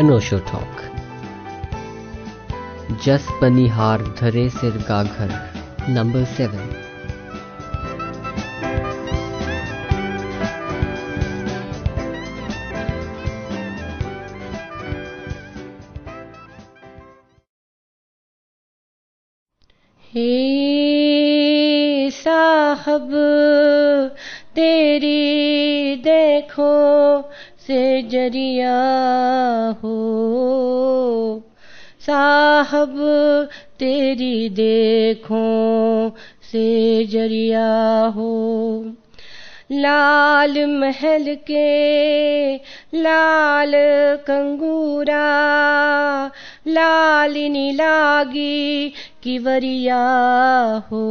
अनोशो talk. जस बनिहार धरे सिर गाघर नंबर सेवन हे साहब, तेरी देखो से ज़रिया हो साहब, तेरी देखो से ज़रिया हो। लाल महल के लाल कंगूरा लालिनी लागी किवरिया हो।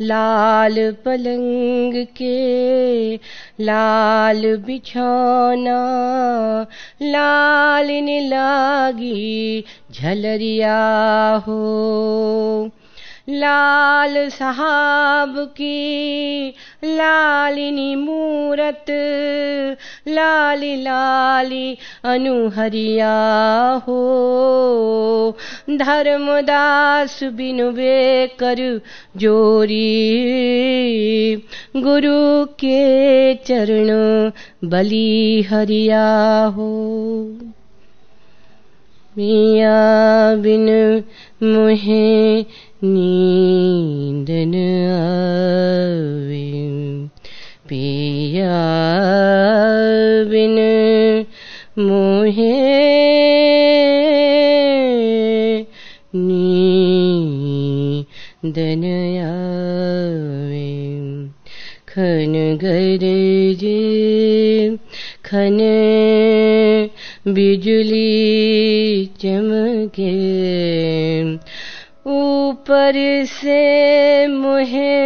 लाल पलंग के लाल बिछौना लाल लागी झलरिया हो। लाल साहब की लालिनी मूरत, लाली लाली अनुहरिया हो। धर्मदास बिनु कर जोरी, गुरु के चरण बलि हरिया हो। मिया बिन मुहे नींदन आवे। पिया बिन मोहे नींदन आवे। खन गरजे खन बिजली चमके ऊपर से मुहे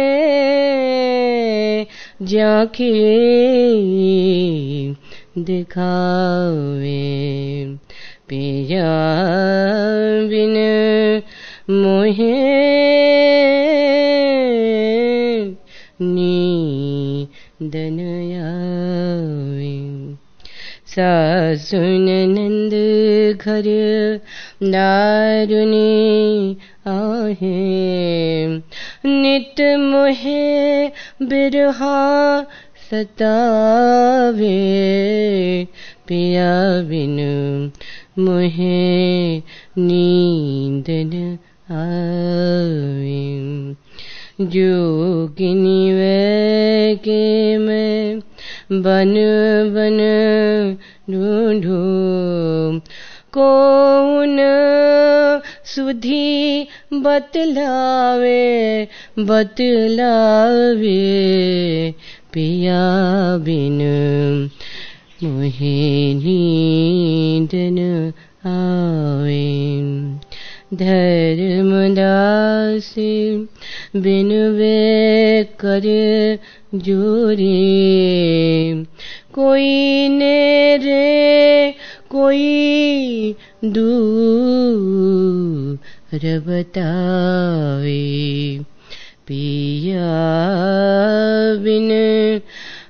जाके दिखावे। पिया बिन मोहे नींदन आवे सासुन नंद घर दारुनी आहे। नित मोहे बिरहा सतावे, पिया बिन मोहे नींदन आवे। जोगिनी वे के मैं बन बन ढूंढू। कौन सुधी बतलावे बतलावे पिया बिन। मोहे नींदन आवे। धर्मदास बिन वे कर जोरे। कोई ने रे कोई दूर बतावे। पिया बिन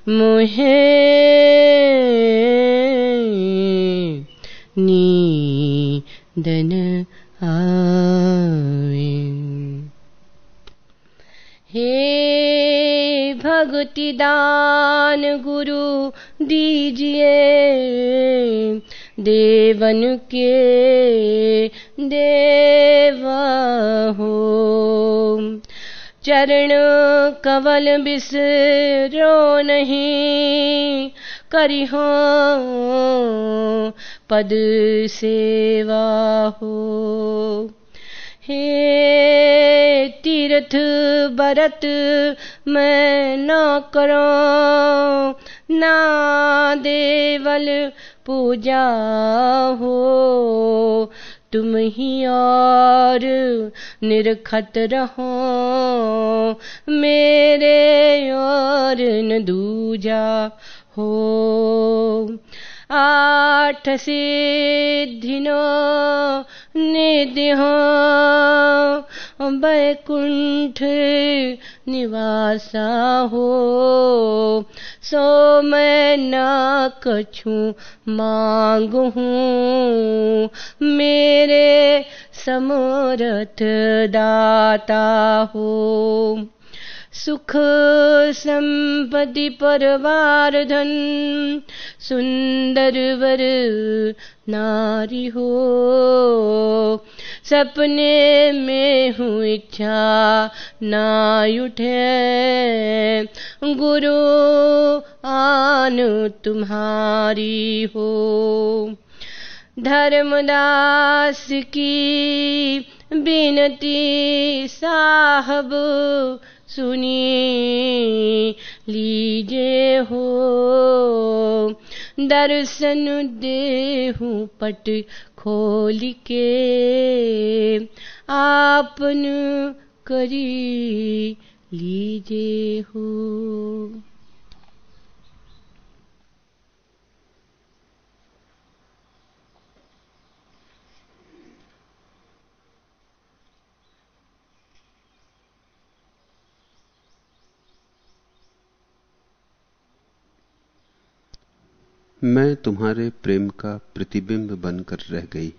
मोहे नी आवे दान गुरु दीजिए, देवन के देवा हो। चरण कवल बिसरो नहीं, करिहो पद सेवा हो। हे तीर्थ बरत मैं न करो ना देवल पूजा हो। तुम ही और निरखत रहो, मेरे और न दूजा हो। आठ सिद्धिनो निधि हो बैकुंठ निवासा हो सो मैं न कछु मांगू, मेरे समरथ दाता हो। सुख संपत्ति परिवार धन सुंदर वर नारी हो। सपने में हूँ इच्छा ना उठे। गुरु आन तुम्हारी हो। धर्मदास की बिनती साहब सुनी लीजे हो। दर्शन देहू पट खोल के आपन करी लीजे हो। मैं तुम्हारे प्रेम का प्रतिबिंब बनकर रह गई।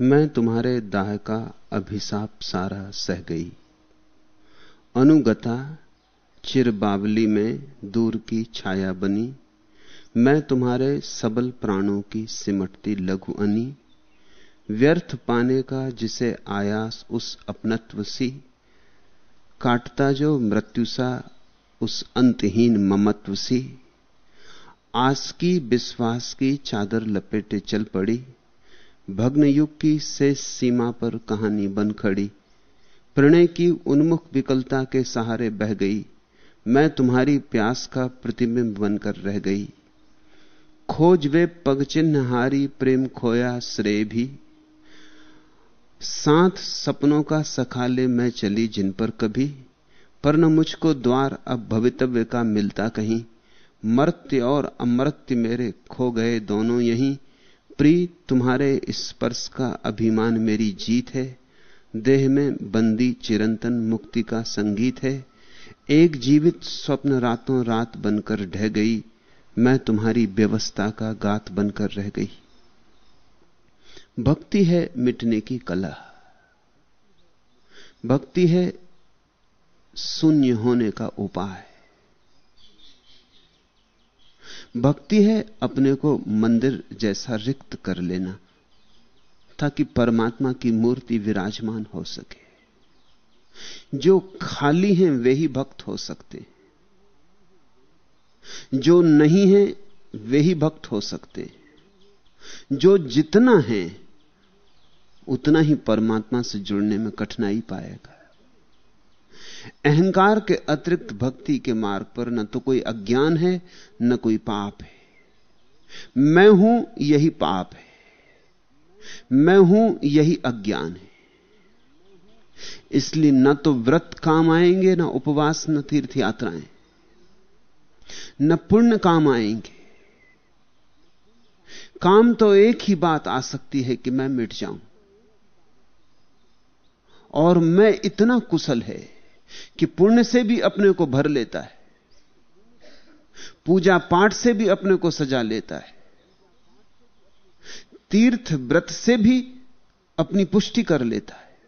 मैं तुम्हारे दाह का अभिशाप सारा सह गई। अनुगता चिर बावली में दूर की छाया बनी। मैं तुम्हारे सबल प्राणों की सिमटती लघु अनी। व्यर्थ पाने का जिसे आयास उस अपनत्व सी। काटता जो मृत्यु सा उस अंतहीन ममत्व सी। आस की विश्वास की चादर लपेटे चल पड़ी। भग्न युग की शेष सीमा पर कहानी बन खड़ी। प्रणय की उन्मुख विकलता के सहारे बह गई। मैं तुम्हारी प्यास का प्रतिबिंब बनकर रह गई। खोज वे पगचिन्ह हारी प्रेम खोया श्रेय भी। साथ सपनों का सखाले मैं चली जिन पर कभी। पर न मुझको द्वार अब भवितव्य का मिलता कहीं। मर्त्य और अमृत्य मेरे खो गए दोनों यहीं। प्री तुम्हारे स्पर्श का अभिमान मेरी जीत है। देह में बंदी चिरंतन मुक्ति का संगीत है। एक जीवित स्वप्न रातों रात बनकर ढह गई। मैं तुम्हारी व्यवस्था का गात बनकर रह गई। भक्ति है मिटने की कला। भक्ति है शून्य होने का उपाय। भक्ति है अपने को मंदिर जैसा रिक्त कर लेना, ताकि परमात्मा की मूर्ति विराजमान हो सके। जो खाली हैं, वे ही भक्त हो सकते जो नहीं है, वे ही भक्त हो सकते जो जितना है, उतना ही परमात्मा से जुड़ने में कठिनाई पाएगा। अहंकार के अतिरिक्त भक्ति के मार्ग पर न तो कोई अज्ञान है, न कोई पाप है। मैं हूँ, यही पाप है। मैं हूँ, यही अज्ञान है। इसलिए न तो व्रत काम आएँगे, न उपवास, न तीर्थ यात्राएँ न पुण्य काम आएँगे। काम तो एक ही बात आ सकती है कि मैं मिट जाऊँ। और मैं इतना कुशल है कि पुण्य से भी अपने को भर लेता है। पूजा पाठ से भी अपने को सजा लेता है। तीर्थ व्रत से भी अपनी पुष्टि कर लेता है।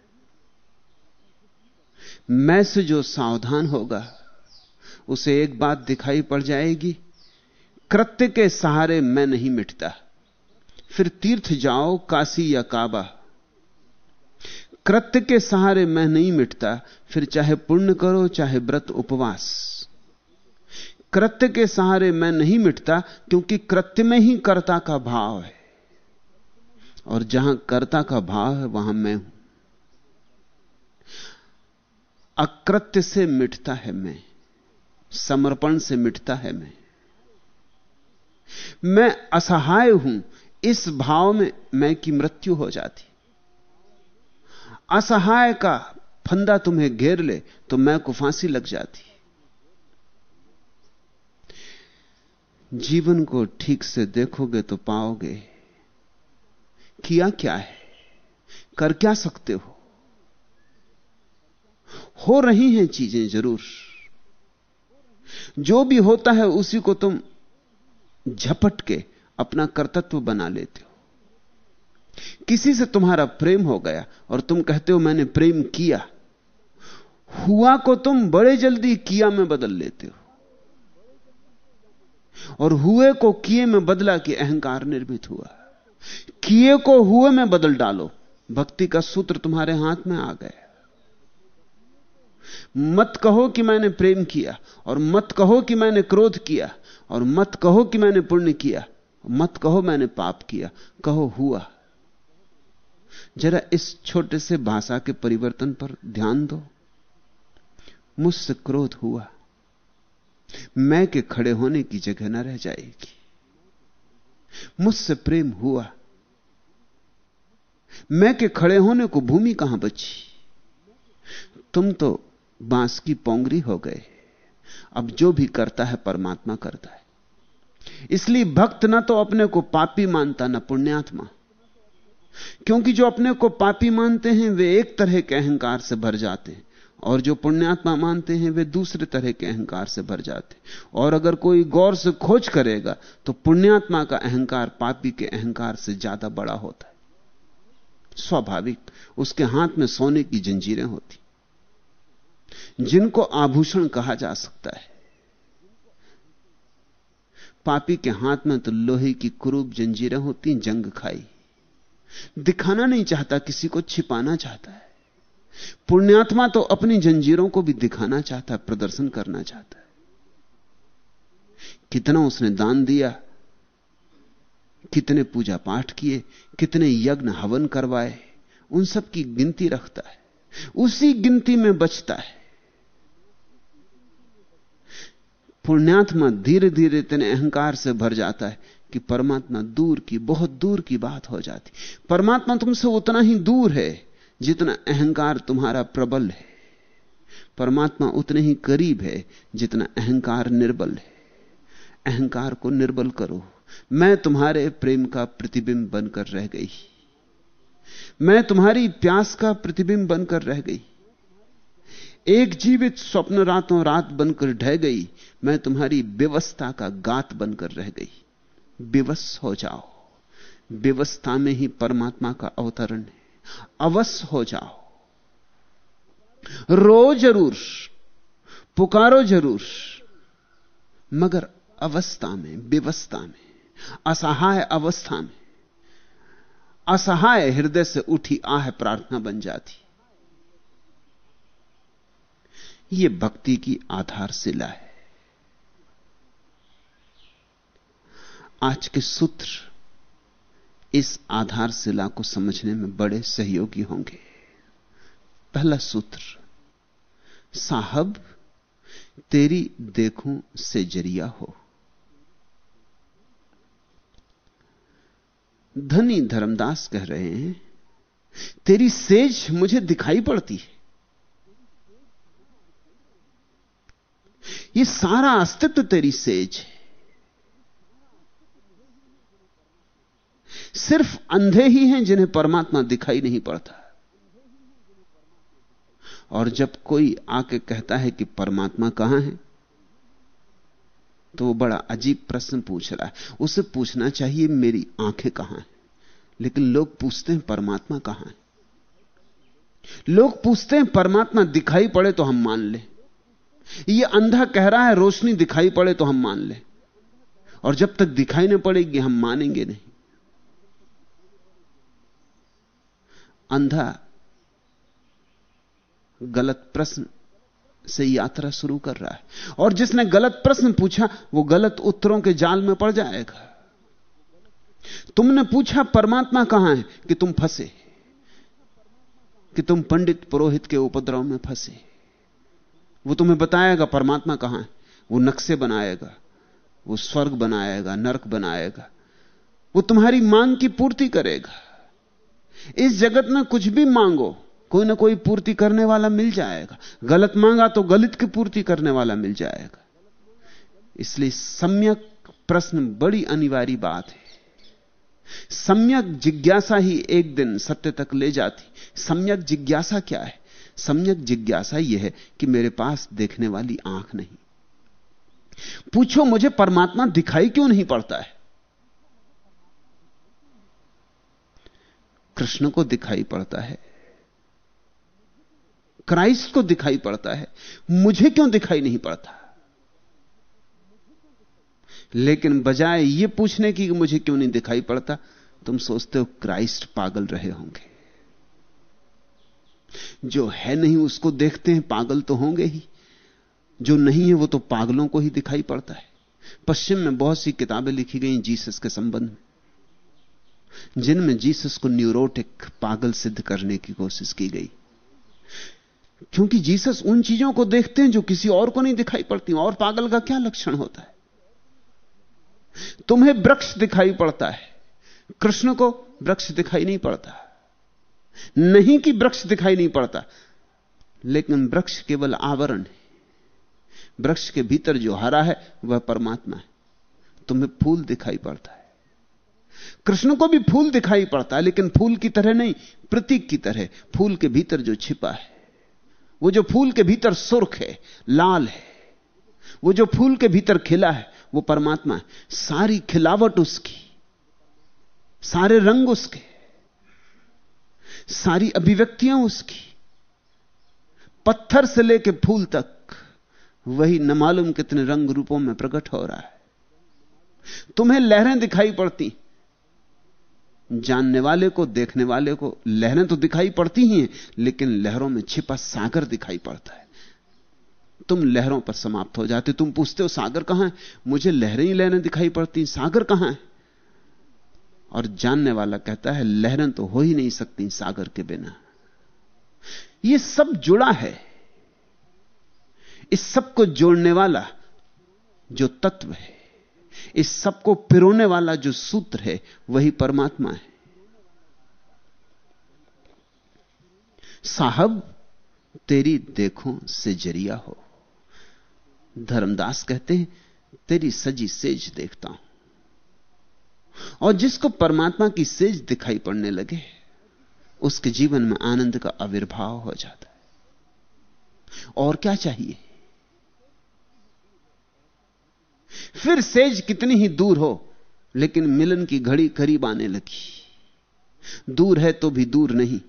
मैं से जो सावधान होगा, उसे एक बात दिखाई पड़ जाएगी, कृत्य के सहारे मैं नहीं मिटता। फिर तीर्थ जाओ, काशी या काबा। कृत्य के सहारे मैं नहीं मिटता, फिर चाहे पुण्य करो, चाहे व्रत उपवास। कृत्य के सहारे मैं नहीं मिटता, क्योंकि कृत्य में ही कर्ता का भाव है। और जहाँ कर्ता का भाव है, वहाँ मैं हूँ। अकृत्य से मिटता है मैं, समर्पण से मिटता है मैं। मैं असहाय हूँ, इस भाव में मैं की मृत्यु हो जाती। असहाय का फंदा तुम्हें घेर ले तो मैं को फांसी लग जाती। जीवन को ठीक से देखोगे तो पाओगे, किया क्या है, कर क्या सकते हो। हो रही हैं चीज़ें ज़रूर। जो भी होता है उसी को तुम झपट के अपना कर्तत्व बना लेते हो। किसी से तुम्हारा प्रेम हो गया और तुम कहते हो, मैंने प्रेम किया। हुआ को तुम बड़े जल्दी किया में बदल लेते हो। और हुए को किए में बदला कि अहंकार निर्मित हुआ। किए को हुए में बदल डालो। भक्ति का सूत्र तुम्हारे हाथ में आ गया। मत कहो कि मैंने प्रेम किया और मत कहो कि मैंने क्रोध किया और मत कहो कि मैंने पुण्य किया। मत कहो मैंने पाप किया। कहो, हुआ। जरा इस छोटे से भाषा के परिवर्तन पर ध्यान दो। मुझसे क्रोध हुआ। मैं के खड़े होने की जगह न रह जाएगी। मुझसे प्रेम हुआ। मैं के खड़े होने को भूमि कहाँ बची? तुम तो बाँस की पोंगरी हो गए। अब जो भी करता है परमात्मा करता है। इसलिए भक्त ना तो अपने को पापी मानता, ना पुण्यात्मा। क्योंकि जो अपने को पापी मानते हैं, वे एक तरह के अहंकार से भर जाते हैं। और जो पुण्यात्मा मानते हैं, वे दूसरे तरह के अहंकार से भर जाते और अगर कोई गौर से खोज करेगा तो पुण्यात्मा का अहंकार पापी के अहंकार से ज़्यादा बड़ा होता है। स्वाभाविक, उसके हाथ में सोने की जंजीरें होती। जिनको आभूषण कहा जा सकता है। पापी के हाथ में तो लोहे की क्रूप जंजीरें होती, जंग खाई। दिखाना नहीं चाहता, किसी को छिपाना चाहता है। पुण्यात्मा तो अपनी जंजीरों को भी दिखाना चाहता है, प्रदर्शन करना चाहता है। कितना उसने दान दिया, कितने पूजा पाठ किए, कितने यज्ञ हवन करवाए, उन सब की गिनती रखता है, उसी गिनती में बचता है। पुण्यात्मा धीरे धीरे इतने अहंकार से भर जाता है कि परमात्मा दूर की, बहुत दूर की बात हो जाती। परमात्मा तुमसे उतना ही दूर है जितना अहंकार तुम्हारा प्रबल है। परमात्मा उतने ही करीब है जितना अहंकार निर्बल है। अहंकार को निर्बल करो। मैं तुम्हारे प्रेम का प्रतिबिंब बनकर रह गई। मैं तुम्हारी प्यास का प्रतिबिंब बनकर रह गई। एक जीवित स्वप्न रातों रात बनकर ढह गई। मैं तुम्हारी व्यवस्था का गात बनकर रह गई। विवश हो जाओ। व्यवस्था में ही परमात्मा का अवतरण है। अवश्य हो जाओ। रो ज़रूर, पुकारो ज़रूर, मगर अवस्था में, विवस्था में, असहाय अवस्था में, असहाय हृदय से उठी आह प्रार्थना बन जाती। यह भक्ति की आधारशिला है। आज के सूत्र इस आधारशिला को समझने में बड़े सहयोगी होंगे। पहला सूत्र, साहब, तेरी देखूँ से ज़रिया हो। धनी धर्मदास कह रहे हैं, तेरी सेज मुझे दिखाई पड़ती है। ये सारा अस्तित्व तेरी सेज है। सिर्फ़ अंधे ही हैं जिन्हें परमात्मा दिखाई नहीं पड़ता। और जब कोई आके कहता है कि परमात्मा कहाँ है तो वो बड़ा अजीब प्रश्न पूछ रहा है। उसे पूछना चाहिए, मेरी आँखें कहाँ हैं? लेकिन लोग पूछते हैं, परमात्मा कहाँ है? लोग पूछते हैं, परमात्मा दिखाई पड़े तो हम मान ले। ये अंधा कह रहा है, रोशनी दिखाई पड़े तो हम मान ले। और जब तक दिखाई न पड़ेगी, हम मानेंगे नहीं। अंधा, गलत प्रश्न से यात्रा शुरू कर रहा है। और जिसने गलत प्रश्न पूछा, वो गलत उत्तरों के जाल में पड़ जाएगा। तुमने पूछा, परमात्मा कहाँ है? कि तुम फंसे। कि तुम पंडित पुरोहित के उपद्रव में फंसे। वो तुम्हें बताएगा, परमात्मा कहाँ है? वो नक्शे बनाएगा, वो स्वर्ग बनाएगा, नरक बनाएगा। वो तुम्हारी मांग की पूर्ति करेगा। इस जगत में कुछ भी मांगो, कोई ना कोई पूर्ति करने वाला मिल जाएगा। गलत मांगा तो गलत की पूर्ति करने वाला मिल जाएगा। इसलिए सम्यक प्रश्न बड़ी अनिवार्य बात है। सम्यक जिज्ञासा ही एक दिन सत्य तक ले जाती। सम्यक जिज्ञासा क्या है? सम्यक जिज्ञासा यह है कि मेरे पास देखने वाली आँख नहीं। पूछो मुझे, परमात्मा दिखाई क्यों नहीं पड़ता है? कृष्ण को दिखाई पड़ता है। क्राइस्ट को दिखाई पड़ता है। मुझे क्यों दिखाई नहीं पड़ता? लेकिन बजाय यह पूछने की कि मुझे क्यों नहीं दिखाई पड़ता, तुम सोचते हो क्राइस्ट पागल रहे होंगे। जो है नहीं उसको देखते हैं, पागल तो होंगे ही। जो नहीं है वो तो पागलों को ही दिखाई पड़ता है। पश्चिम में बहुत सी किताबें लिखी गई जीसस के संबंध में। जिनमें जीसस को न्यूरोटिक पागल सिद्ध करने की कोशिश की गई। क्योंकि जीसस उन चीज़ों को देखते हैं जो किसी और को नहीं दिखाई पड़ती। और पागल का क्या लक्षण होता है? तुम्हें वृक्ष दिखाई पड़ता है। कृष्ण को वृक्ष दिखाई नहीं पड़ता। नहीं कि वृक्ष दिखाई नहीं पड़ता, लेकिन वृक्ष केवल आवरण है। वृक्ष के भीतर जो हरा है, वह परमात्मा है। तुम्हें फूल दिखाई पड़ता है। कृष्ण को भी फूल दिखाई पड़ता है, लेकिन फूल की तरह नहीं, प्रतीक की तरह। फूल के भीतर जो छिपा है, वो जो फूल के भीतर सुर्ख है, लाल है, वो जो फूल के भीतर खिला है, वो परमात्मा है। सारी खिलावट उसकी, सारे रंग उसके, सारी अभिव्यक्तियाँ उसकी, पत्थर से लेकर फूल तक, वही न मालूम कितने रंग रूपों में प्रकट हो रहा है। तुम्हें लहरें दिखाई पड़ती जानने वाले को, देखने वाले को लहरें तो दिखाई पड़ती ही हैं, लेकिन लहरों में छिपा सागर दिखाई पड़ता है। तुम लहरों पर समाप्त हो जाते, तुम पूछते हो, सागर कहाँ है? मुझे लहरें ही लहरें दिखाई पड़ती सागर कहाँ है? और जानने वाला कहता है, लहरें तो हो ही नहीं सकती सागर के बिना। यह सब जुड़ा है। इस सबको जोड़ने वाला जो तत्व है इस सबको पिरोने वाला जो सूत्र है, वही परमात्मा है। साहब, तेरी देखो से ज़रिया हो। धर्मदास कहते हैं, तेरी सजी सेज देखता हूँ। और जिसको परमात्मा की सेज दिखाई पड़ने लगे, उसके जीवन में आनंद का आविर्भाव हो जाता है। और क्या चाहिए? फिर सेज कितनी ही दूर हो, लेकिन मिलन की घड़ी करीब आने लगी। दूर है तो भी दूर नहीं।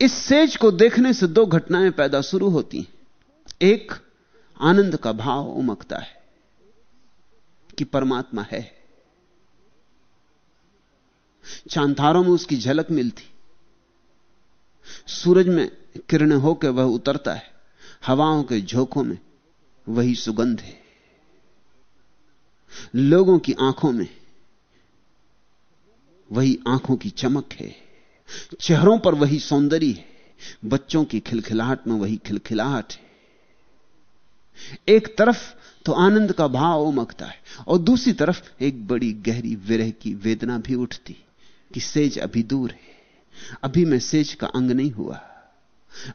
इस सेज को देखने से दो घटनाएँ पैदा शुरू होती हैं। एक, आनंद का भाव उमकता है कि परमात्मा है। चांतारों में उसकी झलक मिलती। सूरज में किरणें होकर वह उतरता है। हवाओं के झोंकों में वही सुगंध है। लोगों की आँखों में वही आँखों की चमक है। चेहरों पर वही सौंदर्य है। बच्चों की खिलखिलाहट में वही खिलखिलाहट है। एक तरफ़ तो आनंद का भाव उमकता है और दूसरी तरफ़ एक बड़ी गहरी विरह की वेदना भी उठती कि सेज अभी दूर है। अभी मैं सेज का अंग नहीं हुआ।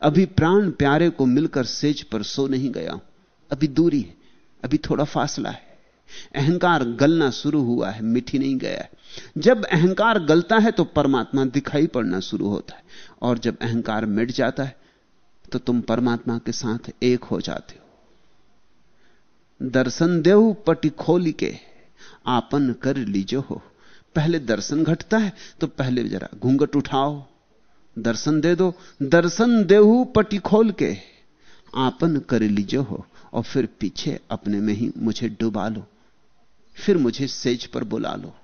अभी प्राण प्यारे को मिलकर सेज पर सो नहीं गया हूँ। अभी दूरी है, अभी थोड़ा फासला है। अहंकार गलना शुरू हुआ है मिठी नहीं गया है। जब अहंकार गलता है तो परमात्मा दिखाई पड़ना शुरू होता है। और जब अहंकार मिट जाता है तो तुम परमात्मा के साथ एक हो जाते हो। दर्शन देव पटी खोली के, आपन कर लीजो हो। पहले दर्शन घटता है तो पहले जरा घूंघट उठाओ। दर्शन दे दो। दर्शन देहू पटी खोल के। आपन कर लीजो हो और फिर पीछे अपने में ही मुझे डुबा लो। फिर मुझे सेज पर बुला लो।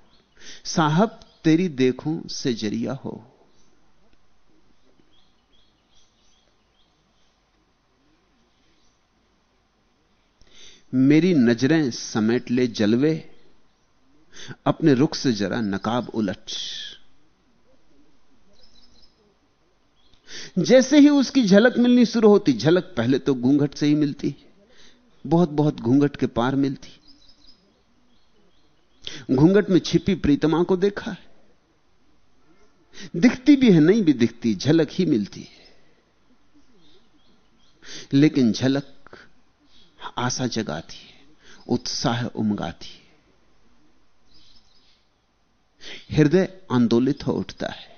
साहब, तेरी देखो से ज़रिया हो। मेरी नज़रें समेट ले जलवे। अपने रुख से जरा नकाब उलट। जैसे ही उसकी झलक मिलनी शुरू होती, झलक पहले तो घूंघट से ही मिलती बहुत बहुत घूंघट के पार मिलती। घूंघट में छिपी प्रीतमा को देखा है। दिखती भी है, नहीं भी दिखती, झलक ही मिलती है। लेकिन झलक आशा जगाती है, उत्साह उमगाती है। हृदय आंदोलित हो उठता है।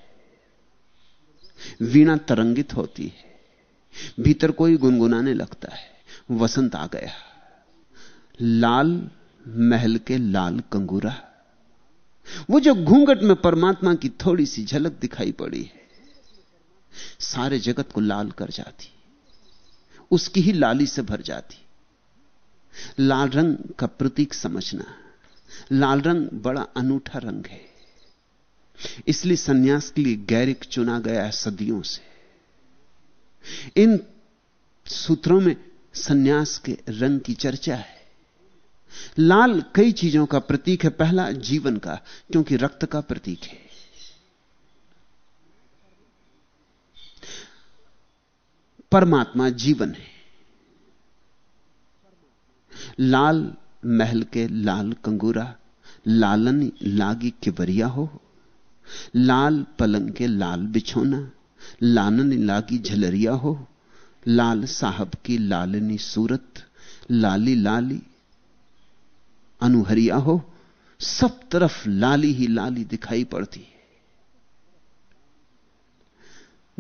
वीणा तरंगित होती है। भीतर कोई गुनगुनाने लगता है। वसंत आ गया। लाल महल के लाल कंगूरा। वो जो घूंघट में परमात्मा की थोड़ी सी झलक दिखाई पड़ी है, सारे जगत को लाल कर जाती। उसकी ही लाली से भर जाती। लाल रंग का प्रतीक समझना। लाल रंग बड़ा अनूठा रंग है। इसलिए सन्यास के लिए गैरिक चुना गया है सदियों से। इन सूत्रों में सन्यास के रंग की चर्चा है। लाल कई चीज़ों का प्रतीक है, पहला जीवन का, क्योंकि रक्त का प्रतीक है। परमात्मा जीवन है। लाल महल के लाल कंगूरा, लालन लागी किबरिया हो लाल पलंग के लाल बिछोना, लानन लागी झलरिया हो, लाल साहब की लालनी सूरत, लाली लाली अनुहरिया हो, सब तरफ़ लाली ही लाली दिखाई पड़ती है।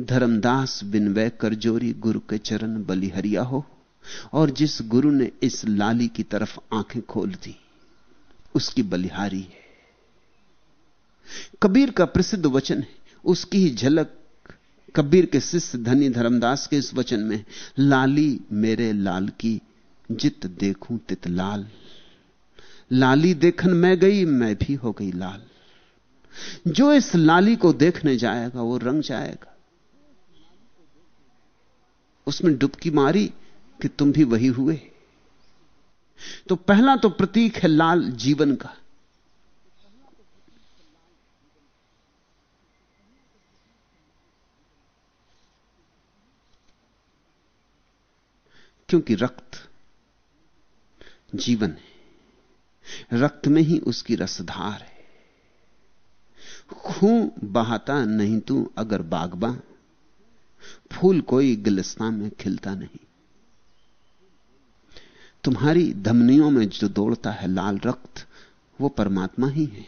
धर्मदास बिनवय करजोरी गुरु के चरण बलिहरिया हो, और जिस गुरु ने इस लाली की तरफ़ आँखें खोल दी, उसकी बलिहारी है। कबीर का प्रसिद्ध वचन है, उसकी ही झलक कबीर के शिष्य धनी धर्मदास के इस वचन में, लाली मेरे लाल की जित देखूँ तित लाल। लाली देखन मैं गई, मैं भी हो गई लाल। जो इस लाली को देखने जाएगा, वो रंग जाएगा। उसमें डुबकी मारी कि तुम भी वही हुए। तो पहला तो प्रतीक है लाल जीवन का। क्योंकि रक्त जीवन है। रक्त में ही उसकी रसधार है। खून बहाता नहीं तू अगर बागबा फूल कोई गिलस्ता में खिलता नहीं। तुम्हारी धमनियों में जो दौड़ता है लाल रक्त, वो परमात्मा ही है।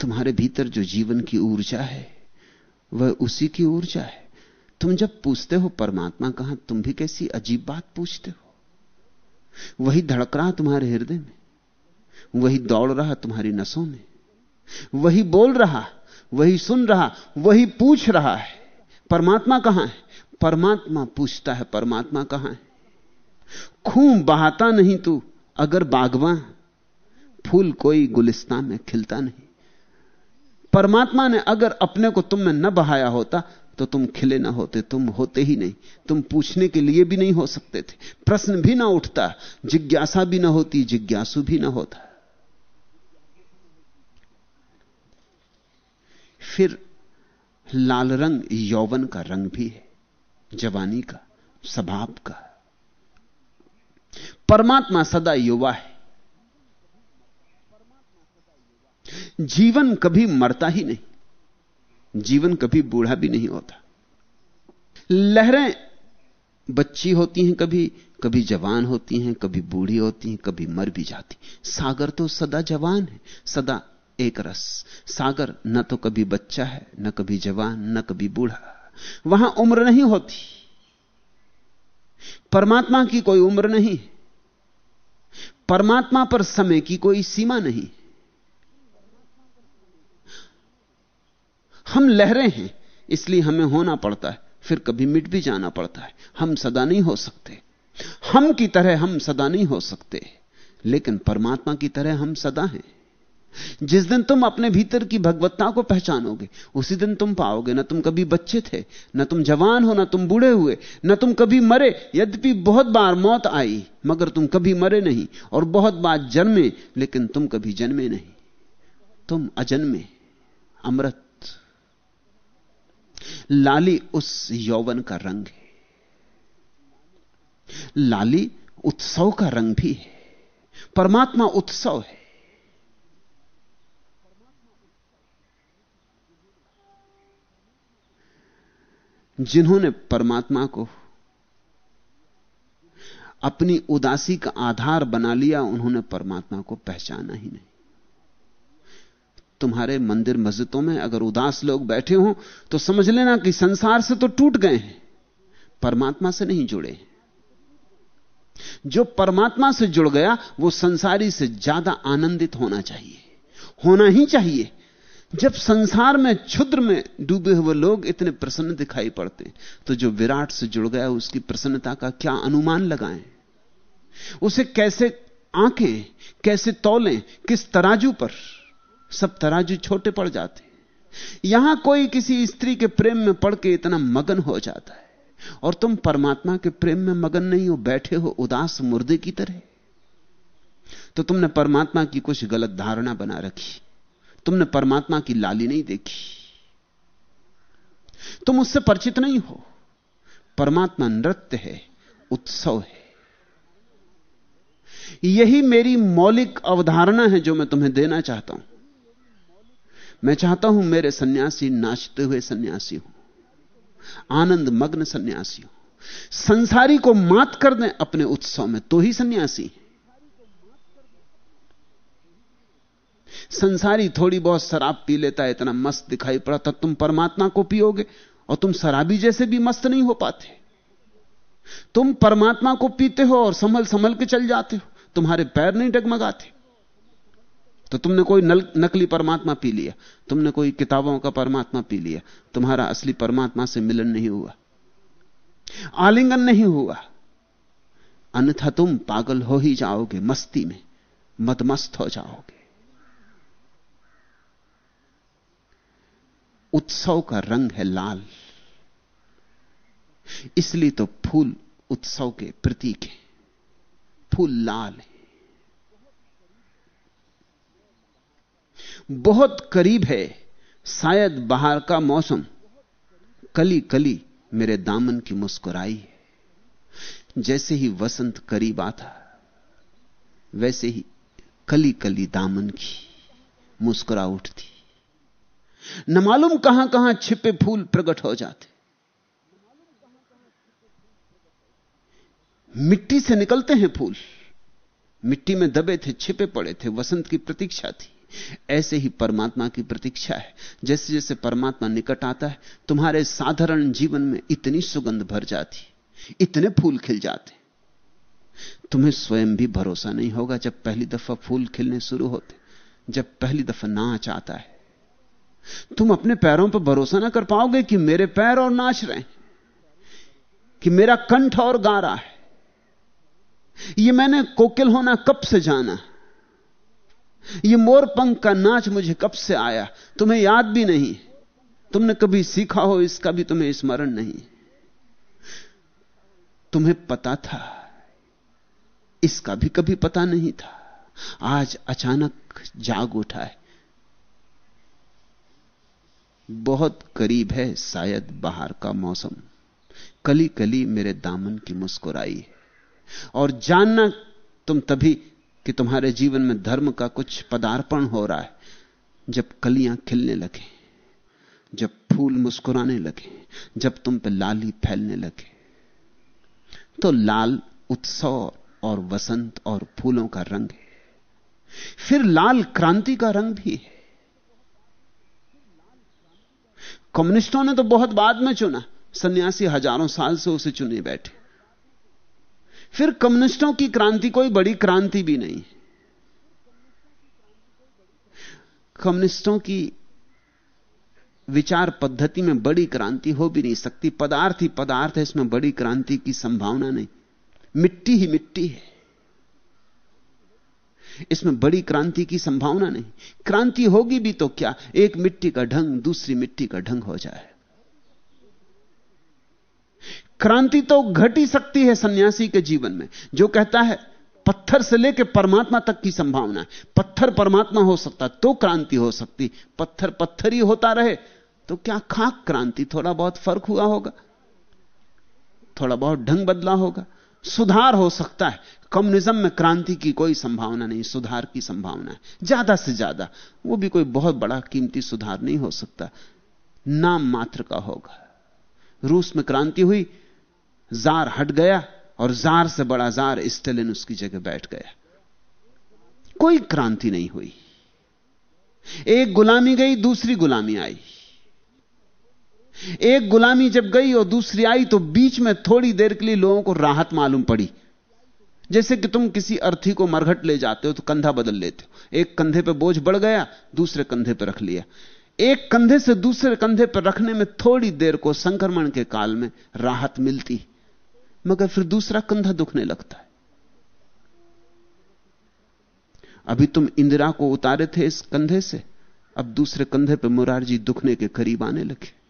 तुम्हारे भीतर जो जीवन की ऊर्जा है, वह उसी की ऊर्जा है। तुम जब पूछते हो परमात्मा कहाँ, तुम भी कैसी अजीब बात पूछते हो। वही धड़क रहा तुम्हारे हृदय में, वही दौड़ रहा तुम्हारी नसों में, वही बोल रहा, वही सुन रहा, वही पूछ रहा है, परमात्मा कहाँ है? परमात्मा पूछता है, परमात्मा कहाँ है? खून बहाता नहीं तू, अगर बागवा फूल कोई गुलिस्तान में खिलता नहीं। परमात्मा ने अगर अपने को तुम में न बहाया होता तो तुम खिले ना होते, तुम होते ही नहीं। तुम पूछने के लिए भी नहीं हो सकते थे। प्रश्न भी ना उठता, जिज्ञासा भी ना होती, जिज्ञासु भी ना होता। फिर लाल रंग यौवन का रंग भी है, जवानी का स्वभाव का। परमात्मा सदा युवा है। जीवन कभी मरता ही नहीं। जीवन कभी बूढ़ा भी नहीं होता। लहरें बच्ची होती हैं कभी कभी जवान होती हैं, कभी बूढ़ी होती हैं, कभी मर भी जाती। सागर तो सदा जवान है, सदा एक रस। सागर न तो कभी बच्चा है, न कभी जवान, न कभी बूढ़ा। वहाँ उम्र नहीं होती। परमात्मा की कोई उम्र नहीं परमात्मा पर समय की कोई सीमा नहीं हम लहरें हैं, इसलिए हमें होना पड़ता है, फिर कभी मिट भी जाना पड़ता है। हम सदा नहीं हो सकते। हम की तरह हम सदा नहीं हो सकते, लेकिन परमात्मा की तरह हम सदा हैं। जिस दिन तुम अपने भीतर की भगवत्ता को पहचानोगे, उसी दिन तुम पाओगे, ना तुम कभी बच्चे थे, ना तुम जवान हो, ना तुम बूढ़े हुए, ना तुम कभी मरे, यद्यपि बहुत बार मौत आई, मगर तुम कभी मरे नहीं, और बहुत बार जन्मे, लेकिन तुम कभी जन्मे नहीं। तुम अजन्मे, अमृत लाली उस यौवन का रंग है। लाली उत्सव का रंग भी है। परमात्मा उत्सव है। जिन्होंने परमात्मा को अपनी उदासी का आधार बना लिया, उन्होंने परमात्मा को पहचाना ही नहीं। तुम्हारे मंदिर मस्जिदों में अगर उदास लोग बैठे हो तो समझ लेना कि संसार से तो टूट गए हैं, परमात्मा से नहीं जुड़े जो परमात्मा से जुड़ गया, वो संसारी से ज़्यादा आनंदित होना चाहिए, होना ही चाहिए। जब संसार में क्षुद्र में डूबे हुए लोग इतने प्रसन्न दिखाई पड़ते तो जो विराट से जुड़ गया, उसकी प्रसन्नता का क्या अनुमान लगाएँ? उसे कैसे आँखें, कैसे तौलें, किस तराजू पर? सब तराजू छोटे पड़ जाते यहाँ कोई किसी स्त्री के प्रेम में पड़ के इतना मगन हो जाता है। और तुम परमात्मा के प्रेम में मगन नहीं हो, बैठे हो उदास मुर्दे की तरह। तो तुमने परमात्मा की कुछ गलत धारणा बना रखी। तुमने परमात्मा की लाली नहीं देखी। तुम उससे परिचित नहीं हो। परमात्मा नृत्य है, उत्सव है। यही मेरी मौलिक अवधारणा है जो मैं तुम्हें देना चाहता हूँ। मैं चाहता हूँ मेरे सन्यासी नाचते हुए सन्यासी हो। आनंद मग्न सन्यासी हो। संसारी को मात कर दें अपने उत्सव में तो ही सन्यासी संसारी थोड़ी बहुत शराब पी लेता है इतना मस्त दिखाई पड़ा तुम परमात्मा को पियोगे, और तुम शराबी जैसे भी मस्त नहीं हो पाते। तुम परमात्मा को पीते हो और संभल संभल के चल जाते हो, तुम्हारे पैर नहीं डगमगाते। तो तुमने कोई नल, नकली परमात्मा पी लिया। तुमने कोई किताबों का परमात्मा पी लिया। तुम्हारा असली परमात्मा से मिलन नहीं हुआ। आलिंगन नहीं हुआ। अन्यथा तुम पागल हो ही जाओगे मस्ती में मदमस्त हो जाओगे। उत्सव का रंग है लाल। इसलिए तो फूल उत्सव के प्रतीक है। फूल लाल है। बहुत करीब है, शायद बाहर का मौसम। कली कली, मेरे दामन की मुस्कुराई। है जैसे ही वसंत करीब आता, वैसे ही कली कली दामन की मुस्कुरा उठती। न मालूम कहाँ कहाँ छिपे फूल प्रकट हो जाते। मिट्टी से निकलते हैं फूल। मिट्टी में दबे थे, छिपे पड़े थे, वसंत की प्रतीक्षा थी। ऐसे ही परमात्मा की प्रतीक्षा है। जैसे जैसे परमात्मा निकट आता है, तुम्हारे साधारण जीवन में इतनी सुगंध भर जाती इतने फूल खिल जाते तुम्हें स्वयं भी भरोसा नहीं होगा जब पहली दफ़ा फूल खिलने शुरू होते जब पहली दफ़ा नाच आता है। तुम अपने पैरों पर भरोसा ना कर पाओगे कि मेरे पैर और नाच रहे हैं, कि मेरा कंठ और गा रहा है। ये मैंने कोकिल होना कब से जाना ये मोर पंख का नाच मुझे कब से आया? तुम्हें याद भी नहीं। तुमने कभी सीखा हो इसका भी तुम्हें स्मरण नहीं। तुम्हें पता था। इसका भी कभी पता नहीं था। आज अचानक जाग उठा है। बहुत करीब है शायद बाहर का मौसम। कली कली मेरे दामन की मुस्कुराई और जानना तुम तभी कि तुम्हारे जीवन में धर्म का कुछ पदार्पण हो रहा है। जब कलियाँ खिलने लगे, जब फूल मुस्कुराने लगे, जब तुम पे लाली फैलने लगे तो लाल उत्सव और वसंत और फूलों का रंग है। फिर लाल क्रांति का रंग भी है। कम्युनिस्टों ने तो बहुत बाद में चुना। सन्यासी हज़ारों साल से उसे चुने बैठे। फिर कम्युनिस्टों की क्रांति कोई बड़ी क्रांति भी नहीं। कम्युनिस्टों की विचार पद्धति में बड़ी क्रांति हो भी नहीं सकती। पदार्थ ही पदार्थ है, इसमें बड़ी क्रांति की संभावना नहीं। मिट्टी ही मिट्टी है। इसमें बड़ी क्रांति की संभावना नहीं। क्रांति होगी भी तो क्या? एक मिट्टी का ढंग, दूसरी मिट्टी का ढंग हो जाए। क्रांति तो घट ही सकती है सन्यासी के जीवन में, जो कहता है, पत्थर से लेकर परमात्मा तक की संभावना है। पत्थर परमात्मा हो सकता तो क्रांति हो सकती। पत्थर पत्थर ही होता रहे तो क्या खाक क्रांति? थोड़ा बहुत फ़र्क हुआ होगा। थोड़ा बहुत ढंग बदला होगा। सुधार हो सकता है। कम्युनिज्म में क्रांति की कोई संभावना नहीं, सुधार की संभावना है। ज़्यादा से ज़्यादा, वो भी कोई बहुत बड़ा कीमती सुधार नहीं हो सकता। नाम मात्र का होगा। रूस में क्रांति हुई जार हट गया और जार से बड़ा जार स्टेलिन उसकी जगह बैठ गया। कोई क्रांति नहीं हुई। एक गुलामी गई, दूसरी गुलामी आई। एक गुलामी जब गई और दूसरी आई तो बीच में थोड़ी देर के लिए लोगों को राहत मालूम पड़ी। जैसे कि तुम किसी अर्थी को मरघट ले जाते हो तो कंधा बदल लेते हो। एक कंधे पर बोझ बढ़ गया, दूसरे कंधे पर रख लिया। एक कंधे से दूसरे कंधे पर रखने में थोड़ी देर को संक्रमण के काल में राहत मिलती। मगर फिर दूसरा कंधा दुखने लगता है। अभी तुम इंदिरा को उतारे थे इस कंधे से, अब दूसरे कंधे पर मुरारजी दुखने के करीब आने लगे।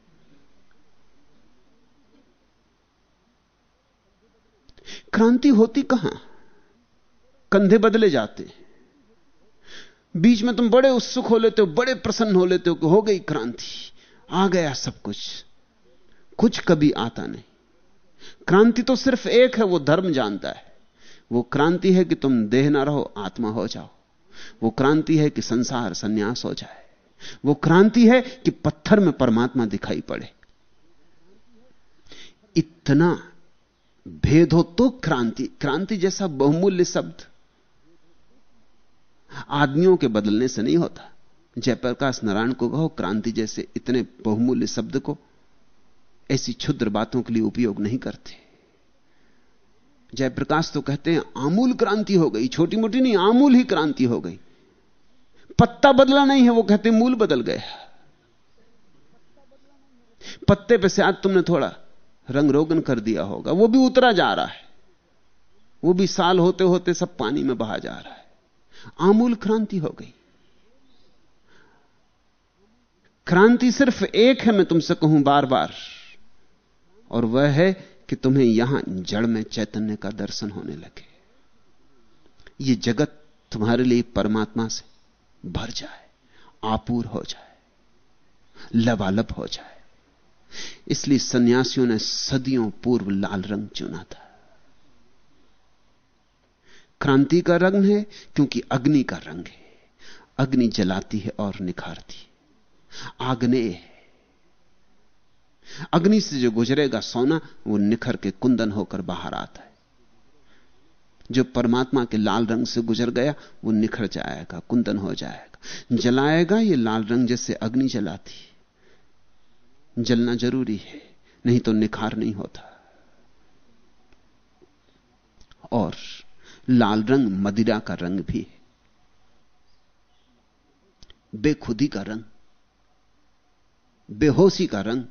क्रांति होती कहाँ? कंधे बदले जाते। बीच में तुम बड़े उत्सुक हो लेते हो, बड़े प्रसन्न हो लेते हो कि हो गई क्रांति, आ गया सब कुछ। कुछ कभी आता नहीं। क्रांति तो सिर्फ़ एक है, वो धर्म जानता है। वो क्रांति है कि तुम देह ना रहो, आत्मा हो जाओ। वो क्रांति है कि संसार संन्यास हो जाए। वो क्रांति है कि पत्थर में परमात्मा दिखाई पड़े। इतना भेद हो तो क्रांति क्रांति जैसा बहुमूल्य शब्द आदमियों के बदलने से नहीं होता। जयप्रकाश नारायण को कहो, क्रांति जैसे इतने बहुमूल्य शब्द को ऐसी क्षुद्र बातों के लिए उपयोग नहीं करते। जयप्रकाश तो कहते हैं, आमूल क्रांति हो गई छोटी मोटी नहीं, आमूल ही क्रांति हो गई। पत्ता बदला नहीं है, वो कहते मूल बदल गया। पत्ते पे आज तुमने थोड़ा रंग रोगन कर दिया होगा, वो भी उतरा जा रहा है। वो भी साल होते होते सब पानी में बहा जा रहा है। आमूल क्रांति हो गई। क्रांति सिर्फ़ एक है, मैं तुमसे कहूँ बार बार और वह है कि तुम्हें यहाँ जड़ में चैतन्य का दर्शन होने लगे। यह जगत तुम्हारे लिए परमात्मा से भर जाए, आपूर हो जाए, लबालब हो जाए। इसलिए सन्यासियों ने सदियों पूर्व लाल रंग चुना था। क्रांति का रंग है क्योंकि अग्नि का रंग है। अग्नि जलाती है और निखारती आग्नेय है। अग्नि से जो गुजरेगा सोना, वो निखर के कुंदन होकर बाहर आता है। जो परमात्मा के लाल रंग से गुजर गया, वो निखर जाएगा, कुंदन हो जाएगा। जलाएगा ये लाल रंग जैसे अग्नि जलाती जलना ज़रूरी है, नहीं तो निखार नहीं होता। और लाल रंग मदिरा का रंग भी है। बेखुदी का रंग, बेहोशी का रंग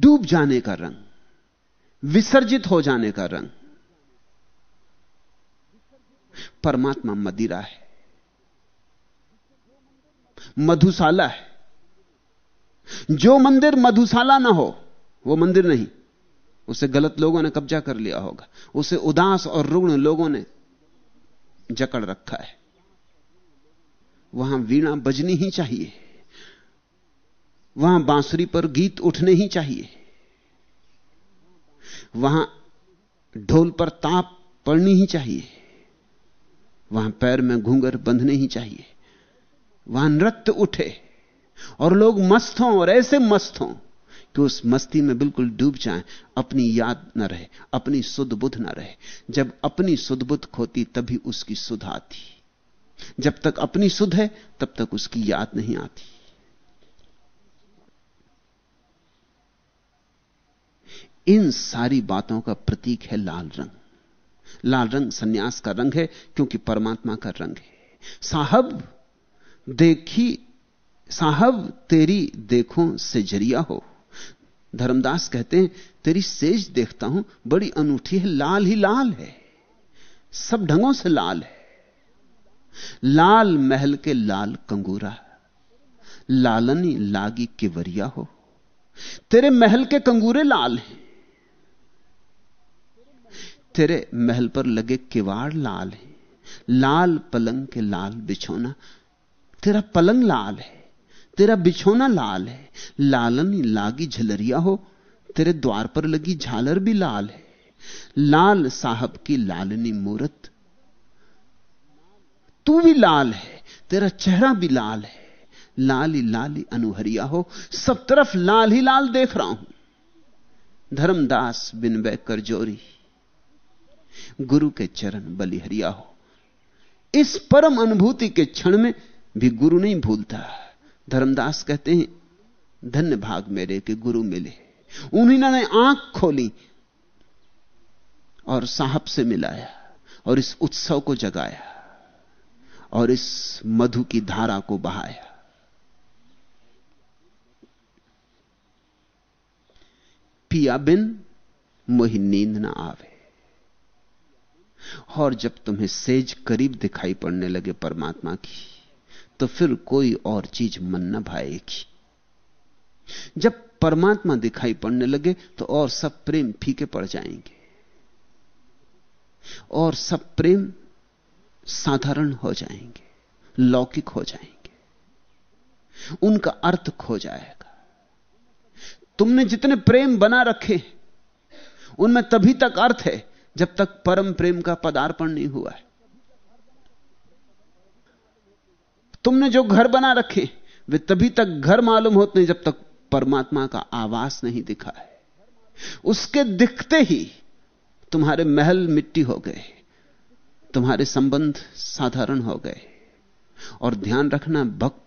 डूब जाने का रंग, विसर्जित हो जाने का रंग। परमात्मा मदिरा है, मधुशाला है। जो मंदिर मधुशाला ना हो, वो मंदिर नहीं। उसे गलत लोगों ने कब्जा कर लिया होगा। उसे उदास और रुग्ण लोगों ने जकड़ रखा है। वहाँ वीणा बजनी ही चाहिए। वहाँ बांसुरी पर गीत उठने ही चाहिए। वहाँ ढोल पर ताप पड़नी ही चाहिए। वहाँ पैर में घूंगर बंधने ही चाहिए। वहाँ नृत्य उठे और लोग मस्त हों और ऐसे मस्त हों कि उस मस्ती में बिल्कुल डूब जाएँ, अपनी याद न रहे, अपनी सुध बुध न रहे। जब अपनी सुध बुध खोती, तभी उसकी सुध आती। जब तक अपनी सुध है, तब तक उसकी याद नहीं आती। इन सारी बातों का प्रतीक है लाल रंग। लाल रंग सन्यास का रंग है, क्योंकि परमात्मा का रंग है। साहब, देखी, साहब, तेरी देखो से ज़रिया हो। धर्मदास कहते हैं, तेरी सेज देखता हूँ, बड़ी अनूठी है, लाल ही लाल है। सब ढंगों से लाल है। लाल महल के लाल कंगूरा, लालनी लागी किवरिया हो। तेरे महल के कंगूरे लाल हैं। तेरे महल पर लगे किवाड़ लाल है। लाल पलंग के लाल बिछोना। तेरा पलंग लाल है। तेरा बिछोना लाल है। लालनी लागी झलरिया हो। तेरे द्वार पर लगी झालर भी लाल है। लाल साहब की लालनी मूरत। तू भी लाल है। तेरा चेहरा भी लाल है। लाल लाल अनुहरिया हो। सब तरफ़ लाल ही लाल देख रहा हूँ। धर्मदास बिन कर जोरी। गुरु के चरण बलिहरिया हो। इस परम अनुभूति के क्षण में भी गुरु नहीं भूलता। धर्मदास कहते हैं, धन्य भाग मेरे के गुरु मिले। उन्हीं ने आँख खोली और साहब से मिलाया और इस उत्सव को जगाया और इस मधु की धारा को बहाया। पिया बिन, मोही नींद ना आवे। और जब तुम्हें सेज करीब दिखाई पड़ने लगे परमात्मा की तो फिर कोई और चीज़ मन न भाएगी। जब परमात्मा दिखाई पड़ने लगे तो और सब प्रेम फीके पड़ जाएँगे। और सब प्रेम साधारण हो जाएँगे, लौकिक हो जाएँगे। उनका अर्थ खो जाएगा। तुमने जितने प्रेम बना रखे उनमें तभी तक अर्थ है जब तक परम प्रेम का पदार्पण नहीं हुआ है। तुमने जो घर बना रखे, वे तभी तक घर मालूम होते हैं जब तक परमात्मा का आवास नहीं दिखा है। उसके दिखते ही तुम्हारे महल मिट्टी हो गए, तुम्हारे संबंध साधारण हो गए। और ध्यान रखना, भक्त,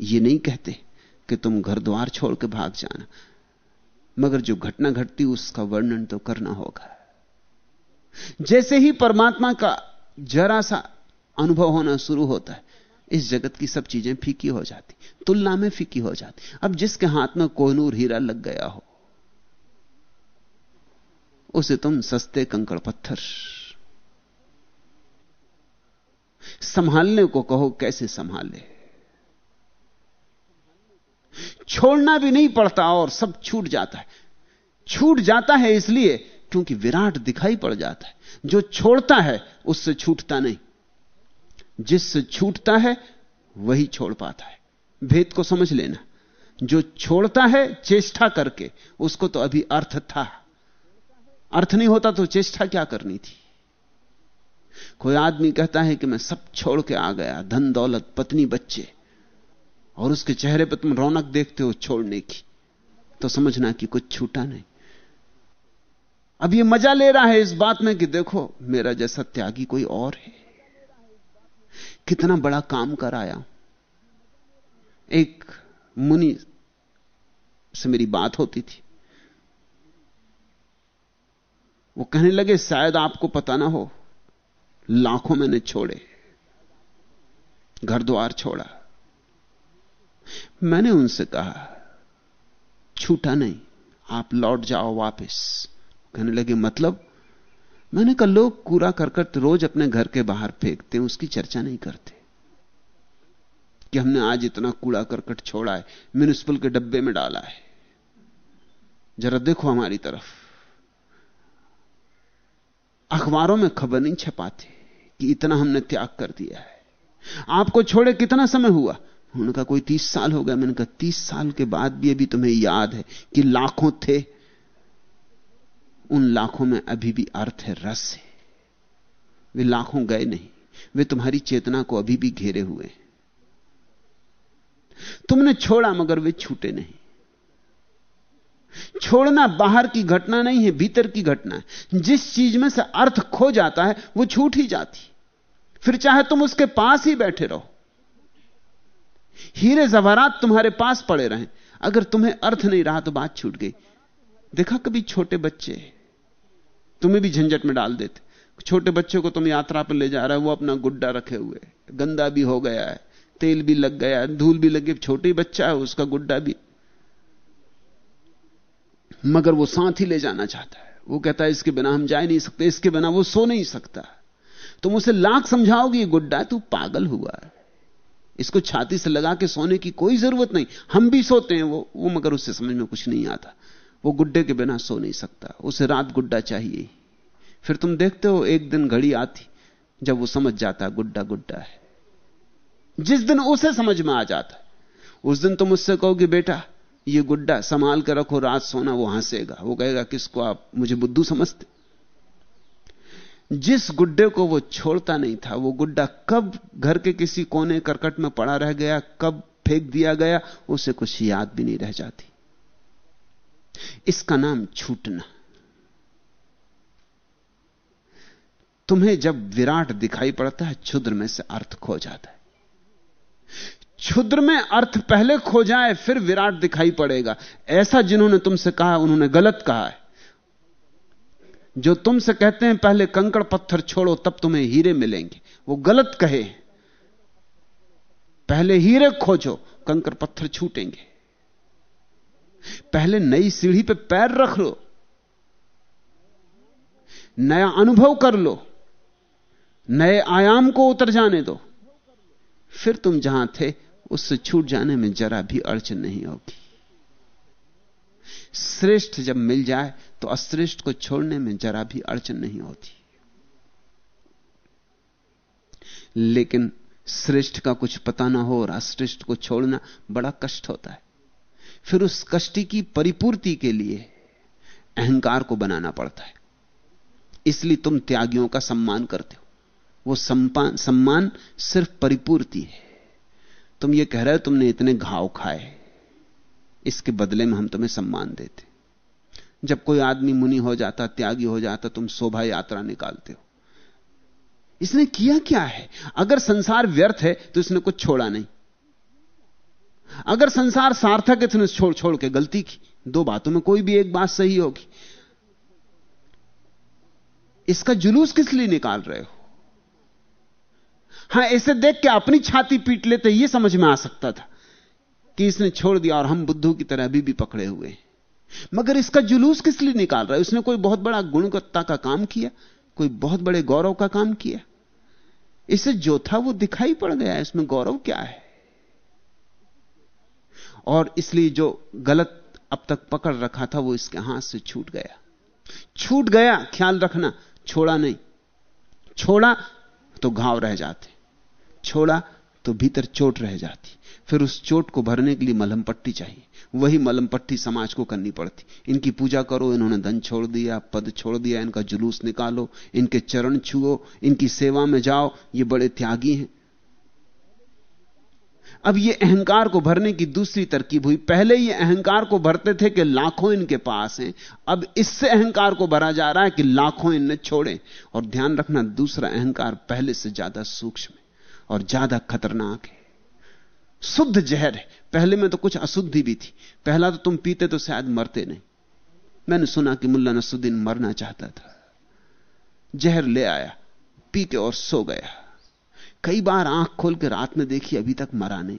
ये नहीं कहते कि तुम घर द्वार छोड़ के भाग जाना। मगर जो घटना घटती उसका वर्णन तो करना होगा। जैसे ही परमात्मा का जरा सा अनुभव होना शुरू होता है, इस जगत की सब चीज़ें फीकी हो जाती, तुलना में फीकी हो जाती। अब जिसके हाथ में कोहनूर हीरा लग गया हो, उसे तुम सस्ते कंकड़ पत्थर संभालने को कहो, कैसे संभाले? छोड़ना भी नहीं पड़ता और सब छूट जाता है। छूट जाता है इसलिए क्योंकि विराट दिखाई पड़ जाता है। जो छोड़ता है, उससे छूटता नहीं। जिससे छूटता है, वही छोड़ पाता है। भेद को समझ लेना। जो छोड़ता है, चेष्टा करके, उसको तो अभी अर्थ था। अर्थ नहीं होता तो चेष्टा क्या करनी थी? कोई आदमी कहता है कि मैं सब छोड़ के आ गया, धन दौलत, पत्नी, बच्चे। और उसके चेहरे पर तुम रौनक देखते हो छोड़ने की। तो समझना कि कुछ छूटा नहीं। अब ये मज़ा ले रहा है इस बात में कि देखो, मेरा जैसा त्यागी कोई और है। कितना बड़ा काम कर आया एक मुनि से मेरी बात होती थी। वो कहने लगे, शायद आपको पता ना हो, लाखों मैंने छोड़े, घर द्वार छोड़ा। मैंने उनसे कहा, छूटा नहीं, आप लौट जाओ वापस। कहने लगे मतलब? मैंने कहा लोग कूड़ा करकट रोज अपने घर के बाहर फेंकते हैं उसकी चर्चा नहीं करते। कि हमने आज इतना कूड़ा करकट छोड़ा है, म्यूनिसिपल के डब्बे में डाला है। जरा देखो हमारी तरफ़। अखबारों में खबर नहीं छपाते कि इतना हमने त्याग कर दिया है। आपको छोड़े कितना समय हुआ? उनका कोई तीस साल हो गया, मैंने कहा, तीस साल के बाद भी अभी तुम्हें याद है कि लाखों थे। उन लाखों में अभी भी अर्थ है, रस है। वे लाखों गए नहीं, वे तुम्हारी चेतना को अभी भी घेरे हुए हैं। तुमने छोड़ा, मगर वे छूटे नहीं। छोड़ना बाहर की घटना नहीं है, भीतर की घटना है। जिस चीज़ में से अर्थ खो जाता है, वो छूट ही जाती। फिर चाहे तुम उसके पास ही बैठे रहो। हीरे जवारात तुम्हारे पास पड़े रहे। अगर तुम्हें अर्थ नहीं रहा तो बात छूट गई। देखा कभी छोटे बच्चे, तुम्हें भी झंझट में डाल देते। छोटे बच्चे को तुम यात्रा पर ले जा रहे हो, वो अपना गुड्डा रखे हुए गंदा भी हो गया है, तेल भी लग गया है, धूल भी लगी, छोटी बच्चा है, उसका गुड्डा भी। मगर वो साथ ही ले जाना चाहता है। वो कहता है, इसके बिना हम जा नहीं सकते, इसके बिना वो सो नहीं सकता। तुम उसे लाख समझाओगी गुड्डा तू पागल हुआ है। इसको छाती से लगा के सोने की कोई ज़रूरत नहीं। हम भी सोते हैं वो वो मगर उससे समझ में कुछ नहीं आता। वो गुड्डे के बिना सो नहीं सकता। उसे रात गुड्डा चाहिए। फिर तुम देखते हो, एक दिन घड़ी आती, जब वो समझ जाता गुड्डा गुड्डा है। जिस दिन उसे समझ में आ जाता उस दिन तुम उससे कहो कि बेटा, ये गुड्डा संभाल कर रखो, रात सोना वो हंसेगा। वो कहेगा, किसको आप मुझे बुद्धू समझते? जिस गुड्डे को वो छोड़ता नहीं था, वो गुड्डा कब घर के किसी कोने करकट में पड़ा रह गया, कब फेंक दिया गया, उसे कुछ याद भी नहीं रह जाती। इसका नाम छूटना। तुम्हें जब विराट दिखाई पड़ता है, क्षुद्र में से अर्थ खो जाता है। क्षुद्र में अर्थ पहले खो जाए, फिर विराट दिखाई पड़ेगा। ऐसा जिन्होंने तुमसे कहा, उन्होंने गलत कहा है। जो तुमसे कहते हैं, पहले कंकड़ पत्थर छोड़ो, तब तुम्हें हीरे मिलेंगे। वो गलत कहे। पहले हीरे खोजो, कंकड़ पत्थर छूटेंगे। पहले नई सीढ़ी पे पैर रख लो। नया अनुभव कर लो। नए आयाम को उतर जाने दो। फिर तुम जहाँ थे, उससे छूट जाने में जरा भी अड़चन नहीं होगी। श्रेष्ठ जब मिल जाए तो अश्रेष्ठ को छोड़ने में जरा भी अड़चन नहीं होती। लेकिन श्रेष्ठ का कुछ पता ना हो और अश्रेष्ठ को छोड़ना बड़ा कष्ट होता है। फिर उस कष्ट की परिपूर्ति के लिए अहंकार को बनाना पड़ता है। इसलिए तुम त्यागियों का सम्मान करते हो। वो सम्मान सिर्फ़ परिपूर्ति है। तुम ये कह रहे हो, तुमने इतने घाव खाए इसके बदले में हम तुम्हें सम्मान देते। जब कोई आदमी मुनि हो जाता, त्यागी हो जाता, तुम शोभा यात्रा निकालते हो। इसने किया क्या है? अगर संसार व्यर्थ है तो इसने कुछ छोड़ा नहीं। अगर संसार सार्थक है तो छोड़ छोड़ के गलती की। दो बातों में कोई भी एक बात सही होगी। इसका जुलूस किस लिए निकाल रहे हो? हाँ, इसे देख के अपनी छाती पीट लेते यह समझ में आ सकता था। कि इसने छोड़ दिया और हम बुद्धू की तरह अभी भी पकड़े हुए मगर इसका जुलूस किस लिए निकाल रहा है? उसने कोई बहुत बड़ा गुणवत्ता का काम किया? कोई बहुत बड़े गौरव का काम किया? इसे जो था वो दिखाई पड़ गया इसमें गौरव क्या है? और इसलिए जो गलत अब तक पकड़ रखा था, वो इसके हाथ से छूट गया। छूट गया, ख्याल रखना, छोड़ा नहीं। छोड़ा तो घाव रह जाते। छोड़ा तो भीतर चोट रह जाती। फिर उस चोट को भरने के लिए मलहम पट्टी चाहिए। वही मलम पट्टी समाज को करनी पड़ती। इनकी पूजा करो, इन्होंने धन छोड़ दिया, पद छोड़ दिया, इनका जुलूस निकालो, इनके चरण छुओ, इनकी सेवा में जाओ, ये बड़े त्यागी हैं। अब ये अहंकार को भरने की दूसरी तरकीब हुई। पहले ये अहंकार को भरते थे कि लाखों इनके पास हैं। अब इससे अहंकार को भरा जा रहा है कि लाखों इनने छोड़े। और ध्यान रखना, दूसरा अहंकार पहले से ज़्यादा सूक्ष्म और ज़्यादा खतरनाक है। शुद्ध जहर है। पहले में तो कुछ अशुद्धि भी थी। पहला तो तुम पीते तो शायद मरते नहीं। मैंने सुना कि मुल्ला नसुद्दीन मरना चाहता था। जहर ले आया पी के और सो गया। कई बार आँख खोल के रात में देखी, अभी तक मरा नहीं।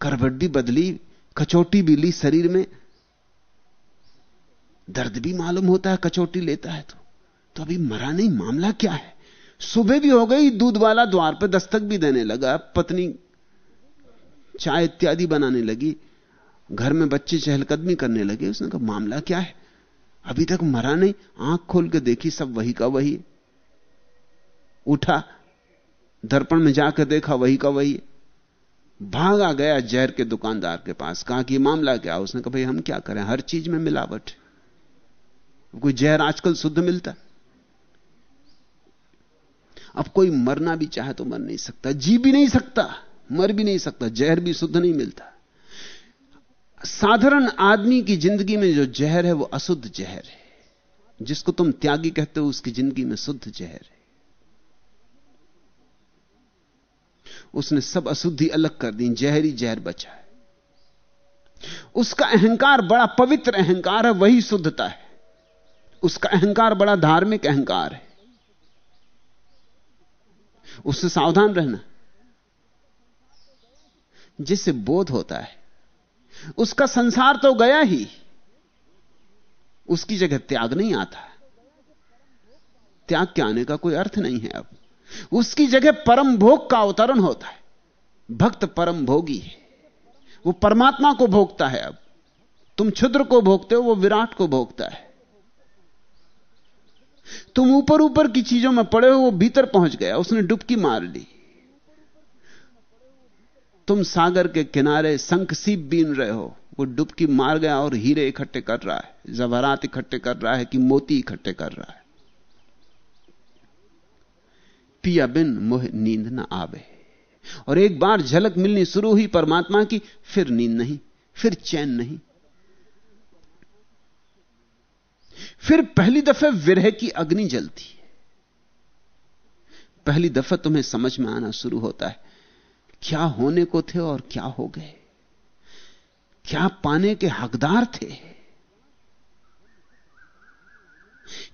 करवट भी बदली, कचोटी भी ली शरीर में। दर्द भी मालूम होता है, कचोटी लेता है तो। तो अभी मरा नहीं, मामला क्या है? सुबह भी हो गई, दूध वाला द्वार पर दस्तक भी देने लगा, पत्नी चाय इत्यादि बनाने लगी, घर में बच्चे चहलकदमी करने लगे, उसने कहा, मामला क्या है? अभी तक मरा नहीं, आँख खोल के देखी, सब वही का वही। उठा, दर्पण में जाकर देखा, वही का वही। भागा गया जहर के दुकानदार के पास, कहा कि मामला क्या? उसने कहा, भाई, हम क्या करें? हर चीज़ में मिलावट कोई जहर आजकल शुद्ध मिलता अब कोई मरना भी चाहे तो मर नहीं सकता, जी भी नहीं सकता। मर भी नहीं सकता, जहर भी शुद्ध नहीं मिलता। साधारण आदमी की ज़िंदगी में जो जहर है, वो अशुद्ध जहर है। जिसको तुम त्यागी कहते हो, उसकी ज़िंदगी में शुद्ध जहर है। उसने सब अशुद्धि अलग कर दी, जहरी जहर बचा है। उसका अहंकार बड़ा पवित्र अहंकार है, वही शुद्धता है। उसका अहंकार बड़ा धार्मिक अहंकार है। उससे सावधान रहना। जिससे बोध होता है। उसका संसार तो गया ही। उसकी जगह त्याग नहीं आता। त्याग के आने का कोई अर्थ नहीं है अब। उसकी जगह परम भोग का अवतरण होता है। भक्त परम भोगी है। वो परमात्मा को भोगता है अब। तुम क्षुद्र को भोगते हो, वो विराट को भोगता है। तुम ऊपर ऊपर की चीज़ों में पड़े हो, वो भीतर पहुँच गया। उसने डुबकी मार ली। तुम सागर के किनारे संख सीप बीन रहे हो। वो डुबकी मार गया और हीरे इकट्ठे कर रहा है जवरात इकट्ठे कर रहा है कि मोती इकट्ठे कर रहा है। पिया बिन मोह नींद न आवे। और एक बार झलक मिलनी शुरू हुई परमात्मा की, फिर नींद नहीं, फिर चैन नहीं। फिर पहली दफे विरह की अग्नि जलती है। पहली दफ़ा तुम्हें समझ में आना शुरू होता है। क्या होने को थे और क्या हो गए? क्या पाने के हकदार थे?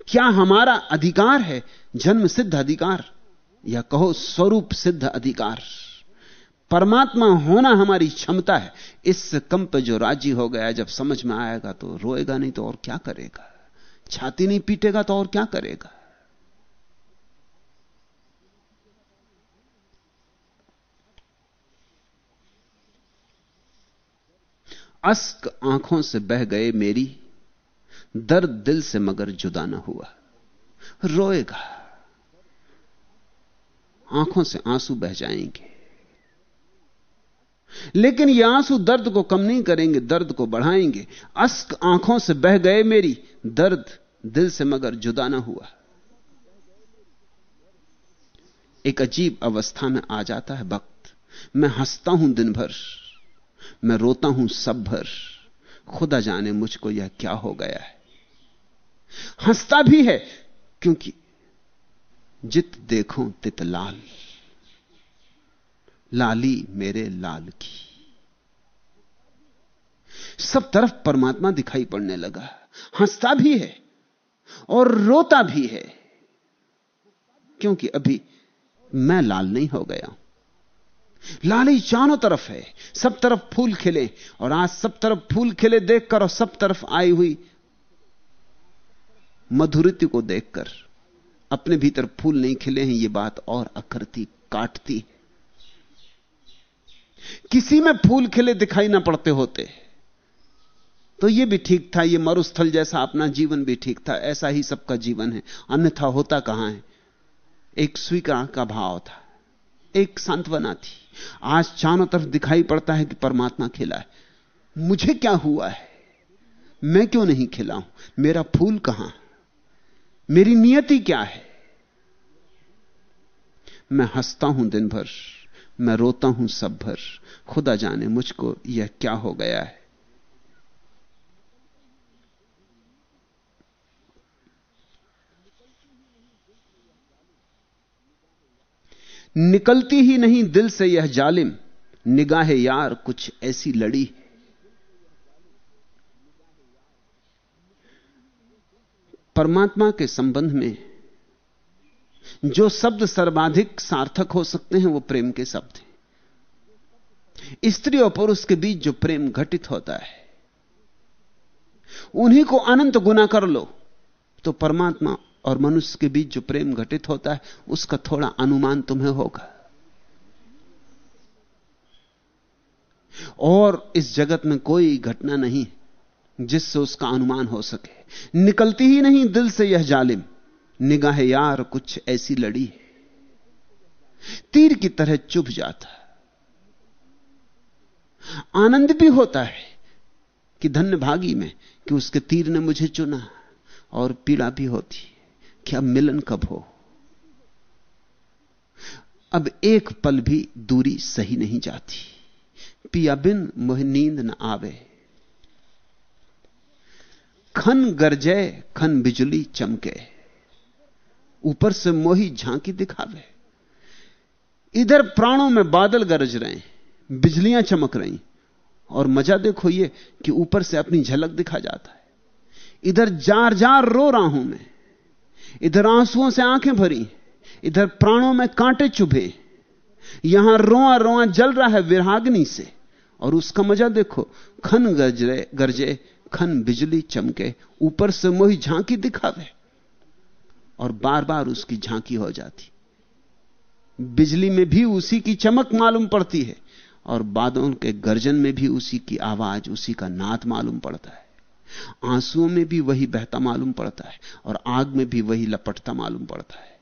क्या हमारा अधिकार है? जन्म सिद्ध अधिकार, या कहो स्वरूप सिद्ध अधिकार। परमात्मा होना हमारी क्षमता है। इससे कम पे जो राज़ी हो गया, जब समझ में आएगा तो रोएगा नहीं तो और क्या करेगा? छाती नहीं पीटेगा तो और क्या करेगा? अस्क आँखों से बह गए मेरी, दर्द दिल से मगर जुदा ना हुआ। रोएगा, आँखों से आँसू बह जाएँगे। लेकिन ये आँसू दर्द को कम नहीं करेंगे, दर्द को बढ़ाएँगे। अस्क आँखों से बह गए मेरी, दर्द दिल से मगर जुदा ना हुआ। एक अजीब अवस्था में आ जाता है वक्त। मैं हंसता हूँ दिन भर मैं रोता हूँ सब भर। खुदा जाने मुझको यह क्या हो गया है। हंसता भी है, क्योंकि जित देखो तित लाल। लाली मेरे लाल की। सब तरफ़ परमात्मा दिखाई पड़ने लगा। हंसता भी है और रोता भी है, क्योंकि अभी मैं लाल नहीं हो गया लाली चारों तरफ़ है, सब तरफ़ फूल खिले और आज सब तरफ़ फूल खिले देखकर और सब तरफ़ आई हुई मधुरित्य को देखकर अपने भीतर फूल नहीं खिले हैं, ये बात और अखरती काटती। किसी में फूल खिले दिखाई ना पड़ते होते। तो यह भी ठीक था यह मरुस्थल जैसा अपना जीवन भी ठीक था, ऐसा ही सबका जीवन है। अन्यथा होता कहाँ है? एक स्वीकार का भाव था, एक सांत्वना थी। आज चारों तरफ़ दिखाई पड़ता है कि परमात्मा खिला है। मुझे क्या हुआ है? मैं क्यों नहीं खिला हूँ? मेरा फूल कहाँ? मेरी नियति क्या है? मैं हंसता हूँ दिन भर, मैं रोता हूँ सब भर। खुदा जाने मुझको यह क्या हो गया है? निकलती ही नहीं दिल से यह जालिम, निगाह यार कुछ ऐसी लड़ी। परमात्मा के संबंध में जो शब्द सर्वाधिक सार्थक हो सकते हैं, वो प्रेम के शब्द हैं। स्त्री और पुरुष के बीच जो प्रेम घटित होता है, उन्हीं को अनंत गुना कर लो तो परमात्मा और मनुष्य के बीच जो प्रेम घटित होता है, उसका थोड़ा अनुमान तुम्हें होगा। और इस जगत में कोई घटना नहीं जिससे उसका अनुमान हो सके। निकलती ही नहीं दिल से यह जालिम। निगाह यार कुछ ऐसी लड़ी तीर की तरह चुभ जाता आनंद भी होता है कि धन्य भागी में कि उसके तीर ने मुझे चुना और पीड़ा भी होती। कि अब मिलन कब हो? अब एक पल भी दूरी सही नहीं जाती। पिया बिन मुह नींद न आवे। खन गरजे, खन बिजली चमके। ऊपर से मोही झांकी दिखावे। इधर प्राणों में बादल गरज रहे हैं, बिजलियाँ चमक रही और मज़ा देखो ये कि ऊपर से अपनी झलक दिखा जाता है। इधर जार जार रो रहा हूँ मैं। इधर आंसुओं से आँखें भरी, इधर प्राणों में कांटे चुभे। यहाँ रोआ रोआ जल रहा है विराग्नि से, और उसका मज़ा देखो, खन गरजे गरजे, खन बिजली चमके, ऊपर से मोही झांकी दिखावे, और बार बार उसकी झांकी हो जाती। बिजली में भी उसी की चमक मालूम पड़ती है, और बादलों के गर्जन में भी उसी की आवाज़, उसी का नाद मालूम पड़ता है। आंसुओं में भी वही बहता मालूम पड़ता है और आग में भी वही लपटता मालूम पड़ता है।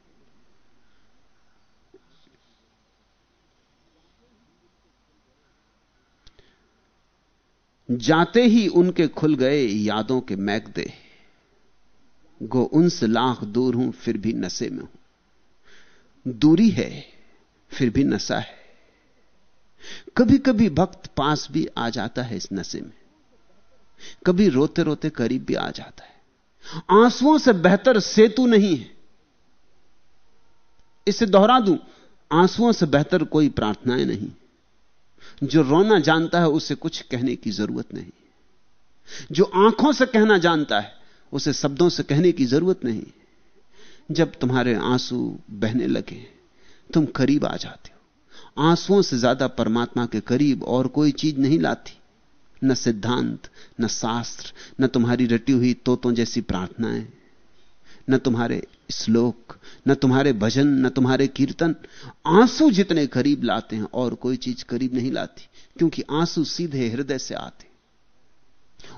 जाते ही उनके खुल गए यादों के मैक दे गो उनसे लाख दूर हूँ, फिर भी नशे में हूँ। दूरी है, फिर भी नशा है। कभी कभी भक्त पास भी आ जाता है इस नशे में। कभी रोते रोते करीब भी आ जाता है। आंसुओं से बेहतर सेतु नहीं है। इसे दोहरा दूँ, आंसुओं से बेहतर कोई प्रार्थनाएँ नहीं। जो रोना जानता है, उसे कुछ कहने की ज़रूरत नहीं। जो आँखों से कहना जानता है, उसे शब्दों से कहने की ज़रूरत नहीं। जब तुम्हारे आँसू बहने लगे, तुम करीब आ जाते हो। आंसुओं से ज़्यादा परमात्मा के करीब और कोई चीज़ नहीं लाती। न सिद्धांत, न शास्त्र, न तुम्हारी रटी हुई तोतों जैसी प्रार्थनाएँ, न तुम्हारे श्लोक, न तुम्हारे भजन, न तुम्हारे कीर्तन। आँसू जितने करीब लाते हैं, और कोई चीज़ करीब नहीं लाती, क्योंकि आँसू सीधे हृदय से आते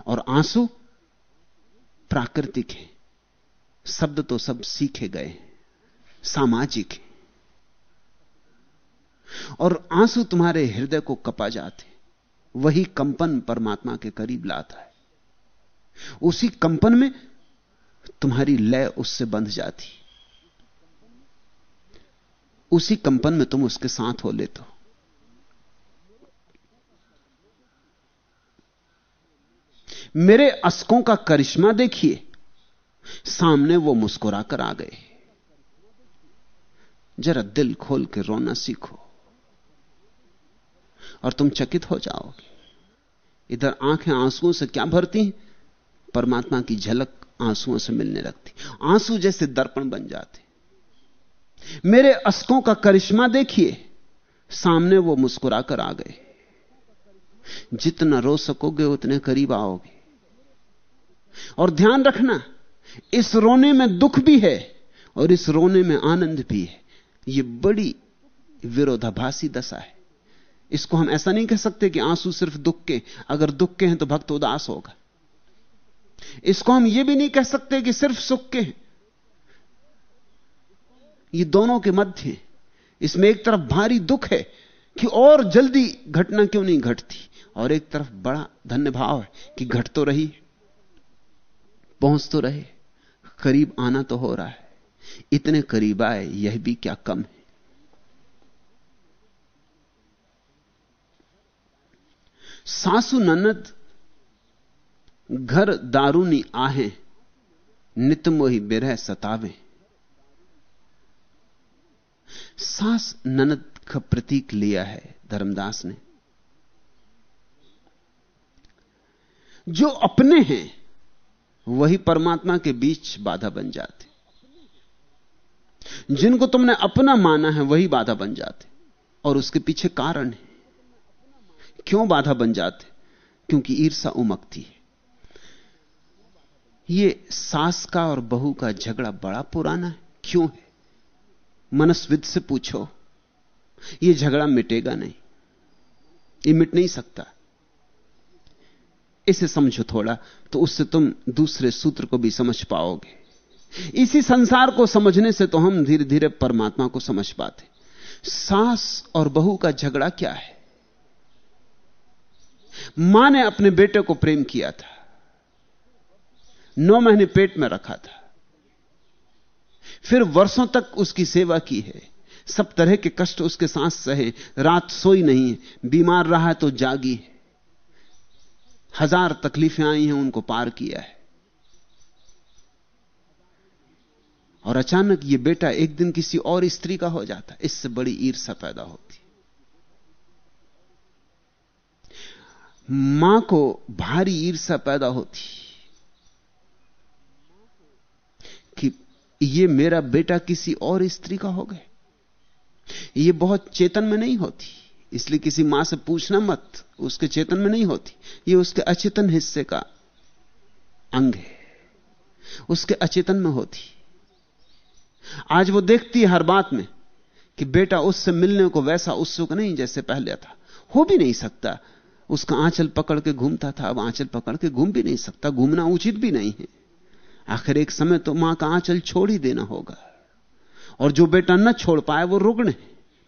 और आँसू प्राकृतिक है। शब्द तो सब सीखे गए सामाजिक है। और आँसू तुम्हारे हृदय को कपा जाते वही कंपन परमात्मा के करीब लाता है। उसी कंपन में तुम्हारी लय उससे बंध जाती। उसी कंपन में तुम उसके साथ हो लेते हो। मेरे अस्कों का करिश्मा देखिए, सामने वो मुस्कुराकर आ गए। जरा दिल खोल के रोना सीखो। और तुम चकित हो जाओगे। इधर आँखें आंसुओं से क्या भरती हैं? परमात्मा की झलक आंसुओं से मिलने लगती। आँसू जैसे दर्पण बन जाते। मेरे अस्कों का करिश्मा देखिए। सामने वो मुस्कुराकर आ गए। जितना रो सकोगे उतने करीब आओगे। और ध्यान रखना, इस रोने में दुख भी है और इस रोने में आनंद भी है। यह बड़ी विरोधाभासी दशा है। इसको हम ऐसा नहीं कह सकते कि आँसू सिर्फ़ दुख के, अगर दुख के हैं तो भक्त उदास होगा। इसको हम यह भी नहीं कह सकते कि सिर्फ़ सुख के हैं। ये दोनों के मध्य इसमें एक तरफ़ भारी दुख है कि और जल्दी घटना क्यों नहीं घटती, और एक तरफ़ बड़ा धन्य भाव है कि घट तो रही, पहुँच तो रहे, करीब आना तो हो रहा है। इतने करीब आए, यह भी क्या कम है? सासु ननद घर दारूनी आहे, नित मोही बिरह सतावे। सास ननद का प्रतीक लिया है धर्मदास ने। जो अपने हैं, वही परमात्मा के बीच बाधा बन जाते। जिनको तुमने अपना माना है, वही बाधा बन जाते। और उसके पीछे कारण है। क्यों बाधा बन जाते? क्योंकि ईर्षा उमकती है। ये सास का और बहू का झगड़ा बड़ा पुराना है। क्यों है? मनस्विद से पूछो। ये झगड़ा मिटेगा नहीं। ये मिट नहीं सकता। इसे समझो थोड़ा तो उससे तुम दूसरे सूत्र को भी समझ पाओगे। इसी संसार को समझने से तो हम धीरे धीरे परमात्मा को समझ पाते। सास और बहू का झगड़ा क्या है? माँ ने अपने बेटे को प्रेम किया था। नौ महीने पेट में रखा था। फिर वर्षों तक उसकी सेवा की है। सब तरह के कष्ट उसके सांस सहे। रात सोई नहीं बीमार रहा है तो जागी है। हज़ार तकलीफें आई हैं, उनको पार किया है। और अचानक ये बेटा एक दिन किसी और स्त्री का हो जाता। इससे बड़ी ईर्षा पैदा होती। माँ को भारी ईर्षा पैदा होती। कि ये मेरा बेटा किसी और स्त्री का हो गए ये बहुत चेतन में नहीं होती। इसलिए किसी माँ से पूछना मत, उसके चेतन में नहीं होती। ये उसके अचेतन हिस्से का अंग है। उसके अचेतन में होती। आज वो देखती है हर बात में कि बेटा उससे मिलने को वैसा उत्सुक नहीं जैसे पहले था। हो भी नहीं सकता। उसका आंचल पकड़ के घूमता था, अब आंचल पकड़ के घूम भी नहीं सकता, घूमना उचित भी नहीं है। आखिर एक समय तो माँ का आंचल छोड़ ही देना होगा। और जो बेटा न छोड़ पाए, वो रुग्ण है,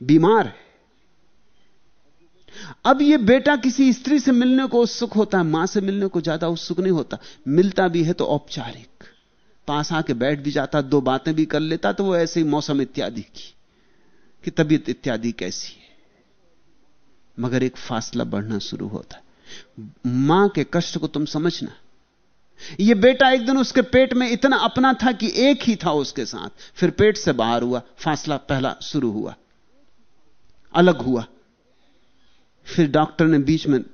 बीमार है। अब ये बेटा किसी स्त्री से मिलने को उत्सुक होता है, माँ से मिलने को ज़्यादा उत्सुक नहीं होता। मिलता भी है तो औपचारिक। पास आके बैठ भी जाता, दो बातें भी कर लेता तो वो ऐसे ही मौसम इत्यादि की, कि तबीयत इत्यादि कैसी है। मगर एक फासला बढ़ना शुरू होता है। माँ के कष्ट को तुम समझना। यह बेटा एक दिन उसके पेट में इतना अपना था कि एक ही था उसके साथ। फिर पेट से बाहर हुआ, फासला पहला शुरू हुआ। अलग हुआ। फिर डॉक्टर ने बीच में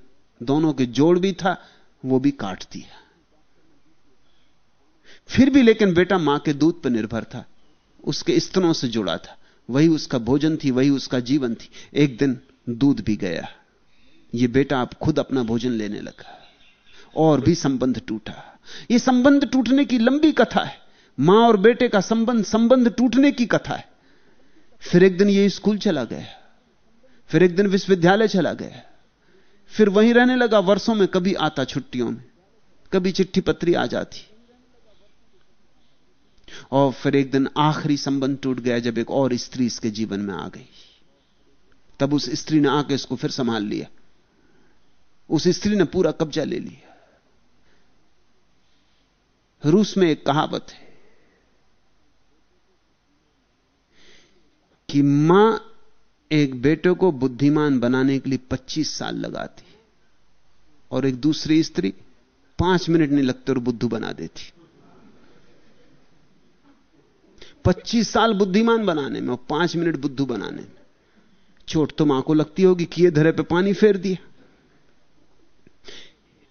दोनों के जोड़ भी था, वो भी काट दिया। फिर भी लेकिन बेटा माँ के दूध पर निर्भर था। उसके स्तनों से जुड़ा था। वही उसका भोजन थी, वही उसका जीवन थी। एक दिन दूध भी गया। ये बेटा अब खुद अपना भोजन लेने लगा और भी संबंध टूटा। यह संबंध टूटने की लंबी कथा है। माँ और बेटे का संबंध संबंध टूटने की कथा है। फिर एक दिन यह स्कूल चला गया। फिर एक दिन विश्वविद्यालय चला गया। फिर वहीं रहने लगा, वर्षों में कभी आता छुट्टियों में, कभी चिट्ठी पत्री आ जाती। और फिर एक दिन आखिरी संबंध टूट गया जब एक और स्त्री इसके जीवन में आ गई। तब उस स्त्री ने आके इसको फिर संभाल लिया। उस स्त्री ने पूरा कब्जा ले लिया। रूस में एक कहावत है कि माँ एक बेटे को बुद्धिमान बनाने के लिए 25 साल लगाती और एक दूसरी स्त्री पाँच मिनट नहीं लगते और बुद्धू बना देती 25 साल बुद्धिमान बनाने में और पाँच मिनट बुद्धू बनाने में। चोट तो माँ को लगती होगी कि धरे पे पानी फेर दिया।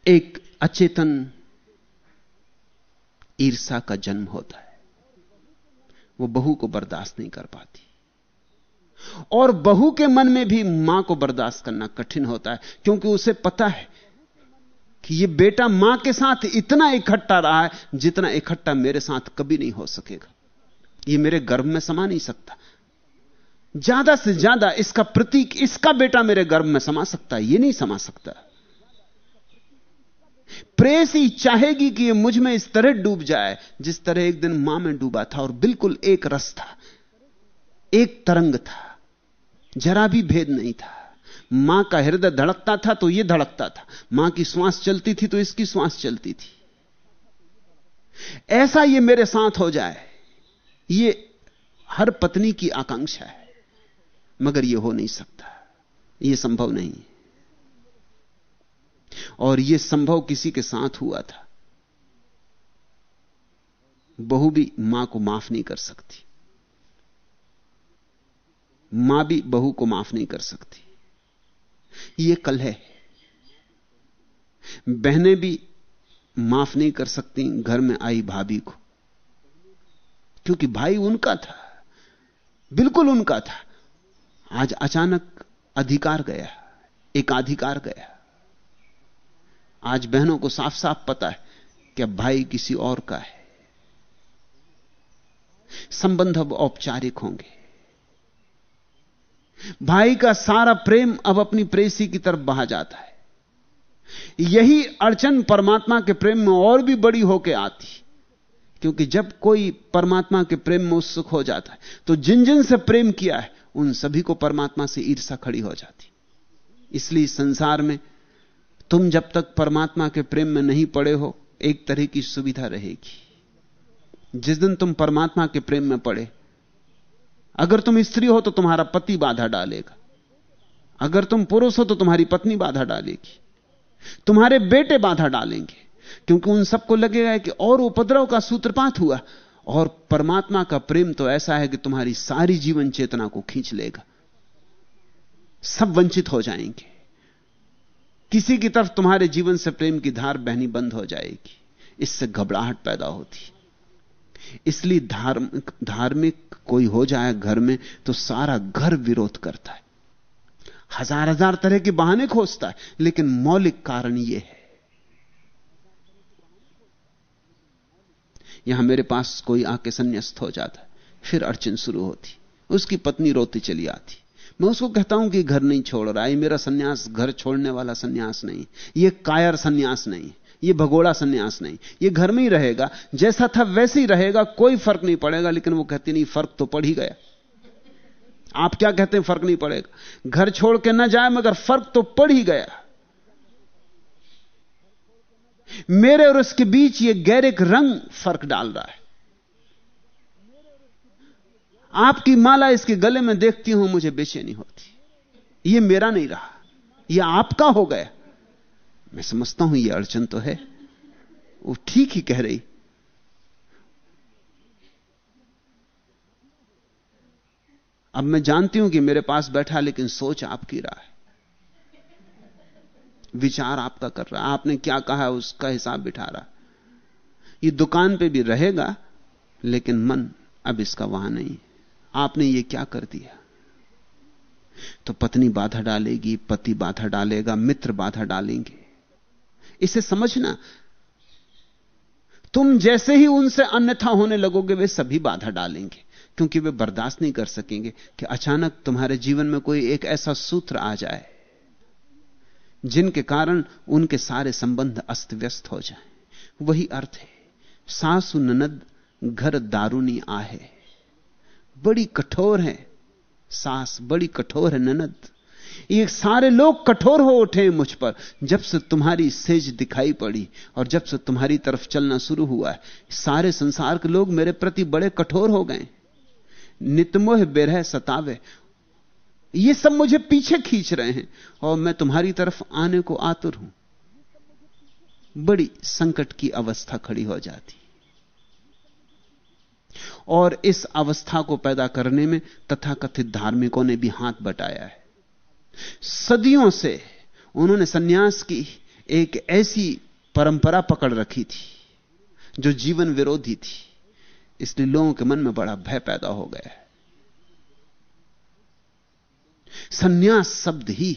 एक अचेतन ईर्षा का जन्म होता है। वो बहू को बर्दाश्त नहीं कर पाती। और बहू के मन में भी माँ को बर्दाश्त करना कठिन होता है, क्योंकि उसे पता है कि ये बेटा माँ के साथ इतना इकट्ठा रहा है जितना इकट्ठा मेरे साथ कभी नहीं हो सकेगा। ये मेरे गर्भ में समा नहीं सकता। ज़्यादा से ज़्यादा इसका प्रतीक इसका बेटा मेरे गर्भ में समा सकता है, ये नहीं समा सकता। प्रेसी चाहेगी कि ये मुझमें इस तरह डूब जाए, जिस तरह एक दिन माँ में डूबा था और बिल्कुल एक रस था, एक तरंग था, जरा भी भेद नहीं था। माँ का हृदय धड़कता था तो यह धड़कता था। माँ की श्वास चलती थी तो इसकी श्वास चलती थी। ऐसा यह मेरे साथ हो जाए यह हर पत्नी की आकांक्षा है। मगर यह हो नहीं सकता। यह संभव नहीं और यह संभव किसी के साथ हुआ था। बहू भी माँ को माफ़ नहीं कर सकती। माँ भी बहू को माफ़ नहीं कर सकती। यह कल है। बहनें भी माफ़ नहीं कर सकती घर में आई भाभी को। क्योंकि भाई उनका था। बिल्कुल उनका था। आज अचानक अधिकार गया एकाधिकार गया आज बहनों को साफ़ साफ़ पता है कि अब भाई किसी और का है। संबंध अब औपचारिक होंगे। भाई का सारा प्रेम अब अपनी प्रेसी की तरफ़ बहा जाता है। यही अड़चन परमात्मा के प्रेम में और भी बड़ी होकर आती क्योंकि जब कोई परमात्मा के प्रेम में उत्सुक हो जाता है तो जिन जिन से प्रेम किया है उन सभी को परमात्मा से ईर्षा खड़ी हो जाती। इसलिए संसार में तुम जब तक परमात्मा के प्रेम में नहीं पड़े हो, एक तरह की सुविधा रहेगी। जिस दिन तुम परमात्मा के प्रेम में पड़े, अगर तुम स्त्री हो तो तुम्हारा पति बाधा डालेगा। अगर तुम पुरुष हो तो तुम्हारी पत्नी बाधा डालेगी। तुम्हारे बेटे बाधा डालेंगे, क्योंकि उन सबको लगेगा कि और उपद्रव का सूत्रपात हुआ। और परमात्मा का प्रेम तो ऐसा है कि तुम्हारी सारी जीवन चेतना को खींच लेगा। सब वंचित हो जाएँगे। किसी की तरफ़ तुम्हारे जीवन से प्रेम की धार बहनी बंद हो जाएगी। इससे घबराहट पैदा होती। इसलिए धार्मिक धार्मिक कोई हो जाए घर में तो सारा घर विरोध करता है। हज़ार हज़ार तरह के बहाने खोजता है, लेकिन मौलिक कारण यह है यहाँ मेरे पास कोई आके संन्यास्त हो जाता। फिर अड़चन शुरू होती। उसकी पत्नी रोती चली आती। मैं उसको कहता हूँ कि घर नहीं छोड़ रहा है मेरा सन्यास, घर छोड़ने वाला सन्यास नहीं। ये कायर सन्यास नहीं, ये भगोड़ा सन्यास नहीं। ये घर में ही रहेगा, जैसा था वैसे ही रहेगा, कोई फ़र्क नहीं पड़ेगा, लेकिन वो कहती, नहीं, फ़र्क तो पड़ ही गया। आप क्या कहते हैं, फ़र्क नहीं पड़ेगा। घर छोड़ के ना जाए, मगर फ़र्क तो पड़ ही गया। मेरे और उसके बीच ये गैरिक रंग फ़र्क डाल रहा है। आपकी माला इसके गले में देखती हूँ, मुझे बेचैनी होती। ये मेरा नहीं रहा, ये आपका हो गया। मैं समझता हूँ ये अड़चन तो है। वो ठीक ही कह रही। अब मैं जानती हूँ कि मेरे पास बैठा, लेकिन सोच आपकी रहा है। विचार आपका कर रहा आपने क्या कहा उसका हिसाब बिठा रहा ये दुकान पे भी रहेगा, लेकिन मन अब इसका वहाँ नहीं आपने ये क्या कर दिया? तो पत्नी बाधा डालेगी, पति बाधा डालेगा, मित्र बाधा डालेंगे। इसे समझना। तुम जैसे ही उनसे अन्यथा होने लगोगे, वे सभी बाधा डालेंगे, क्योंकि वे बर्दाश्त नहीं कर सकेंगे कि अचानक तुम्हारे जीवन में कोई एक ऐसा सूत्र आ जाए। जिनके कारण उनके सारे संबंध अस्त व्यस्त हो जाएँ। वही अर्थ है, सासु ननद घर दारूनी आहे। बड़ी कठोर है, सास बड़ी कठोर है ननद। ये सारे लोग कठोर हो उठे मुझ पर, जब से तुम्हारी सेज दिखाई पड़ी और जब से तुम्हारी तरफ़ चलना शुरू हुआ है, सारे संसार के लोग मेरे प्रति बड़े कठोर हो गए। नितमोह बेरह सतावे ये सब मुझे पीछे खींच रहे हैं और मैं तुम्हारी तरफ़ आने को आतुर हूँ। बड़ी संकट की अवस्था खड़ी हो जाती। और इस अवस्था को पैदा करने में तथाकथित धार्मिकों ने भी हाथ बटाया है। सदियों से उन्होंने सन्यास की एक ऐसी परंपरा पकड़ रखी थी, जो जीवन विरोधी थी। इसलिए लोगों के मन में बड़ा भय पैदा हो गया है। सन्यास शब्द ही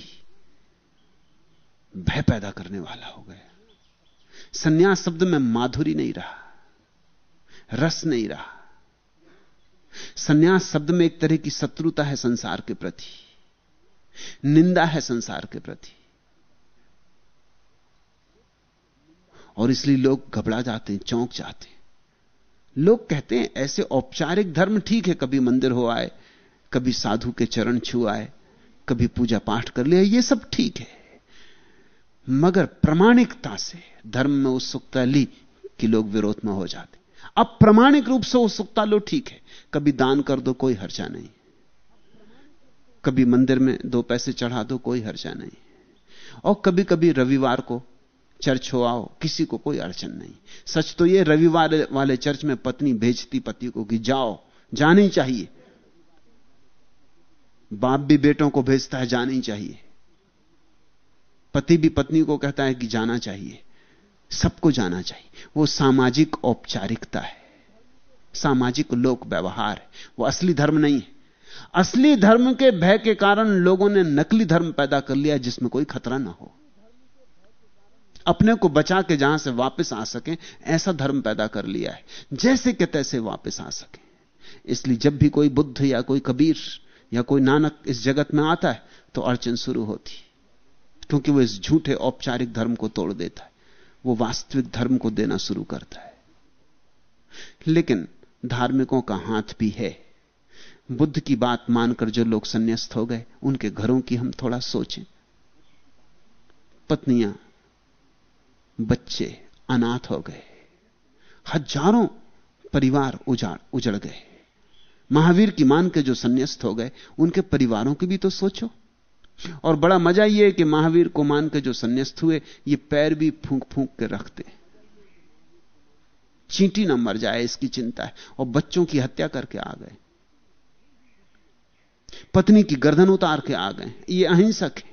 भय पैदा करने वाला हो गया। सन्यास शब्द में माधुरी नहीं रहा, रस नहीं रहा। सन्यास शब्द में एक तरह की शत्रुता है संसार के प्रति, निंदा है संसार के प्रति। और इसलिए लोग घबरा जाते हैं, चौंक जाते हैं। लोग कहते हैं, ऐसे औपचारिक धर्म ठीक है, कभी मंदिर हो आए, कभी साधु के चरण छू आए कभी पूजा पाठ कर लिया, ये सब ठीक है। मगर प्रमाणिकता से धर्म में उत्सुकता ली कि लोग विरोध में हो जाते। अब प्रमाणिक रूप से उत्सुकता लो, ठीक है। कभी दान कर दो, कोई हर्जा नहीं। कभी मंदिर में दो पैसे चढ़ा दो, कोई हर्जा नहीं। और कभी कभी रविवार को चर्च हो आओ, किसी को कोई अड़चन नहीं। सच तो ये, रविवार वाले चर्च में पत्नी भेजती पति को कि जाओ, जानी चाहिए। बाप भी बेटों को भेजता है, जानी चाहिए। पति भी पत्नी को कहता है कि जाना चाहिए। सबको जाना चाहिए। वो सामाजिक औपचारिकता है। सामाजिक लोक व्यवहार है। वो असली धर्म नहीं है। असली धर्म के भय के कारण लोगों ने नकली धर्म पैदा कर लिया जिसमें कोई खतरा ना हो। अपने को बचा के जहाँ से वापस आ सके, ऐसा धर्म पैदा कर लिया है। जैसे कि तैसे वापस आ सके। इसलिए जब भी कोई बुद्ध या कोई कबीर या कोई नानक इस जगत में आता है तो अड़चन शुरू होती क्योंकि वो इस झूठे औपचारिक धर्म को तोड़ देता है। वो वास्तविक धर्म को देना शुरू करता है। लेकिन धार्मिकों का हाथ भी है। बुद्ध की बात मानकर जो लोग संन्यास्त हो गए, उनके घरों की हम थोड़ा सोचें। पत्नियाँ, बच्चे अनाथ हो गए। हज़ारों परिवार उजाड़, उजड़ गए। महावीर की मान के जो संन्यास्त हो गए, उनके परिवारों की भी तो सोचो। और बड़ा मज़ा यह है कि महावीर को मान के जो संन्यास्त हुए, ये पैर भी फूंक फूंक के रखते। चींटी ना मर जाए, इसकी चिंता है। और बच्चों की हत्या करके आ गए। पत्नी की गर्दन उतार के आ गए। ये अहिंसक है।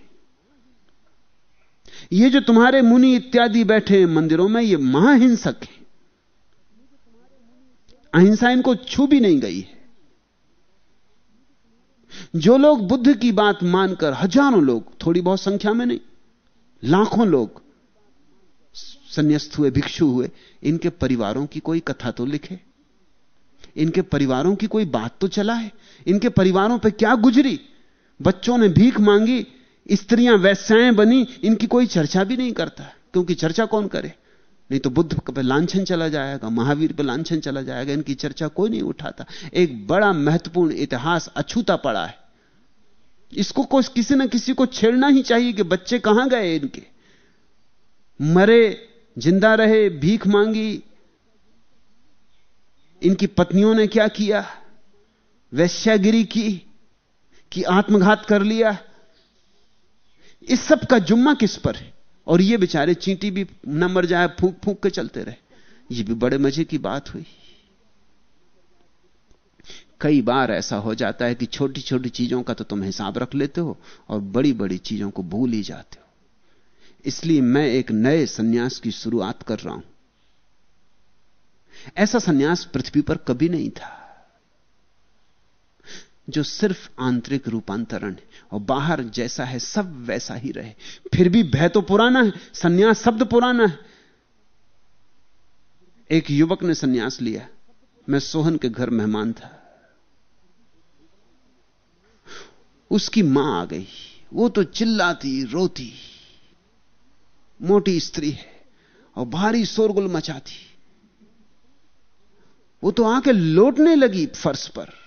ये जो तुम्हारे मुनि इत्यादि बैठे हैं मंदिरों में, ये महाहिंसक है। अहिंसा इनको छू भी नहीं गई है। जो लोग बुद्ध की बात मानकर, हज़ारों लोग, थोड़ी बहुत संख्या में नहीं, लाखों लोग संन्यास्त हुए, भिक्षु हुए, इनके परिवारों की कोई कथा तो लिखे, इनके परिवारों की कोई बात तो चला है इनके परिवारों पर क्या गुजरी, बच्चों ने भीख मांगी, स्त्रियाँ वैश्याएँ बनी, इनकी कोई चर्चा भी नहीं करता, क्योंकि चर्चा कौन करे? नहीं तो बुद्ध पर लांछन चला जाएगा, महावीर पर लांछन चला जाएगा, इनकी चर्चा कोई नहीं उठाता। एक बड़ा महत्वपूर्ण इतिहास अछूता पड़ा है। इसको कोई किसी ना किसी को छेड़ना ही चाहिए कि बच्चे कहाँ गए इनके। मरे, ज़िंदा रहे, भीख मांगी, इनकी पत्नियों ने क्या किया? वैश्यागिरी की, कि आत्मघात कर लिया। इस सब का जुम्मा किस पर है? और ये बेचारे चींटी भी न मर जाए, फूक फूक के चलते रहे। ये भी बड़े मज़े की बात हुई। कई बार ऐसा हो जाता है कि छोटी छोटी चीज़ों का तो तुम हिसाब रख लेते हो और बड़ी बड़ी चीज़ों को भूल ही जाते हो। इसलिए मैं एक नए सन्यास की शुरुआत कर रहा हूँ। ऐसा सन्यास पृथ्वी पर कभी नहीं था। जो सिर्फ़ आंतरिक रूपांतरण है और बाहर जैसा है सब वैसा ही रहे। फिर भी भय तो पुराना है, सन्यास शब्द पुराना है। एक युवक ने सन्यास लिया। मैं सोहन के घर मेहमान था। उसकी माँ आ गई। वो तो चिल्लाती, रोती। मोटी स्त्री है और भारी शोरगुल मचाती। वो तो आके लौटने लगी फर्श पर।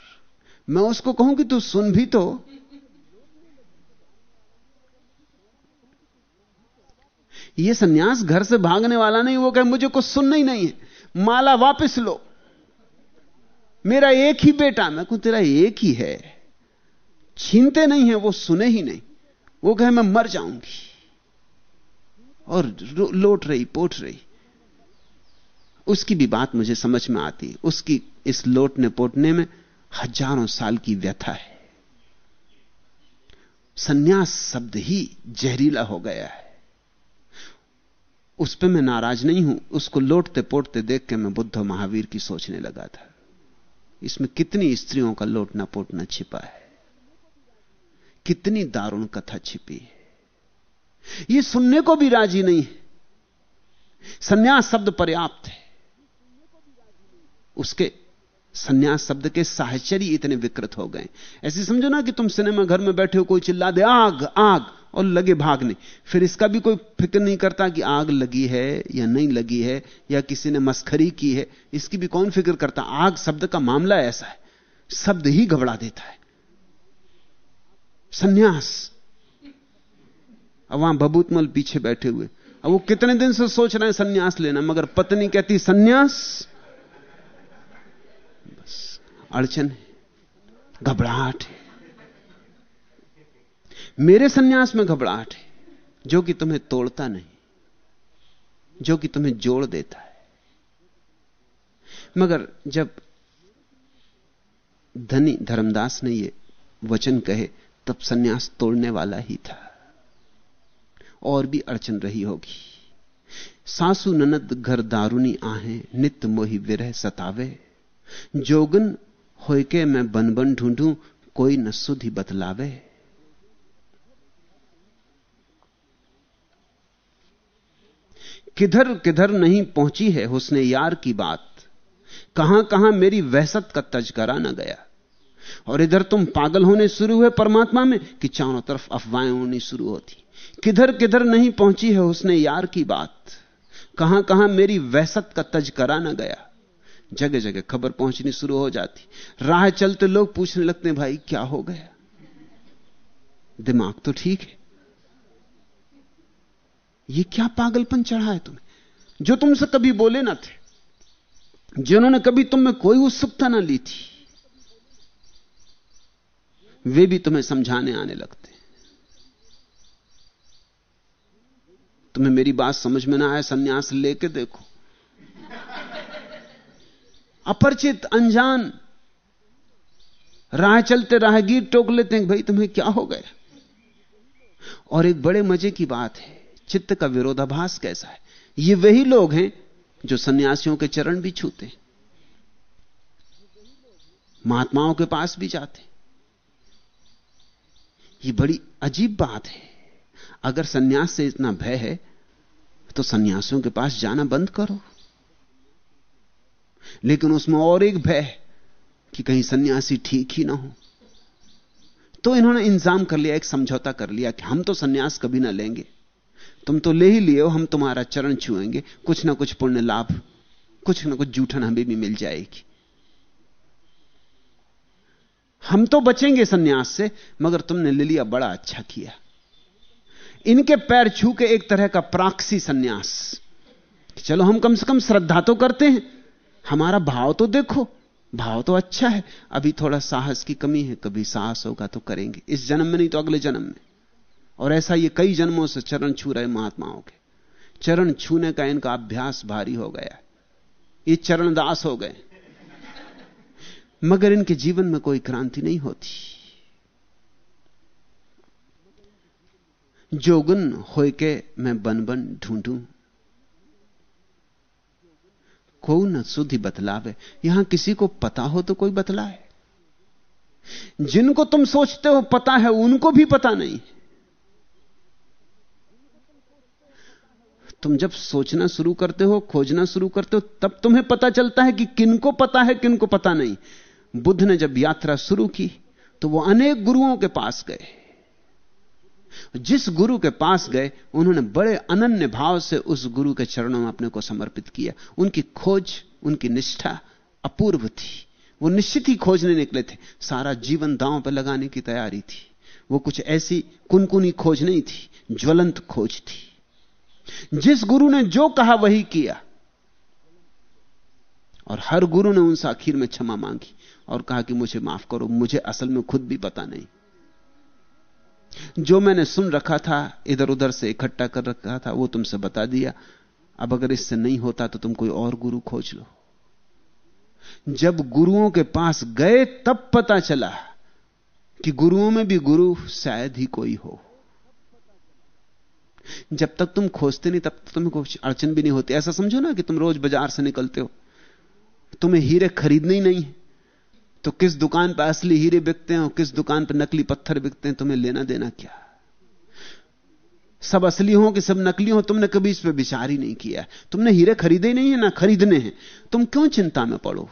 मैं उसको कहूँ कि तू सुन भी तो। ये सन्यास घर से भागने वाला नहीं, वो कहे, मुझे कुछ सुनना ही नहीं है। माला वापस लो। मेरा एक ही बेटा, मैं कहूँ, तेरा एक ही है। छीनते नहीं है, वो सुने ही नहीं। वो कहे, मैं मर जाऊँगी। और लोट रही पोट रही। उसकी भी बात मुझे समझ में आती। उसकी इस लोटने पोटने में हज़ारों साल की व्यथा है। सन्यास शब्द ही जहरीला हो गया है। उस पर मैं नाराज़ नहीं हूँ, उसको लोटते पोटते देख के मैं बुद्ध महावीर की सोचने लगा था। इसमें कितनी स्त्रियों का लोटना पोटना छिपा है। कितनी दारुण कथा छिपी है। ये सुनने को भी राज़ी नहीं है। सन्यास शब्द पर्याप्त है। उसके सन्यास शब्द के साहचर्य इतने विकृत हो गए। ऐसे समझो ना कि तुम सिनेमा घर में बैठे हो, कोई चिल्ला दे, आग आग, और लगे भागने। फिर इसका भी कोई फ़िक्र नहीं करता कि आग लगी है या नहीं लगी है, या किसी ने मस्खरी की है। इसकी भी कौन फ़िक्र करता? आग शब्द का मामला ऐसा है। शब्द ही घबरा देता है। सन्यास। अब वहाँ बबूतमल पीछे बैठे हुए। अब वो कितने दिन से सोच रहे हैं सन्यास लेना, मगर पत्नी कहती, सन्यास? अड़चन है, घबराहट है। मेरे सन्यास में घबराहट है, जो कि तुम्हें तोड़ता नहीं, जो कि तुम्हें जोड़ देता है। मगर जब धनी धर्मदास ने ये वचन कहे, तब सन्यास तोड़ने वाला ही था। और भी अड़चन रही होगी। सासू ननद घर दारुनी आहे, नित्य मोहि विरह सतावे। जोगन होके मैं बन बन ढूंढूं, कोई न सुधि बतलावे। किधर किधर नहीं पहुँची है हुसने यार की बात। कहाँ कहाँ मेरी वहसत का तजकरा न गया। और इधर तुम पागल होने शुरू हुए परमात्मा में, कि चारों तरफ़ अफवाहें होनी शुरू होती। किधर किधर नहीं पहुँची है उसने यार की बात। कहाँ कहाँ मेरी वहसत का तजकरा न गया। जगह जगह खबर पहुंचनी शुरू हो जाती। राह चलते लोग पूछने लगते भाई, क्या हो गया? दिमाग तो ठीक है। ये क्या पागलपन चढ़ा है तुम्हें जो तुमसे कभी बोले ना थे, जिन्होंने कभी तुम में कोई उत्सुकता ना ली थी, वे भी तुम्हें समझाने आने लगते। तुम्हें मेरी बात समझ में ना आए सन्यास लेके देखो। अपरिचित, अनजान। राह चलते राहगीर टोक लेते हैं, भाई, तुम्हें क्या हो गया? और एक बड़े मज़े की बात है, चित्त का विरोधाभास कैसा है? ये वही लोग हैं जो सन्यासियों के चरण भी छूते महात्माओं के पास भी जाते ये बड़ी अजीब बात है, अगर सन्यास से इतना भय है तो सन्यासियों के पास जाना बंद करो। लेकिन उसमें और एक भय कि कहीं सन्यासी ठीक ही ना हो। तो इन्होंने इंतज़ाम कर लिया, एक समझौता कर लिया कि हम तो सन्यास कभी ना लेंगे। तुम तो ले ही लियो हम तुम्हारा चरण छुएँगे। कुछ ना कुछ पुण्य लाभ, कुछ ना कुछ जूठन हमें भी मिल जाएगी। हम तो बचेंगे सन्यास से, मगर तुमने ले लिया, बड़ा अच्छा किया। इनके पैर छू के एक तरह का प्राक्सी सन्यास। चलो हम कम से कम श्रद्धा तो करते हैं। हमारा भाव तो देखो, भाव तो अच्छा है, अभी थोड़ा साहस की कमी है, कभी साहस होगा तो करेंगे। इस जन्म में नहीं तो अगले जन्म में। और ऐसा ये कई जन्मों से चरण छू रहे महात्माओं के। चरण छूने का इनका अभ्यास भारी हो गया ये चरण दास हो गए। मगर इनके जीवन में कोई क्रांति नहीं होती। जोगुन होय के मैं बन बन ढूंढूं। को न सुधि बतलावे। यहाँ किसी को पता हो तो कोई बतलाए। जिनको तुम सोचते हो पता है, उनको भी पता नहीं। तुम जब सोचना शुरू करते हो, खोजना शुरू करते हो, तब तुम्हें पता चलता है कि किनको पता है, किनको पता नहीं। बुद्ध ने जब यात्रा शुरू की तो वो अनेक गुरुओं के पास गए। जिस गुरु के पास गए, उन्होंने बड़े अनन्य भाव से उस गुरु के चरणों में अपने को समर्पित किया। उनकी खोज, उनकी निष्ठा अपूर्व थी। वो निश्चित ही खोजने निकले थे। सारा जीवन दांव पर लगाने की तैयारी थी। वो कुछ ऐसी कुनकुनी खोज नहीं थी, ज्वलंत खोज थी। जिस गुरु ने जो कहा, वही किया। और हर गुरु ने उनसे आखिर में क्षमा मांगी और कहा कि मुझे माफ़ करो, मुझे असल में खुद भी पता नहीं। जो मैंने सुन रखा था इधर उधर से इकट्ठा कर रखा था, वो तुमसे बता दिया। अब अगर इससे नहीं होता तो तुम कोई और गुरु खोज लो। जब गुरुओं के पास गए, तब पता चला कि गुरुओं में भी गुरु शायद ही कोई हो। जब तक तुम खोजते नहीं, तब तक तुम्हें कुछ अड़चन भी नहीं होती। ऐसा समझो ना कि तुम रोज बाज़ार से निकलते हो। तुम्हें हीरे खरीदने ही नहीं है। तो किस दुकान पर असली हीरे बिकते हैं और किस दुकान पर नकली पत्थर बिकते हैं, तुम्हें लेना देना क्या? सब असली हो कि सब नकली हो, तुमने कभी इस पर विचार ही नहीं किया। तुमने हीरे खरीदे ही नहीं है, ना खरीदने हैं। तुम क्यों चिंता में पड़ो?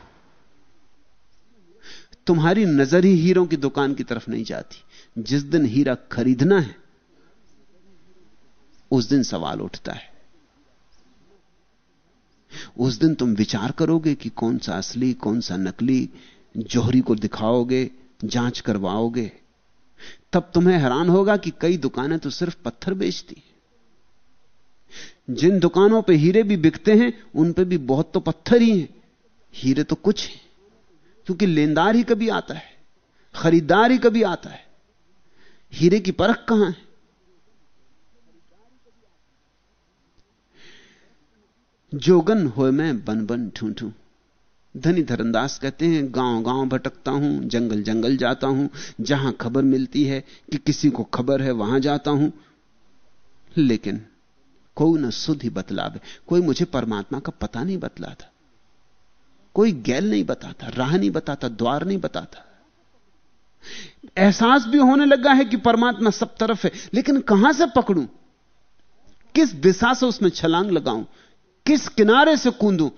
तुम्हारी नज़र ही हीरों की दुकान की तरफ़ नहीं जाती। जिस दिन हीरा खरीदना है, उस दिन सवाल उठता है। उस दिन तुम विचार करोगे कि कौन सा असली, कौन सा नकली जोहरी को दिखाओगे, जाँच करवाओगे, तब तुम्हें हैरान होगा कि कई दुकानें तो सिर्फ़ पत्थर बेचती जिन दुकानों पे हीरे भी बिकते हैं, उन पे भी बहुत तो पत्थर ही हैं। हीरे तो कुछ हैं, क्योंकि लेनदार ही कभी आता है, खरीदार ही कभी आता है। हीरे की परख कहाँ है? जोगन हो मैं बन बन ढूंढूं। धनी धरनदास कहते हैं गाँव गाँव भटकता हूँ जंगल जंगल जाता हूँ, जहाँ खबर मिलती है कि किसी को खबर है वहाँ जाता हूँ। लेकिन कोई न सुध ही बतलावे। कोई मुझे परमात्मा का पता नहीं बतलाता। कोई गैल नहीं बताता, राह नहीं बताता, द्वार नहीं बताता। एहसास भी होने लगा है कि परमात्मा सब तरफ़ है, लेकिन कहाँ से पकड़ूं? किस दिशा से उसमें छलांग लगाऊँ? किस किनारे से कूदूं?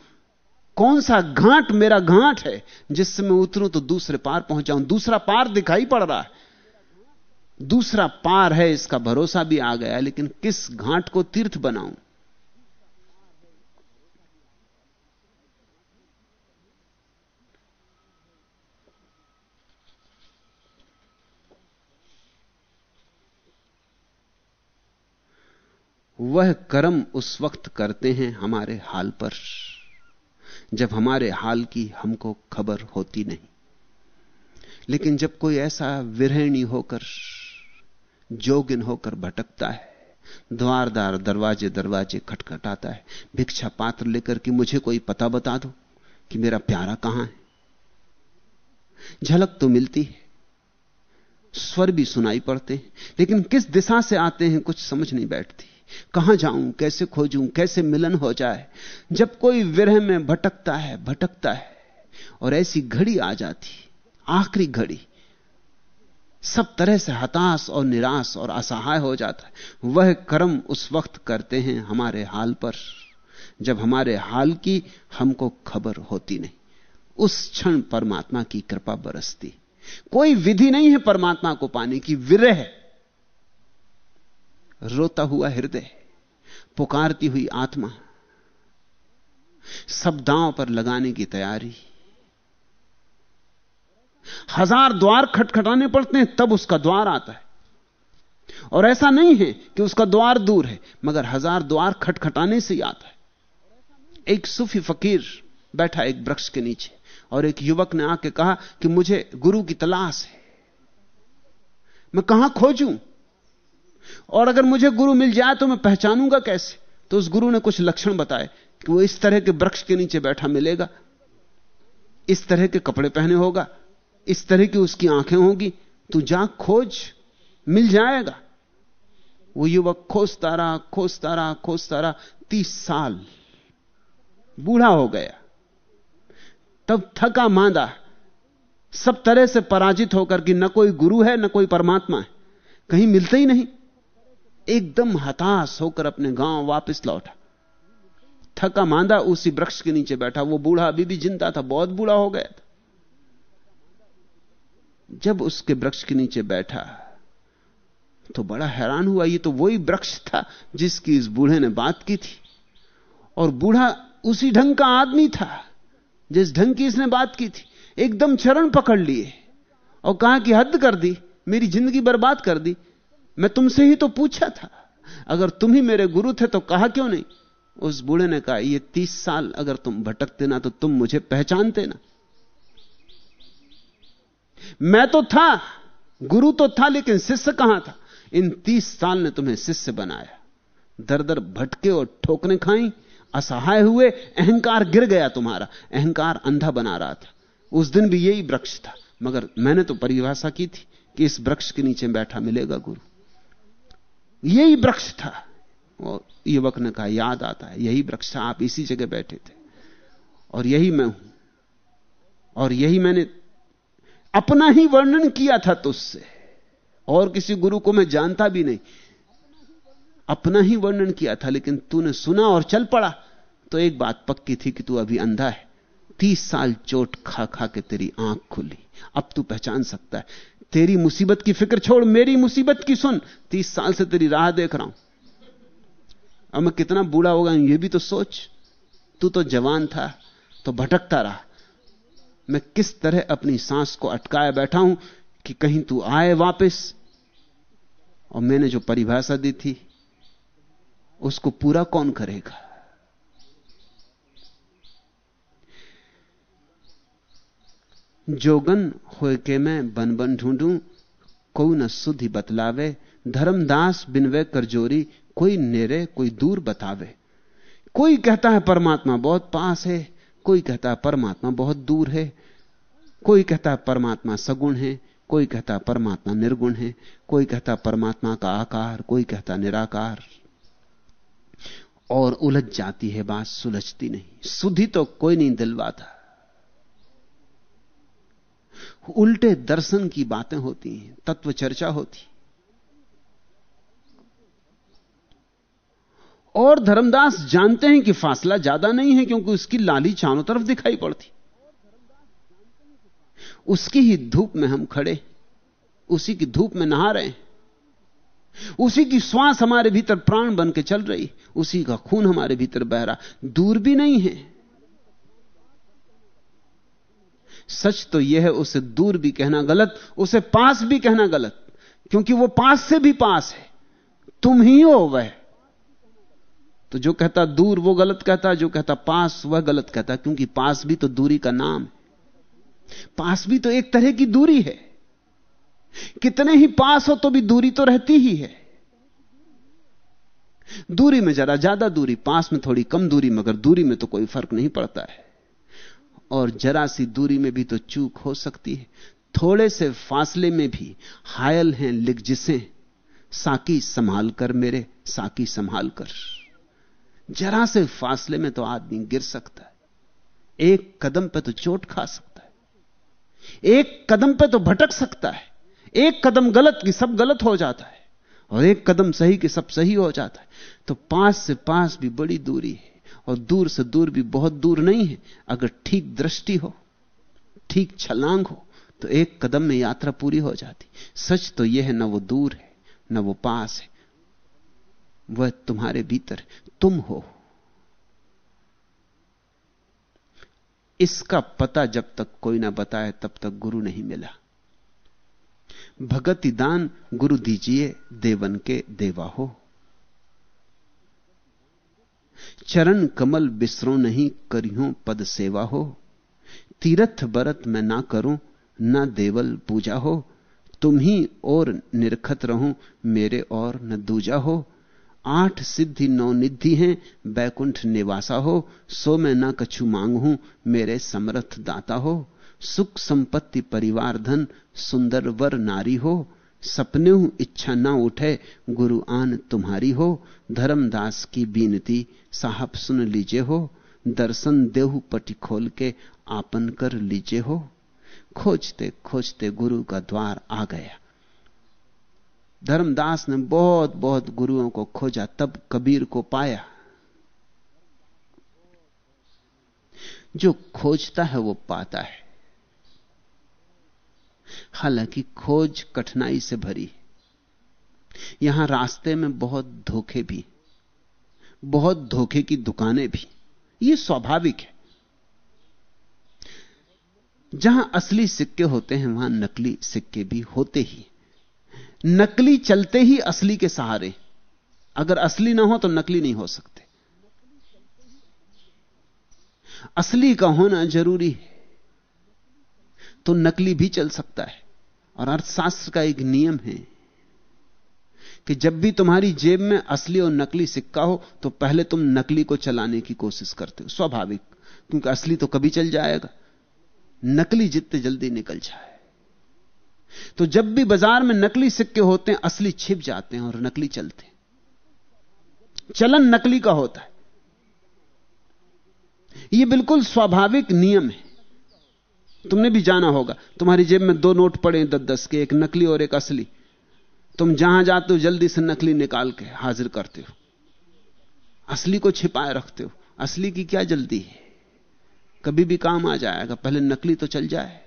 कौन सा घाट मेरा घाट है जिससे मैं उतरूं तो दूसरे पार पहुँच जाऊँ दूसरा पार दिखाई पड़ रहा है। दूसरा पार है, इसका भरोसा भी आ गया, लेकिन किस घाट को तीर्थ बनाऊँ? वह कर्म उस वक्त करते हैं हमारे हाल पर। जब हमारे हाल की हमको खबर होती नहीं। लेकिन जब कोई ऐसा विरहणी होकर, जोगिन होकर भटकता है, द्वारदार दरवाजे दरवाजे खटखटाता है, भिक्षा पात्र लेकर कि मुझे कोई पता बता दो कि मेरा प्यारा कहाँ है। झलक तो मिलती है, स्वर भी सुनाई पड़ते हैं, लेकिन किस दिशा से आते हैं कुछ समझ नहीं बैठती। कहाँ जाऊँ, कैसे खोजूं, कैसे मिलन हो जाए? जब कोई विरह में भटकता है भटकता है, और ऐसी घड़ी आ जाती, आखिरी घड़ी, सब तरह से हताश और निराश और असहाय हो जाता है। वह कर्म उस वक्त करते हैं हमारे हाल पर, जब हमारे हाल की हमको खबर होती नहीं। उस क्षण परमात्मा की कृपा बरसती। कोई विधि नहीं है परमात्मा को पाने की, विरह रोता हुआ हृदय, पुकारती हुई आत्मा, सब दांव पर लगाने की तैयारी। हज़ार द्वार खटखटाने पड़ते हैं, तब उसका द्वार आता है। और ऐसा नहीं है कि उसका द्वार दूर है, मगर हज़ार द्वार खटखटाने से ही आता है। एक सूफी फकीर बैठा एक वृक्ष के नीचे, और एक युवक ने आके कहा कि मुझे गुरु की तलाश है। मैं कहाँ खोजूं? और अगर मुझे गुरु मिल जाए तो मैं पहचानूँगा कैसे? तो उस गुरु ने कुछ लक्षण बताए कि वो इस तरह के वृक्ष के नीचे बैठा मिलेगा। इस तरह के कपड़े पहने होगा। इस तरह की उसकी आँखें होगी। तू जा, खोज। मिल जाएगा। वो युवक खोजता रहा खोजता रहा खोजता रहा। तीस साल। बूढ़ा हो गया। तब थका मांदा। सब तरह से पराजित होकर कि न कोई गुरु है, न कोई परमात्मा है। कहीं मिलते ही नहीं। एकदम हताश होकर अपने गाँव वापस लौटा। थका मांदा उसी वृक्ष के नीचे बैठा। वो बूढ़ा अभी भी ज़िंदा था, बहुत बूढ़ा हो गया था। जब उसके वृक्ष के नीचे बैठा तो बड़ा हैरान हुआ, ये तो वही वृक्ष था जिसकी इस बूढ़े ने बात की थी। और बूढ़ा उसी ढंग का आदमी था जिस ढंग की इसने बात की थी। एकदम चरण पकड़ लिए और कहा कि हद कर दी, मेरी ज़िंदगी बर्बाद कर दी। मैं तुमसे ही तो पूछा था। अगर तुम ही मेरे गुरु थे तो कहा क्यों नहीं? उस बूढ़े ने कहा, ये तीस साल अगर तुम भटकते ना तो तुम मुझे पहचानते ना। मैं तो था, गुरु तो था, लेकिन शिष्य कहाँ था? इन तीस साल ने तुम्हें शिष्य बनाया। दर दर भटके और ठोकने खाई, असहाय हुए, अहंकार गिर गया तुम्हारा, अहंकार अंधा बना रहा था। उस दिन भी यही वृक्ष था, मगर मैंने तो परिभाषा की थी कि इस वृक्ष के नीचे बैठा मिलेगा गुरु। यही वृक्ष था। और युवक ने कहा, याद आता है, यही वृक्ष था, आप इसी जगह बैठे थे। और यही मैं हूँ। और यही मैंने अपना ही वर्णन किया था तुझसे। और किसी गुरु को मैं जानता भी नहीं। अपना ही वर्णन किया था, लेकिन तूने सुना और चल पड़ा। तो एक बात पक्की थी कि तू अभी अंधा है। तीस साल चोट खा खा के तेरी आँख खुली। अब तू पहचान सकता है तेरी मुसीबत की फ़िक्र छोड़, मेरी मुसीबत की सुन। तीस साल से तेरी राह देख रहा हूँ। अब मैं कितना बूढ़ा होगा ये भी तो सोच। तू तो जवान था तो भटकता रहा। मैं किस तरह अपनी सांस को अटकाए बैठा हूँ कि कहीं तू आए वापस? और मैंने जो परिभाषा दी थी, उसको पूरा कौन करेगा? जोगन होए के मैं बन बन ढूंढूं, कोई न सुधि बतलावे, धर्मदास बिनवे करजोरी, कोई नेरे, कोई दूर बतावे। कोई कहता है परमात्मा बहुत पास है, कोई कहता है परमात्मा बहुत दूर है, कोई कहता है परमात्मा सगुण है, कोई कहता है परमात्मा निर्गुण है, कोई कहता परमात्मा का आकार, कोई कहता निराकार। और उलझ जाती है बात, सुलझती नहीं। सुधि तो कोई नहीं दिलवाता उल्टे दर्शन की बातें होती हैं, तत्व चर्चा होती और धर्मदास जानते हैं कि फासला ज़्यादा नहीं है क्योंकि उसकी लाली चारों तरफ़ दिखाई पड़ती। उसकी ही धूप में हम खड़े, उसी की धूप में नहा रहे हैं। उसी की श्वास हमारे भीतर प्राण बन के चल रही, उसी का खून हमारे भीतर बह रहा। दूर भी नहीं है। सच तो यह है, उसे दूर भी कहना गलत, उसे पास भी कहना गलत, क्योंकि वो पास से भी पास है। तुम ही हो वह। तो जो कहता दूर, वो गलत कहता, जो कहता पास, वह गलत कहता, क्योंकि पास भी तो दूरी का नाम है। पास भी तो एक तरह की दूरी है। कितने ही पास हो तो भी दूरी तो रहती ही है। दूरी में जरा ज़्यादा दूरी, पास में थोड़ी कम दूरी, मगर दूरी में तो कोई फ़र्क नहीं पड़ता है। और जरा सी दूरी में भी तो चूक हो सकती है। थोड़े से फासले में भी हायल हैं लिख जिसे, साकी संभाल कर मेरे, साकी संभाल कर। जरा से फासले में तो आदमी गिर सकता है। एक कदम पे तो चोट खा सकता है। एक कदम पे तो भटक सकता है। एक कदम गलत की सब गलत हो जाता है। और एक कदम सही की सब सही हो जाता है। तो पास से पास भी बड़ी दूरी है। और दूर से दूर भी बहुत दूर नहीं है। अगर ठीक दृष्टि हो, ठीक छलांग हो तो एक कदम में यात्रा पूरी हो जाती। सच तो यह है, ना वो दूर है, न वो पास है। वह तुम्हारे भीतर तुम हो। इसका पता जब तक कोई ना बताए, तब तक गुरु नहीं मिला। भगति दान गुरु दीजिए, देवन के देवा हो। चरण कमल बिसरो नहीं करियो पद सेवा हो। तीर्थ बरत मैं ना करूँ, ना देवल पूजा हो। तुम ही और निरखत रहूँ, मेरे और न दूजा हो। आठ सिद्धि नौ निधि हैं, बैकुंठ निवासा हो। सो मैं ना कछु मांग, मेरे समर्थ दाता हो। सुख संपत्ति परिवार धन, सुंदर वर नारी हो। सपने हूँ, इच्छा ना उठे, गुरु आन तुम्हारी हो। धर्मदास की बीनती, साहब सुन लीजे हो। दर्शन देहु पटी खोल के आपन कर लीजिए हो। खोजते खोजते गुरु का द्वार आ गया। धर्मदास ने बहुत बहुत गुरुओं को खोजा, तब कबीर को पाया। जो खोजता है, वो पाता है। हालाँकि खोज कठिनाई से भरी। यहाँ रास्ते में बहुत धोखे भी, बहुत धोखे की दुकानें भी। यह स्वाभाविक है। जहाँ असली सिक्के होते हैं, वहाँ नकली सिक्के भी होते ही। नकली चलते ही असली के सहारे। अगर असली ना हो तो नकली नहीं हो सकते। असली का होना ज़रूरी है। तो नकली भी चल सकता है। और अर्थशास्त्र का एक नियम है कि जब भी तुम्हारी जेब में असली और नकली सिक्का हो तो पहले तुम नकली को चलाने की कोशिश करते हो, स्वाभाविक, क्योंकि असली तो कभी चल जाएगा। नकली जितने जल्दी निकल जाए। तो जब भी बाज़ार में नकली सिक्के होते हैं, असली छिप जाते हैं और नकली चलते हैं। चलन नकली का होता है। यह बिल्कुल स्वाभाविक नियम है। तुमने भी जाना होगा। तुम्हारी जेब में दो नोट पड़े दस दस के, एक नकली और एक असली। तुम जहाँ जाते हो, जल्दी से नकली निकाल के हाजिर करते हो। असली को छिपाए रखते हो। असली की क्या जल्दी है? कभी भी काम आ जाएगा, पहले नकली तो चल जाए।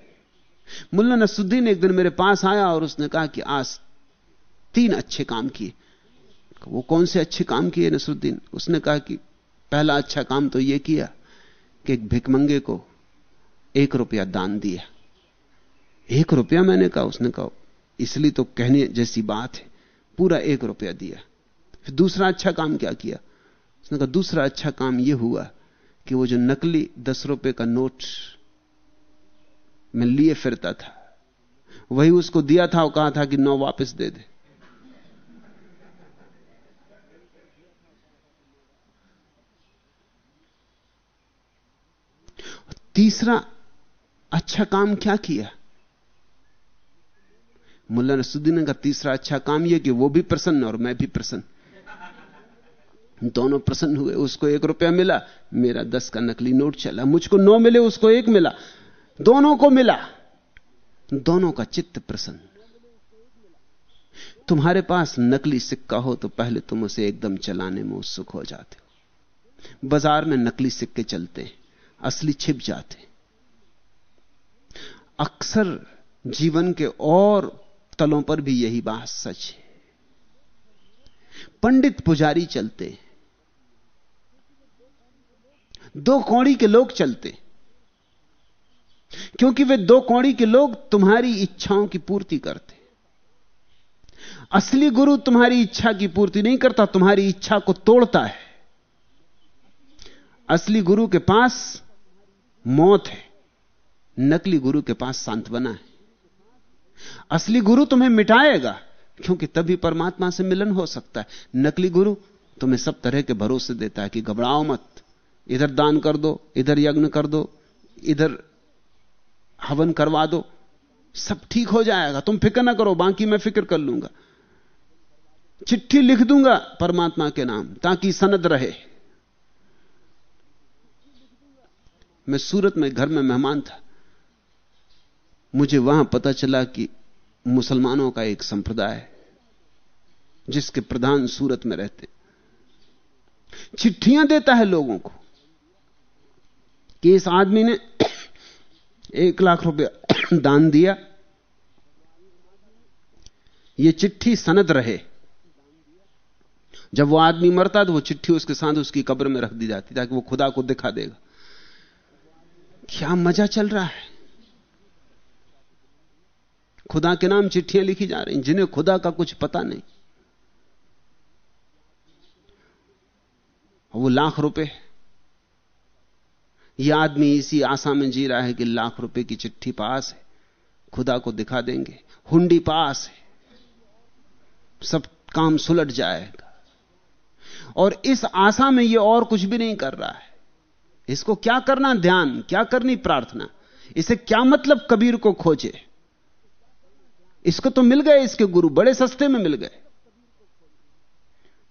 मुल्ला नसुद्दीन एक दिन मेरे पास आया और उसने कहा कि आज तीन अच्छे काम किए। वो कौन से अच्छे काम किए नसरुद्दीन? उसने कहा कि पहला अच्छा काम तो यह किया कि एक भिकमंगे को एक रुपया दान दिया। एक रुपया मैंने कहा, उसने कहा, इसलिए तो कहने जैसी बात है, पूरा एक रुपया दिया। फिर दूसरा अच्छा काम क्या किया? उसने कहा, दूसरा अच्छा काम यह हुआ कि वो जो नकली दस रुपए का नोट मैं लिए फिरता था, वही उसको दिया था और कहा था कि नौ वापस दे दे। तीसरा अच्छा काम क्या किया? मुल्ला नसुद्दीन का तीसरा अच्छा काम यह कि वो भी प्रसन्न और मैं भी प्रसन्न। दोनों प्रसन्न हुए, उसको एक रुपया मिला, मेरा दस का नकली नोट चला, मुझको नौ मिले, उसको एक मिला, दोनों को मिला। दोनों का चित्त प्रसन्न। तुम्हारे पास नकली सिक्का हो तो पहले तुम उसे एकदम चलाने में उत्सुक हो जाते हो। बाज़ार में नकली सिक्के चलते असली छिप जाते अक्सर जीवन के और तलों पर भी यही बात सच है। पंडित पुजारी चलते, दो कौड़ी के लोग चलते, क्योंकि वे दो कौड़ी के लोग तुम्हारी इच्छाओं की पूर्ति करते। असली गुरु तुम्हारी इच्छा की पूर्ति नहीं करता, तुम्हारी इच्छा को तोड़ता है। असली गुरु के पास मौत है। नकली गुरु के पास सांत्वना है। असली गुरु तुम्हें मिटाएगा, क्योंकि तभी परमात्मा से मिलन हो सकता है। नकली गुरु तुम्हें सब तरह के भरोसे देता है कि घबराओ मत। इधर दान कर दो, इधर यज्ञ कर दो, इधर हवन करवा दो। सब ठीक हो जाएगा। तुम फ़िक्र ना करो, बाकी मैं फ़िक्र कर लूँगा। चिट्ठी लिख दूँगा परमात्मा के नाम, ताकि सनद रहे। मैं सूरत में घर में मेहमान था। मुझे वहाँ पता चला कि मुसलमानों का एक संप्रदाय है, जिसके प्रधान सूरत में रहते चिट्ठियाँ देता है लोगों को कि इस आदमी ने एक लाख रुपया दान दिया। यह चिट्ठी सनद रहे। जब वो आदमी मरता तो वो चिट्ठी उसके साथ उसकी कब्र में रख दी जाती, ताकि वो खुदा को दिखा देगा। क्या मज़ा चल रहा है? खुदा के नाम चिट्ठियाँ लिखी जा रही जिन्हें खुदा का कुछ पता नहीं। वो लाख रुपए यह आदमी इसी आशा में जी रहा है कि लाख रुपए की चिट्ठी पास है, खुदा को दिखा देंगे। हुंडी पास है। सब काम सुलट जाएगा। और इस आशा में यह और कुछ भी नहीं कर रहा है। इसको क्या करना? ध्यान, क्या करनी? प्रार्थना। इसे क्या मतलब कबीर को खोजे? इसको तो मिल गए, इसके गुरु बड़े सस्ते में मिल गए।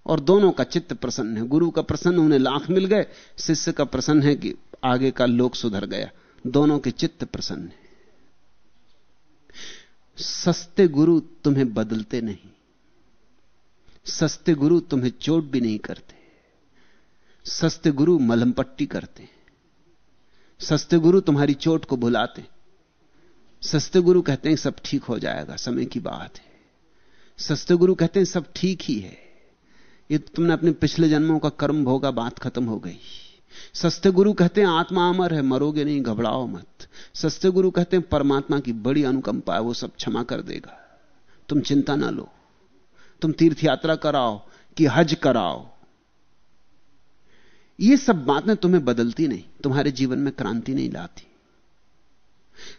और दोनों का चित्त प्रसन्न है। गुरु का प्रसन्न उन्हें लाख मिल गए, शिष्य का प्रसन्न है कि आगे का लोक सुधर गया। दोनों के चित्त प्रसन्न है। सस्ते गुरु तुम्हें बदलते नहीं। सस्ते गुरु तुम्हें चोट भी नहीं करते। सस्ते गुरु मलम पट्टी करते सस्ते गुरु तुम्हारी चोट को भुलाते सस्ते गुरु कहते हैं सब ठीक हो जाएगा, समय की बात है। सस्ते गुरु कहते हैं सब ठीक ही है। ये तुमने अपने पिछले जन्मों का कर्म भोगा, बात खत्म हो गई। सस्ते गुरु कहते हैं आत्मा अमर है, मरोगे नहीं, घबराओ मत। सस्ते गुरु कहते हैं परमात्मा की बड़ी अनुकंपा है, वो सब क्षमा कर देगा। तुम चिंता ना लो। तुम तीर्थ यात्रा कराओ कि हज कराओ। ये सब बातें तुम्हें बदलती नहीं, तुम्हारे जीवन में क्रांति नहीं लाती।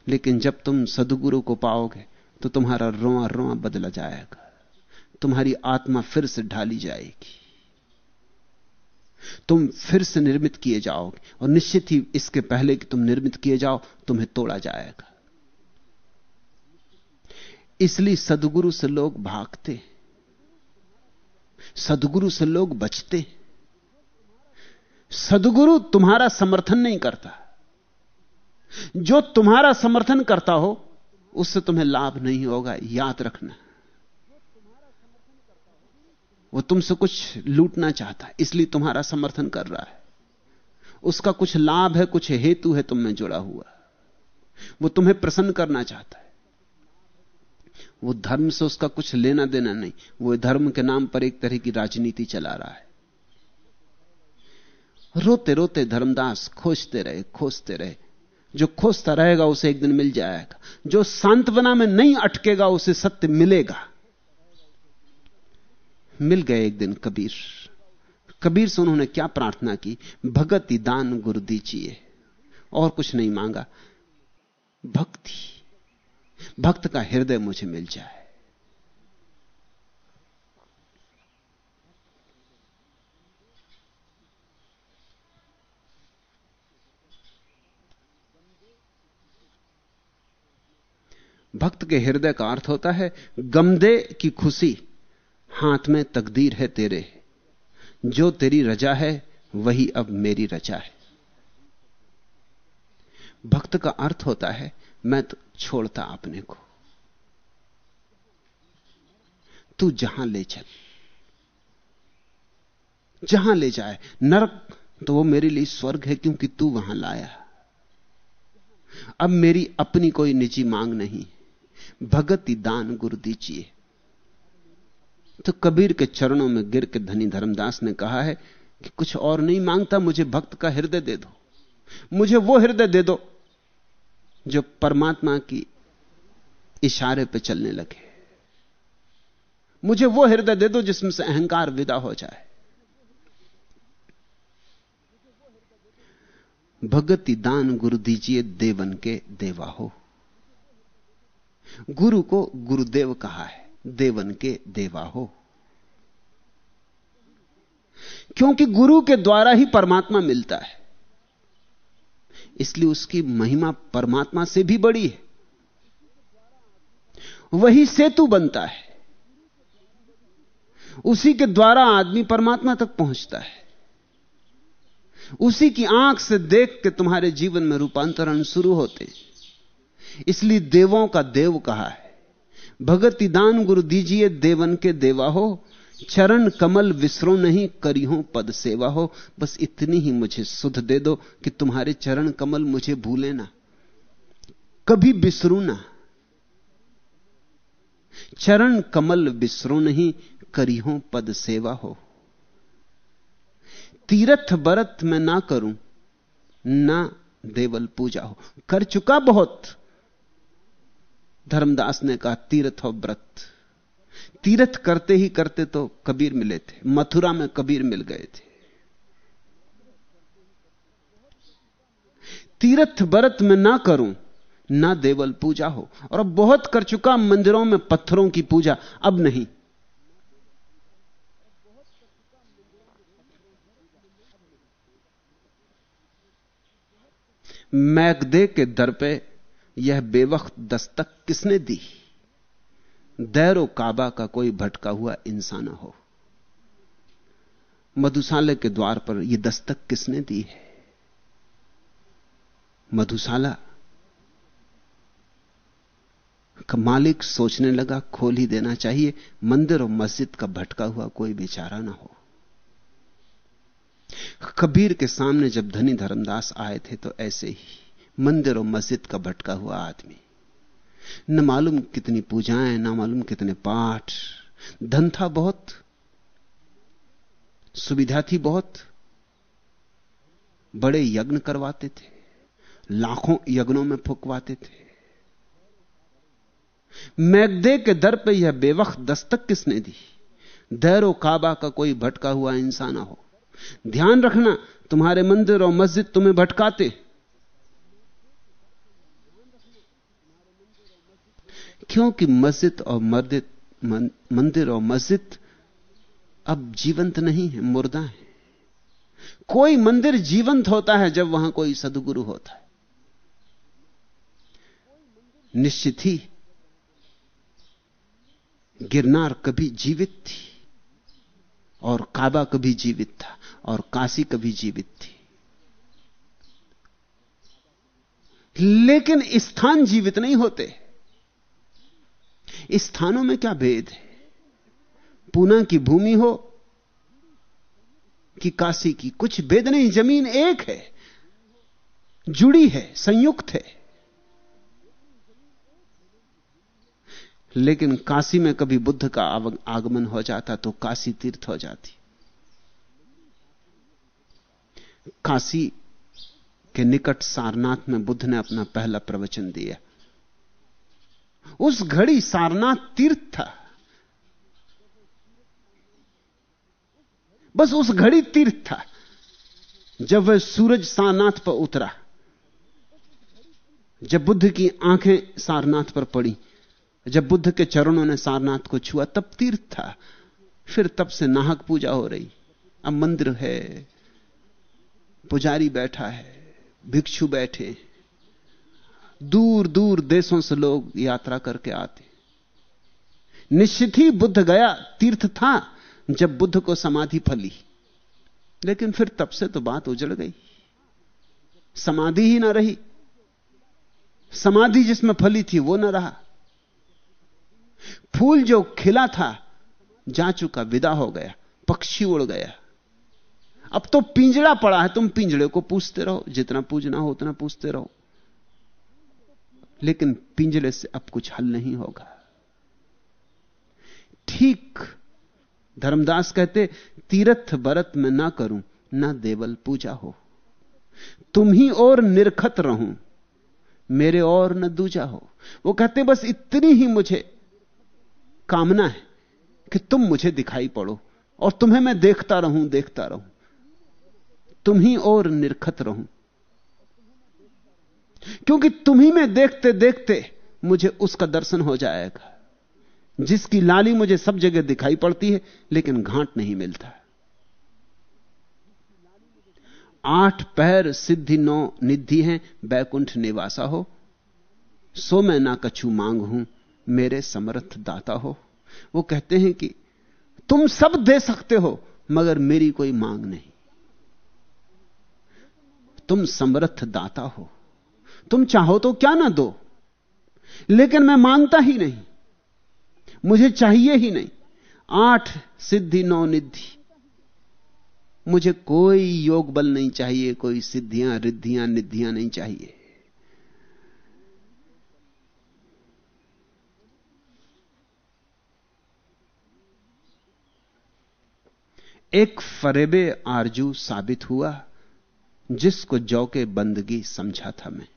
लेकिन जब तुम सदगुरु को पाओगे तो तुम्हारा रोआ रोआ बदला जाएगा। तुम्हारी आत्मा फिर से ढाली जाएगी। तुम फिर से निर्मित किए जाओगे, और निश्चित ही इसके पहले कि तुम निर्मित किए जाओ, तुम्हें तोड़ा जाएगा। इसलिए सदगुरु से लोग भागते, सदगुरु से लोग बचते। सदगुरु तुम्हारा समर्थन नहीं करता। जो तुम्हारा समर्थन करता हो, उससे तुम्हें लाभ नहीं होगा, याद रखना। वो तुमसे कुछ लूटना चाहता है, इसलिए तुम्हारा समर्थन कर रहा है। उसका कुछ लाभ है, कुछ हेतु है, तुम में जुड़ा हुआ। वो तुम्हें प्रसन्न करना चाहता है। वो धर्म से उसका कुछ लेना देना नहीं, वो धर्म के नाम पर एक तरह की राजनीति चला रहा है। रोते रोते धर्मदास खोजते रहे खोजते रहे जो खोजता रहेगा उसे एक दिन मिल जाएगा। जो सांत्वना में नहीं अटकेगा, उसे सत्य मिलेगा। मिल गए एक दिन कबीर। कबीर से उन्होंने क्या प्रार्थना की? भगति दान गुरु दीजिए। और कुछ नहीं मांगा। भक्ति। भक्त का हृदय मुझे मिल जाए। भक्त के हृदय का अर्थ होता है, गमदे की खुशी, हाथ में तकदीर है तेरे। जो तेरी रजा है, वही अब मेरी रजा है। भक्त का अर्थ होता है, मैं तो छोड़ता अपने को। तू जहाँ ले चल। जहाँ ले जाए, नरक तो वो मेरे लिए स्वर्ग है, क्योंकि तू वहाँ लाया। अब मेरी अपनी कोई निजी मांग नहीं। भगति दान गुरु दीजिए। तो कबीर के चरणों में गिर के धनी धर्मदास ने कहा है कि कुछ और नहीं माँगता, मुझे भक्त का हृदय दे दो। मुझे वो हृदय दे दो जो परमात्मा की इशारे पे चलने लगे। मुझे वो हृदय दे दो जिसमें से अहंकार विदा हो जाए। भगति दान गुरु दीजिए, देवन के देवा हो। गुरु को गुरुदेव कहा है, देवन के देवा हो। क्योंकि गुरु के द्वारा ही परमात्मा मिलता है। इसलिए उसकी महिमा परमात्मा से भी बड़ी है। वही सेतु बनता है। उसी के द्वारा आदमी परमात्मा तक पहुँचता है। उसी की आँख से देख के तुम्हारे जीवन में रूपांतरण शुरू होते इसलिए देवों का देव कहा है। भगति दान गुरु दीजिए, देवन के देवा हो। चरण कमल विसरो नहीं करी हो पद सेवा हो। बस इतनी ही मुझे सुध दे दो कि तुम्हारे चरण कमल मुझे भूले ना। कभी बिसरू ना। चरण कमल बिसरो नहीं करी हो पद सेवा हो। तीर्थ बरत मैं ना करूँ, ना देवल पूजा हो। कर चुका बहुत धर्मदास ने कहा, तीर्थ और व्रत। तीर्थ करते ही करते तो कबीर मिले थे। मथुरा में कबीर मिल गए थे। तीर्थ व्रत में ना करूँ, ना देवल पूजा हो। और अब बहुत कर चुका मंदिरों में पत्थरों की पूजा, अब नहीं। मैकदे के दर पे यह बेवक्त दस्तक किसने दी? दैरो काबा का कोई भटका हुआ इंसान हो। मधुशाला के द्वार पर यह दस्तक किसने दी है? मधुशाला का मालिक सोचने लगा, खोल ही देना चाहिए, मंदिर और मस्जिद का भटका हुआ कोई बेचारा ना हो। कबीर के सामने जब धनी धर्मदास आए थे तो ऐसे ही मंदिर और मस्जिद का भटका हुआ आदमी। न मालूम कितनी पूजाएँ, ना मालूम कितने पाठ। धन था बहुत, सुविधा थी बहुत। बड़े यज्ञ करवाते थे, लाखों यज्ञों में फुकवाते थे। मैगदे के दर पे यह बेवक्त दस्तक किसने दी? दैरो काबा का कोई भटका हुआ इंसान हो। ध्यान रखना, तुम्हारे मंदिर और मस्जिद तुम्हें भटकाते। क्योंकि मस्जिद और मर्दित मंदिर और मस्जिद अब जीवंत नहीं है, मुर्दा है। कोई मंदिर जीवंत होता है जब वहाँ कोई सदगुरु होता है। निश्चित ही गिरनार कभी जीवित थी और काबा कभी जीवित था और काशी कभी जीवित थी। लेकिन स्थान जीवित नहीं होते। स्थानों में क्या भेद है? पूना की भूमि हो कि काशी की? कुछ भेद नहीं, ज़मीन एक है, जुड़ी है, संयुक्त है। लेकिन काशी में कभी बुद्ध का आगमन हो जाता तो काशी तीर्थ हो जाती। काशी के निकट सारनाथ में बुद्ध ने अपना पहला प्रवचन दिया। उस घड़ी सारनाथ तीर्थ। था बस उस घड़ी तीर्थ। था जब वह सूरज सारनाथ पर उतरा, जब बुद्ध की आँखें सारनाथ पर पड़ी, जब बुद्ध के चरणों ने सारनाथ को छुआ, तब तीर्थ। था फिर तब से नाहक पूजा हो रही। अब मंदिर है, पुजारी बैठा है, भिक्षु बैठे दूर दूर देशों से लोग यात्रा करके आते। निश्चित ही बुद्ध गया, तीर्थ था, जब बुद्ध को समाधि फली। लेकिन फिर तब से तो बात उजड़ गई। समाधि ही ना रही। समाधि जिसमें फली थी वो ना रहा। फूल जो खिला था जा चुका विदा हो गया, पक्षी उड़ गया। अब तो पिंजड़ा पड़ा है, तुम पिंजड़े को पूछते रहो, जितना पूजना हो उतना पूछते रहो। लेकिन पिंजड़े से अब कुछ हल नहीं होगा। ठीक, धर्मदास कहते, तीर्थ बरत में ना करूँ, ना देवल पूजा हो। तुम ही और निरखत रहूँ, मेरे और न दूजा हो। वो कहते, बस इतनी ही मुझे कामना है कि तुम मुझे दिखाई पड़ो और तुम्हें मैं देखता रहूँ देखता रहूँ। तुम ही और निरखत रहूँ। क्योंकि तुम ही में देखते देखते मुझे उसका दर्शन हो जाएगा। जिसकी लाली मुझे सब जगह दिखाई पड़ती है, लेकिन घाट नहीं मिलता। आठ पैर सिद्धि नौ निधि हैं, बैकुंठ निवासा हो। सो मैं ना कछु मांग हूँ, मेरे समर्थ दाता हो। वो कहते हैं कि, तुम सब दे सकते हो, मगर मेरी कोई मांग नहीं। तुम समर्थ दाता हो। तुम चाहो तो क्या ना दो। लेकिन मैं माँगता ही नहीं। मुझे चाहिए ही नहीं। आठ सिद्धि, नौ निधि मुझे कोई योग बल नहीं चाहिए, कोई सिद्धियाँ, रिद्धियाँ निधियाँ नहीं चाहिए। एक फरेबे आरज़ू साबित हुआ, जिसको जौ के बंदगी समझा था मैं।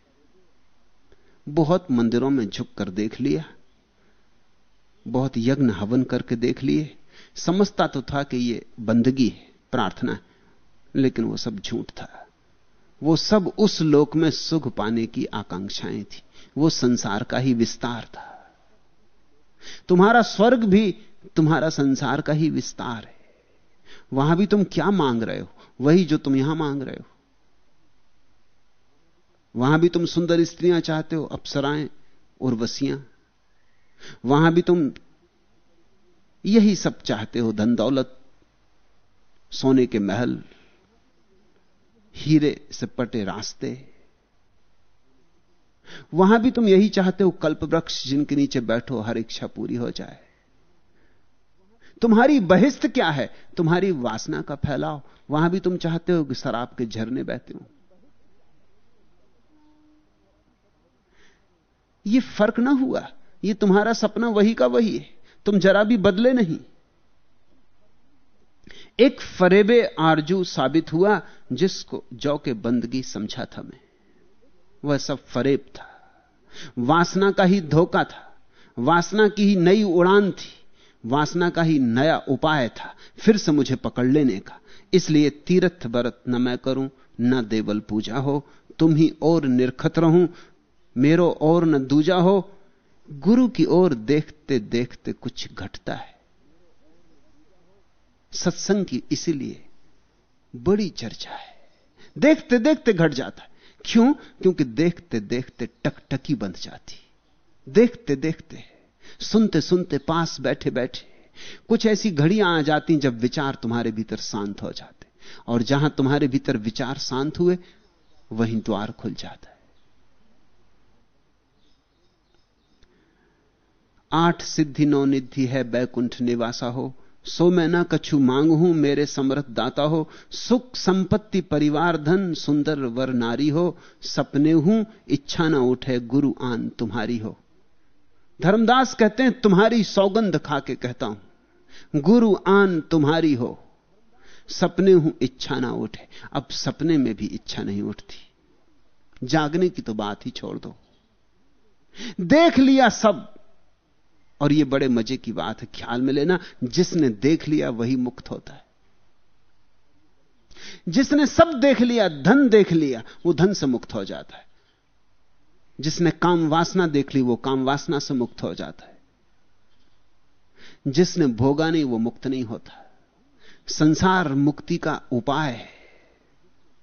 बहुत मंदिरों में झुक कर देख लिया, बहुत यज्ञ हवन करके देख लिए। समझता तो था कि यह बंदगी है, प्रार्थना है, लेकिन वो सब झूठ था। वो सब उस लोक में सुख पाने की आकांक्षाएँ थी। वो संसार का ही विस्तार था। तुम्हारा स्वर्ग भी तुम्हारा संसार का ही विस्तार है। वहाँ भी तुम क्या मांग रहे हो? वही जो तुम यहाँ मांग रहे हो। वहाँ भी तुम सुंदर स्त्रियाँ चाहते हो, अप्सराएँ उर्वशियाँ वहाँ भी तुम यही सब चाहते हो, धन दौलत, सोने के महल, हीरे से पटे रास्ते। वहाँ भी तुम यही चाहते हो, कल्प वृक्ष जिनके नीचे बैठो, हर इच्छा पूरी हो जाए। तुम्हारी बहिस्त क्या है? तुम्हारी वासना का फैलाव। वहाँ भी तुम चाहते हो कि शराब के झरने बहते हो। ये फ़र्क ना हुआ। ये तुम्हारा सपना वही का वही है। तुम जरा भी बदले नहीं। एक फरेबे आरज़ू साबित हुआ, जिसको जौ के बंदगी समझा था मैं। वह सब फरेब था। वासना का ही धोखा था। वासना की ही नई उड़ान थी। वासना का ही नया उपाय था। फिर से मुझे पकड़ लेने का। इसलिए तीर्थ व्रत न मैं करूँ, न देवल पूजा हो। तुम ही और निरखत रहूँ। मेरो और न दूजा हो, गुरु की ओर देखते देखते कुछ घटता है। सत्संग की इसीलिए बड़ी चर्चा है। देखते देखते घट जाता है। क्यों? क्योंकि देखते देखते टकटकी बंध जाती। देखते देखते, सुनते सुनते पास बैठे बैठे कुछ ऐसी घड़ियाँ आ जाती जब विचार तुम्हारे भीतर शांत हो जाते। और जहाँ तुम्हारे भीतर विचार शांत हुए, वहीं द्वार खुल जाता है। आठ सिद्धि नौ निधि है, बैकुंठ निवासा हो। सो मैं ना कछु मांग हूँ मेरे समर्थ दाता हो। सुख संपत्ति परिवार धन, सुंदर वर नारी हो। सपने हूँ, इच्छा ना उठे, गुरु आन तुम्हारी हो। धर्मदास कहते हैं, तुम्हारी सौगंध खा के कहता हूँ, गुरु आन तुम्हारी हो। सपने हूँ, इच्छा ना उठे। अब सपने में भी इच्छा नहीं उठती। जागने की तो बात ही छोड़ दो। देख लिया सब और यह बड़े मज़े की बात है। ख्याल में लेना, जिसने देख लिया वही मुक्त होता है। जिसने सब देख लिया, धन देख लिया, वो धन से मुक्त हो जाता है। जिसने काम वासना देख ली, वो काम वासना से मुक्त हो जाता है। जिसने भोगा नहीं, वो मुक्त नहीं होता। संसार मुक्ति का उपाय है।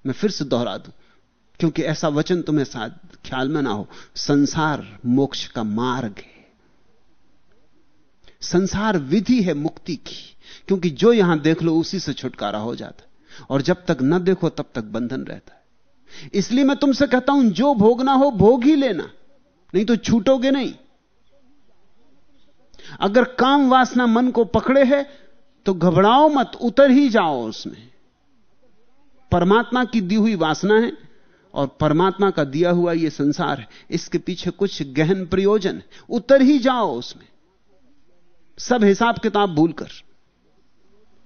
मैं फिर से दोहरा दूँ, क्योंकि ऐसा वचन तुम्हें साथ ख्याल में ना हो। संसार मोक्ष का मार्ग है। संसार विधि है मुक्ति की। क्योंकि जो यहाँ देख लो, उसी से छुटकारा हो जाता है। और जब तक न देखो, तब तक बंधन रहता है। इसलिए मैं तुमसे कहता हूँ, जो भोगना हो, भोग ही लेना। नहीं तो छूटोगे नहीं। अगर काम वासना मन को पकड़े है तो घबराओ मत, उतर ही जाओ उसमें। परमात्मा की दी हुई वासना है, और परमात्मा का दिया हुआ यह संसार है। इसके पीछे कुछ गहन प्रयोजन उतर ही जाओ उसमें। सब हिसाब किताब भूलकर।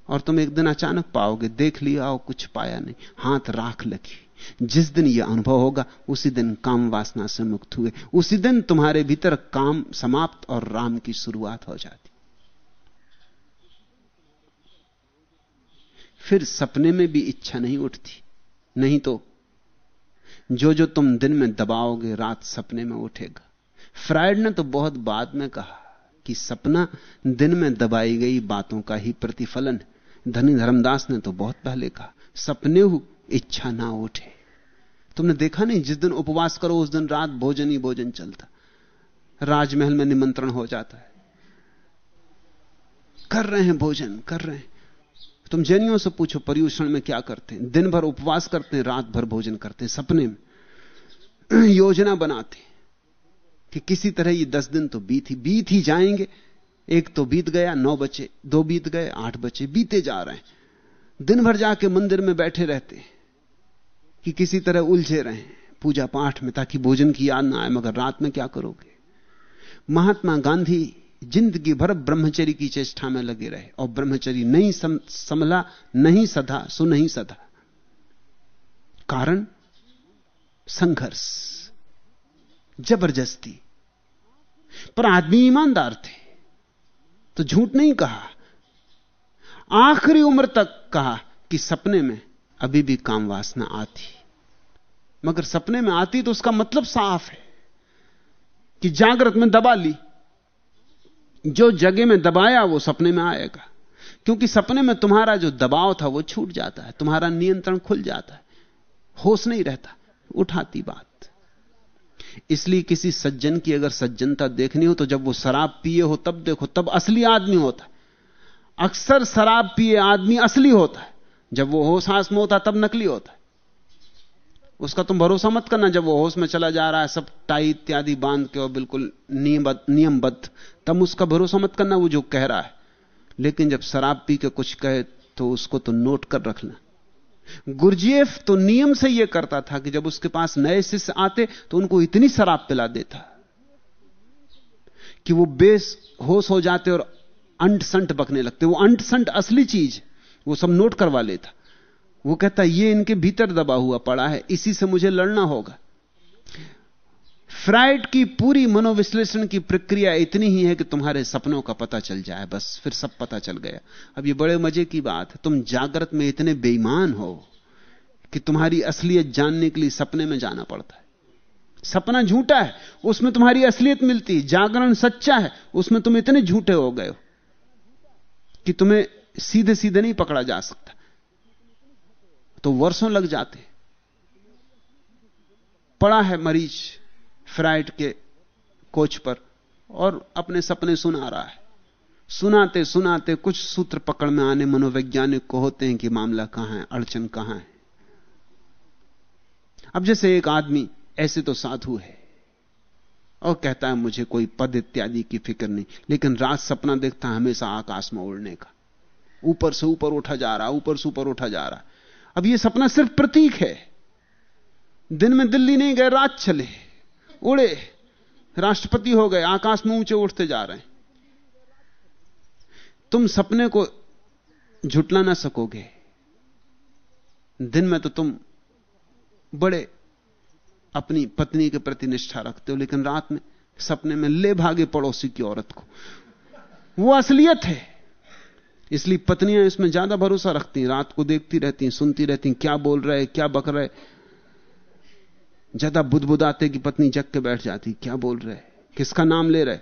और तुम एक दिन अचानक पाओगे, देख लिया और कुछ पाया नहीं। हाथ राख लगी। जिस दिन यह अनुभव होगा, उसी दिन काम वासना से मुक्त हुए। उसी दिन तुम्हारे भीतर काम समाप्त और राम की शुरुआत हो जाती। फिर सपने में भी इच्छा नहीं उठती। नहीं तो जो जो तुम दिन में दबाओगे, रात सपने में उठेगा। फ्राइड ने तो बहुत बाद में कहा कि सपना दिन में दबाई गई बातों का ही प्रतिफलन। धनी धर्मदास ने तो बहुत पहले कहा, सपने हो, इच्छा ना उठे। तुमने देखा नहीं, जिस दिन उपवास करो, उस दिन रात भोजन ही भोजन चलता। राजमहल में निमंत्रण हो जाता है। कर रहे हैं भोजन, कर रहे हैं। तुम जैनियों से पूछो, पर्यूषण में क्या करते हैं? दिन भर उपवास करते हैं, रात भर भोजन करते हैं, सपने में। योजना बनाते कि किसी तरह ये दस दिन तो बीत ही बीत ही जाएँगे। एक तो बीत गया नौ बचे दो बीत गए आठ बचे बीते जा रहे हैं। दिन भर जाके मंदिर में बैठे रहते कि किसी तरह उलझे रहे पूजा पाठ में ताकि भोजन की याद ना आए मगर रात में क्या करोगे? महात्मा गांधी ज़िंदगी भर ब्रह्मचरी की चेष्टा में लगे रहे और ब्रह्मचरी नहीं सम, समला नहीं सधा सु नहीं सधा। कारण? संघर्ष। ज़बरदस्ती। पर आदमी ईमानदार थे तो झूठ नहीं कहा। आखिरी उम्र तक कहा कि सपने में अभी भी काम वासना आती। मगर सपने में आती तो उसका मतलब साफ़ है कि जागृत में दबा ली। जो जगह में दबाया, वो सपने में आएगा। क्योंकि सपने में तुम्हारा जो दबाव था, वो छूट जाता है। तुम्हारा नियंत्रण खुल जाता है। होश नहीं रहता, उठाती बात। इसलिए किसी सज्जन की अगर सज्जनता देखनी हो तो जब वो शराब पिए हो, तब देखो, तब असली आदमी होता है। अक्सर शराब पिए आदमी असली होता है। जब वो होश हास में होता तब नकली होता है। उसका तुम भरोसा मत करना, जब वो होश में चला जा रहा है, सब टाई इत्यादि बाँध के और बिल्कुल नियमबद्ध नियमबद्ध, तब उसका भरोसा मत करना, वो जो कह रहा है। लेकिन जब शराब पी के कुछ कहे तो उसको तो नोट कर रखना। गुरजीएफ तो नियम से यह करता था कि जब उसके पास नए शिष्य आते तो उनको इतनी शराब पिला देता कि वो बेस होश हो जाते और अंट संट बकने लगते। वो अंट संट असली चीज़, वो सब नोट करवा लेता। वो कहता, ये इनके भीतर दबा हुआ पड़ा है, इसी से मुझे लड़ना होगा। फ्राइड की पूरी मनोविश्लेषण की प्रक्रिया इतनी ही है कि तुम्हारे सपनों का पता चल जाए, बस फिर सब पता चल गया। अब ये बड़े मज़े की बात है तुम जागृत में इतने बेईमान हो कि तुम्हारी असलियत जानने के लिए सपने में जाना पड़ता है। सपना झूठा है, उसमें तुम्हारी असलियत मिलती है, जागरण सच्चा है, उसमें तुम इतने झूठे हो गए हो कि तुम्हें सीधे सीधे नहीं पकड़ा जा सकता। तो वर्षों लग जाते। पड़ा है मरीज़ फ्राइड के कोच पर और अपने सपने सुना रहा है। सुनाते सुनाते कुछ सूत्र पकड़ में आने, मनोवैज्ञानिक को होते हैं कि मामला कहाँ है, अड़चन कहाँ है। अब जैसे एक आदमी ऐसे तो साधु है और कहता है, मुझे कोई पद इत्यादि की फ़िक्र नहीं। लेकिन रात सपना देखता है, हमेशा आकाश में उड़ने का। ऊपर से ऊपर उठा जा रहा, ऊपर से ऊपर उठा जा रहा। अब यह सपना सिर्फ़ प्रतीक है। दिन में दिल्ली नहीं गए, रात चले। उड़े, राष्ट्रपति हो गए, आकाश में ऊँचे उठते जा रहे हैं। तुम सपने को झुटला ना सकोगे। दिन में तो तुम बड़े अपनी पत्नी के प्रति निष्ठा रखते हो, लेकिन रात में सपने में ले भागे पड़ोसी की औरत को। वो असलियत है। इसलिए पत्नियाँ इसमें ज़्यादा भरोसा रखती हैं, रात को देखती रहती सुनती रहती क्या बोल रहे क्या बक रहे ज़्यादा बुदबुदाते की पत्नी जग के बैठ जाती, क्या बोल रहे? किसका नाम ले रहे?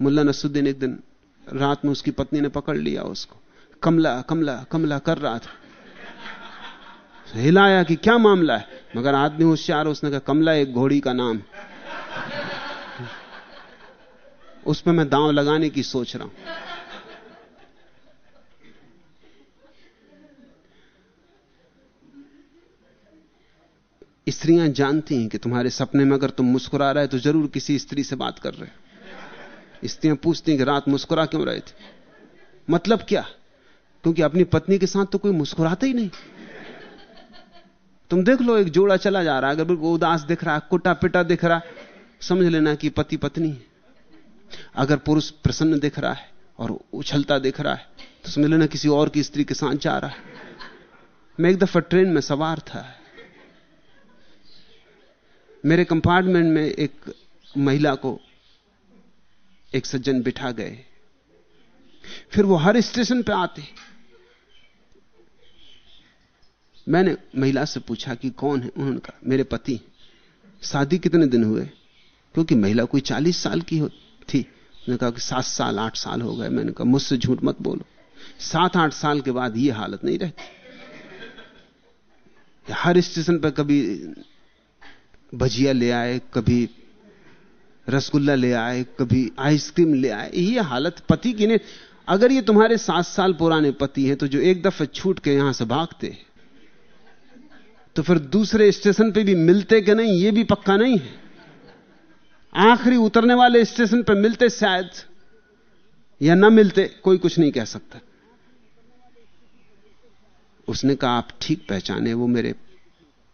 मुल्ला नसुद्दीन एक दिन रात में उसकी पत्नी ने पकड़ लिया उसको। कमला कमला कमला कर रहा था। हिलाया कि क्या मामला है? मगर आदमी होशियार, उसने कहा, कमला एक घोड़ी का नाम उस पर मैं दांव लगाने की सोच रहा हूँ। स्त्रियाँ जानती हैं कि तुम्हारे सपने में अगर तुम मुस्कुरा रहे तो ज़रूर किसी स्त्री से बात कर रहे स्त्रियाँ पूछती हैं कि रात मुस्कुरा क्यों रहे थे? मतलब क्या? क्योंकि अपनी पत्नी के साथ तो कोई मुस्कुराता ही नहीं। तुम देख लो, एक जोड़ा चला जा रहा है, अगर बिल्कुल उदास दिख रहा है, कुटा पिटा दिख रहा समझ लेना कि पति पत्नी है। अगर पुरुष प्रसन्न दिख रहा है और उछलता दिख रहा है तो समझ लेना किसी और की स्त्री के साथ जा रहा है। मैं एक दफ़ा ट्रेन में सवार था। मेरे कंपार्टमेंट में एक महिला को एक सज्जन बिठा गए। फिर वो हर स्टेशन पे आते। मैंने महिला से पूछा कि कौन है? उन्होंने कहा, मेरे पति। शादी कितने दिन हुए? क्योंकि महिला कोई चालीस साल की हो थी। मैंने कहा कि सात साल, आठ साल हो गए। मैंने कहा, मुझसे झूठ मत बोलो। सात, आठ साल के बाद ये हालत नहीं रहती। हर स्टेशन पर कभी भजिया ले आए, कभी रसगुल्ला ले आए, कभी आइसक्रीम ले आए। ये हालत पति की नहीं। अगर ये तुम्हारे सात साल पुराने पति हैं तो जो एक दफे छूट के यहाँ से भागते तो फिर दूसरे स्टेशन पे भी मिलते कि नहीं, ये भी पक्का नहीं है। आखिरी उतरने वाले स्टेशन पे मिलते शायद, या ना मिलते, कोई कुछ नहीं कह सकता। उसने कहा, आप ठीक पहचाने, वो मेरे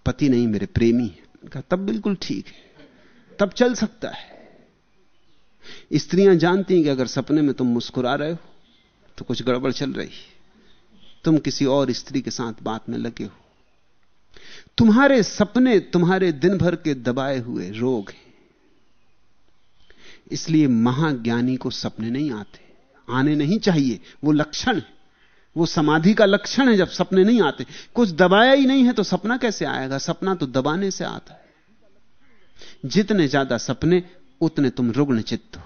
पति नहीं, मेरे प्रेमी हैं। कहा तब बिल्कुल ठीक है। तब चल सकता है। स्त्रियाँ जानती हैं कि अगर सपने में तुम मुस्कुरा रहे हो तो कुछ गड़बड़ चल रही है। तुम किसी और स्त्री के साथ बात में लगे हो। तुम्हारे सपने तुम्हारे दिन भर के दबाए हुए रोग हैं। इसलिए महाज्ञानी को सपने नहीं आते। आने नहीं चाहिए, वो लक्षण है। वो समाधि का लक्षण है जब सपने नहीं आते। कुछ दबाया ही नहीं है तो सपना कैसे आएगा? सपना तो दबाने से आता है। जितने ज़्यादा सपने, उतने तुम रुग्ण चित्त हो।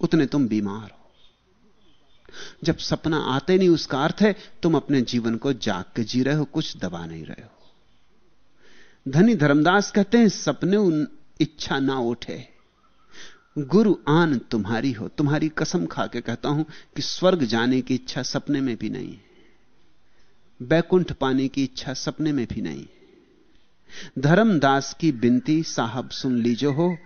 उतने तुम बीमार हो। जब सपना आते नहीं, उसका अर्थ है तुम अपने जीवन को जाग के जी रहे हो, कुछ दबा नहीं रहे हो। धनी धर्मदास कहते हैं, सपने उन इच्छा ना उठे। गुरु आन तुम्हारी हो। तुम्हारी कसम खा के कहता हूँ कि स्वर्ग जाने की इच्छा सपने में भी नहीं बैकुंठ पाने की इच्छा सपने में भी नहीं धर्मदास की बिनती, साहब सुन लीजो हो।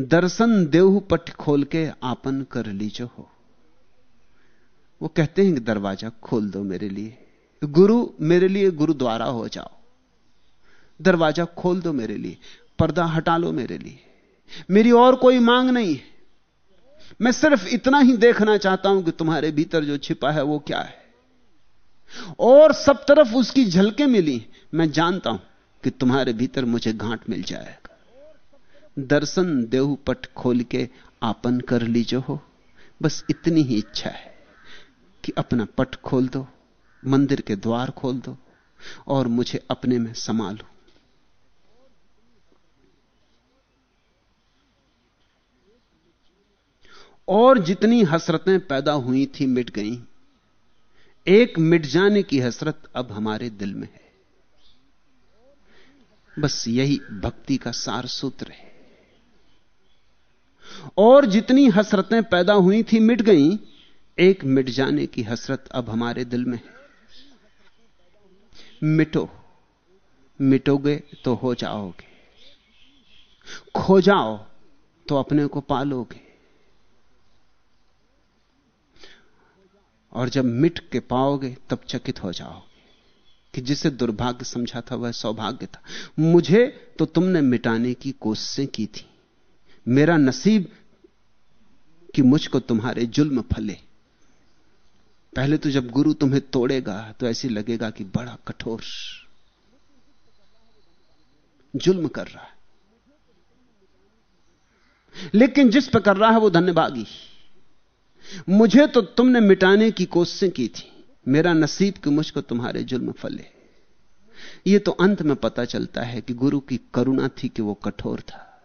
दर्शन देव पट खोल के आपन कर लीजो हो। वो कहते हैं कि दरवाज़ा खोल दो मेरे लिए। गुरु मेरे लिए गुरुद्वारा हो जाओ। दरवाज़ा खोल दो मेरे लिए। पर्दा हटा लो मेरे लिए। मेरी और कोई मांग नहीं है। मैं सिर्फ़ इतना ही देखना चाहता हूँ कि तुम्हारे भीतर जो छिपा है वो क्या है। और सब तरफ़ उसकी झलकें मिली। मैं जानता हूँ कि तुम्हारे भीतर मुझे घाट मिल जाएगा। दर्शन देव पट खोल के आपन कर लीजो हो। बस इतनी ही इच्छा है कि अपना पट खोल दो, मंदिर के द्वार खोल दो और मुझे अपने में संभालो। और जितनी हसरतें पैदा हुई थी, मिट गईं। एक मिट जाने की हसरत अब हमारे दिल में है। बस यही भक्ति का सार सूत्र है। और जितनी हसरतें पैदा हुई थी, मिट गईं, एक मिट जाने की हसरत अब हमारे दिल में है। मिटो, मिटोगे तो हो जाओगे। खो जाओ तो अपने को पालोगे। और जब मिट के पाओगे, तब चकित हो जाओगे। कि जिसे दुर्भाग्य समझा था, वह सौभाग्य था। मुझे तो तुमने मिटाने की कोशिशें की थी। मेरा नसीब कि मुझको तुम्हारे जुल्म फले। पहले तो जब गुरु तुम्हें तोड़ेगा तो ऐसी लगेगा कि बड़ा कठोर जुल्म कर रहा है। लेकिन जिस पर कर रहा है, वो धन्यभागी। मुझे तो तुमने मिटाने की कोशिशें की थी। मेरा नसीब कि मुझको तुम्हारे जुल्म फले। यह तो अंत में पता चलता है कि गुरु की करुणा थी कि वो कठोर था।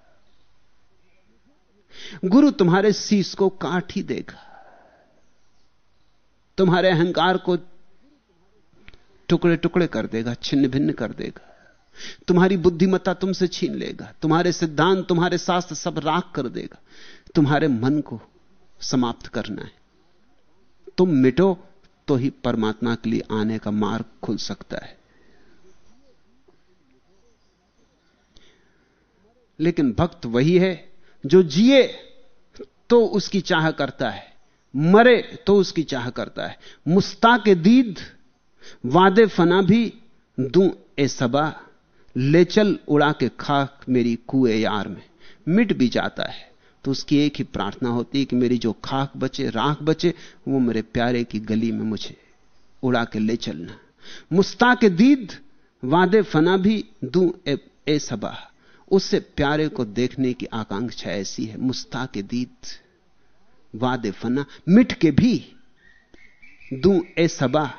गुरु तुम्हारे शीश को काट ही देगा। तुम्हारे अहंकार को टुकड़े टुकड़े कर देगा छिन्न भिन्न कर देगा। तुम्हारी बुद्धिमत्ता तुमसे छीन लेगा। तुम्हारे सिद्धांत, तुम्हारे शास्त्र सब राख कर देगा। तुम्हारे मन को समाप्त करना है। तुम मिटो तो ही परमात्मा के लिए आने का मार्ग खुल सकता है। लेकिन भक्त वही है जो जिए तो उसकी चाह करता है, मरे तो उसकी चाह करता है। मुस्ताक दीद, वादे फना भी, दू ए सबा, ले चल उड़ा के खाक मेरी कुए यार में। मिट भी जाता है। तो उसकी एक ही प्रार्थना होती है कि मेरी जो खाक बचे राख बचे वो मेरे प्यारे की गली में मुझे उड़ा के ले चलना। मुस्ताक दीद वादे फना भी दू ए, ए सबा। उससे प्यारे को देखने की आकांक्षा ऐसी है। मुस्ताक दीद वादे फना मिट के भी दू ए सबा।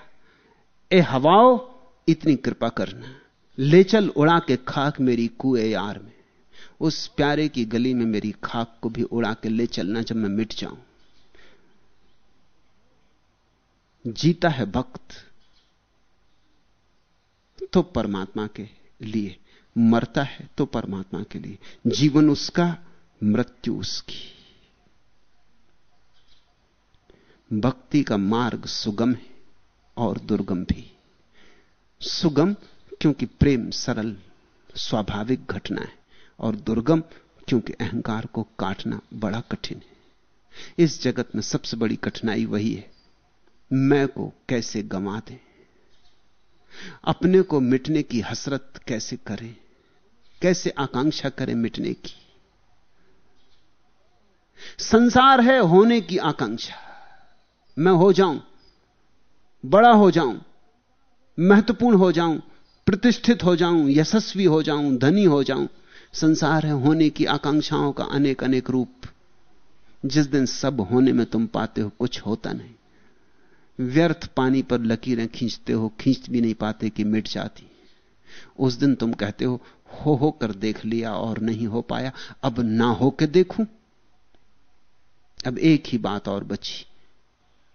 ए हवाओ इतनी कृपा करना। ले चल उड़ा के खाक मेरी कुए यार में। उस प्यारे की गली में मेरी खाक को भी उड़ा के ले चलना जब मैं मिट जाऊँ। जीता है भक्त तो परमात्मा के लिए, मरता है तो परमात्मा के लिए। जीवन उसका, मृत्यु उसकी। भक्ति का मार्ग सुगम है और दुर्गम भी। सुगम क्योंकि प्रेम सरल, स्वाभाविक घटना है। और दुर्गम, क्योंकि अहंकार को काटना बड़ा कठिन है। इस जगत में सबसे बड़ी कठिनाई वही है, मैं को कैसे गंवा दें? अपने को मिटने की हसरत कैसे करें? कैसे आकांक्षा करें मिटने की? संसार है होने की आकांक्षा। मैं हो जाऊँ, बड़ा हो जाऊँ, महत्वपूर्ण हो जाऊँ, प्रतिष्ठित हो जाऊँ, यशस्वी हो जाऊँ, धनी हो जाऊँ संसार है होने की आकांक्षाओं का अनेक अनेक रूप। जिस दिन सब होने में तुम पाते हो, कुछ होता नहीं। व्यर्थ पानी पर लकीरें खींचते हो, खींच भी नहीं पाते कि मिट जाती। उस दिन तुम कहते हो हो हो कर देख लिया और नहीं हो पाया, अब ना हो के देखूँ। अब एक ही बात और बची,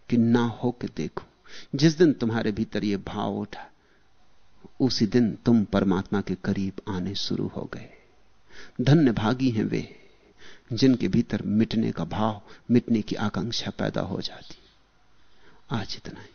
कि ना हो के देखूँ। जिस दिन तुम्हारे भीतर यह भाव उठा, उसी दिन तुम परमात्मा के करीब आने शुरू हो गए। धन्य भागी हैं वे, जिनके भीतर मिटने का भाव, मिटने की आकांक्षा पैदा हो जाती। आज इतना ही।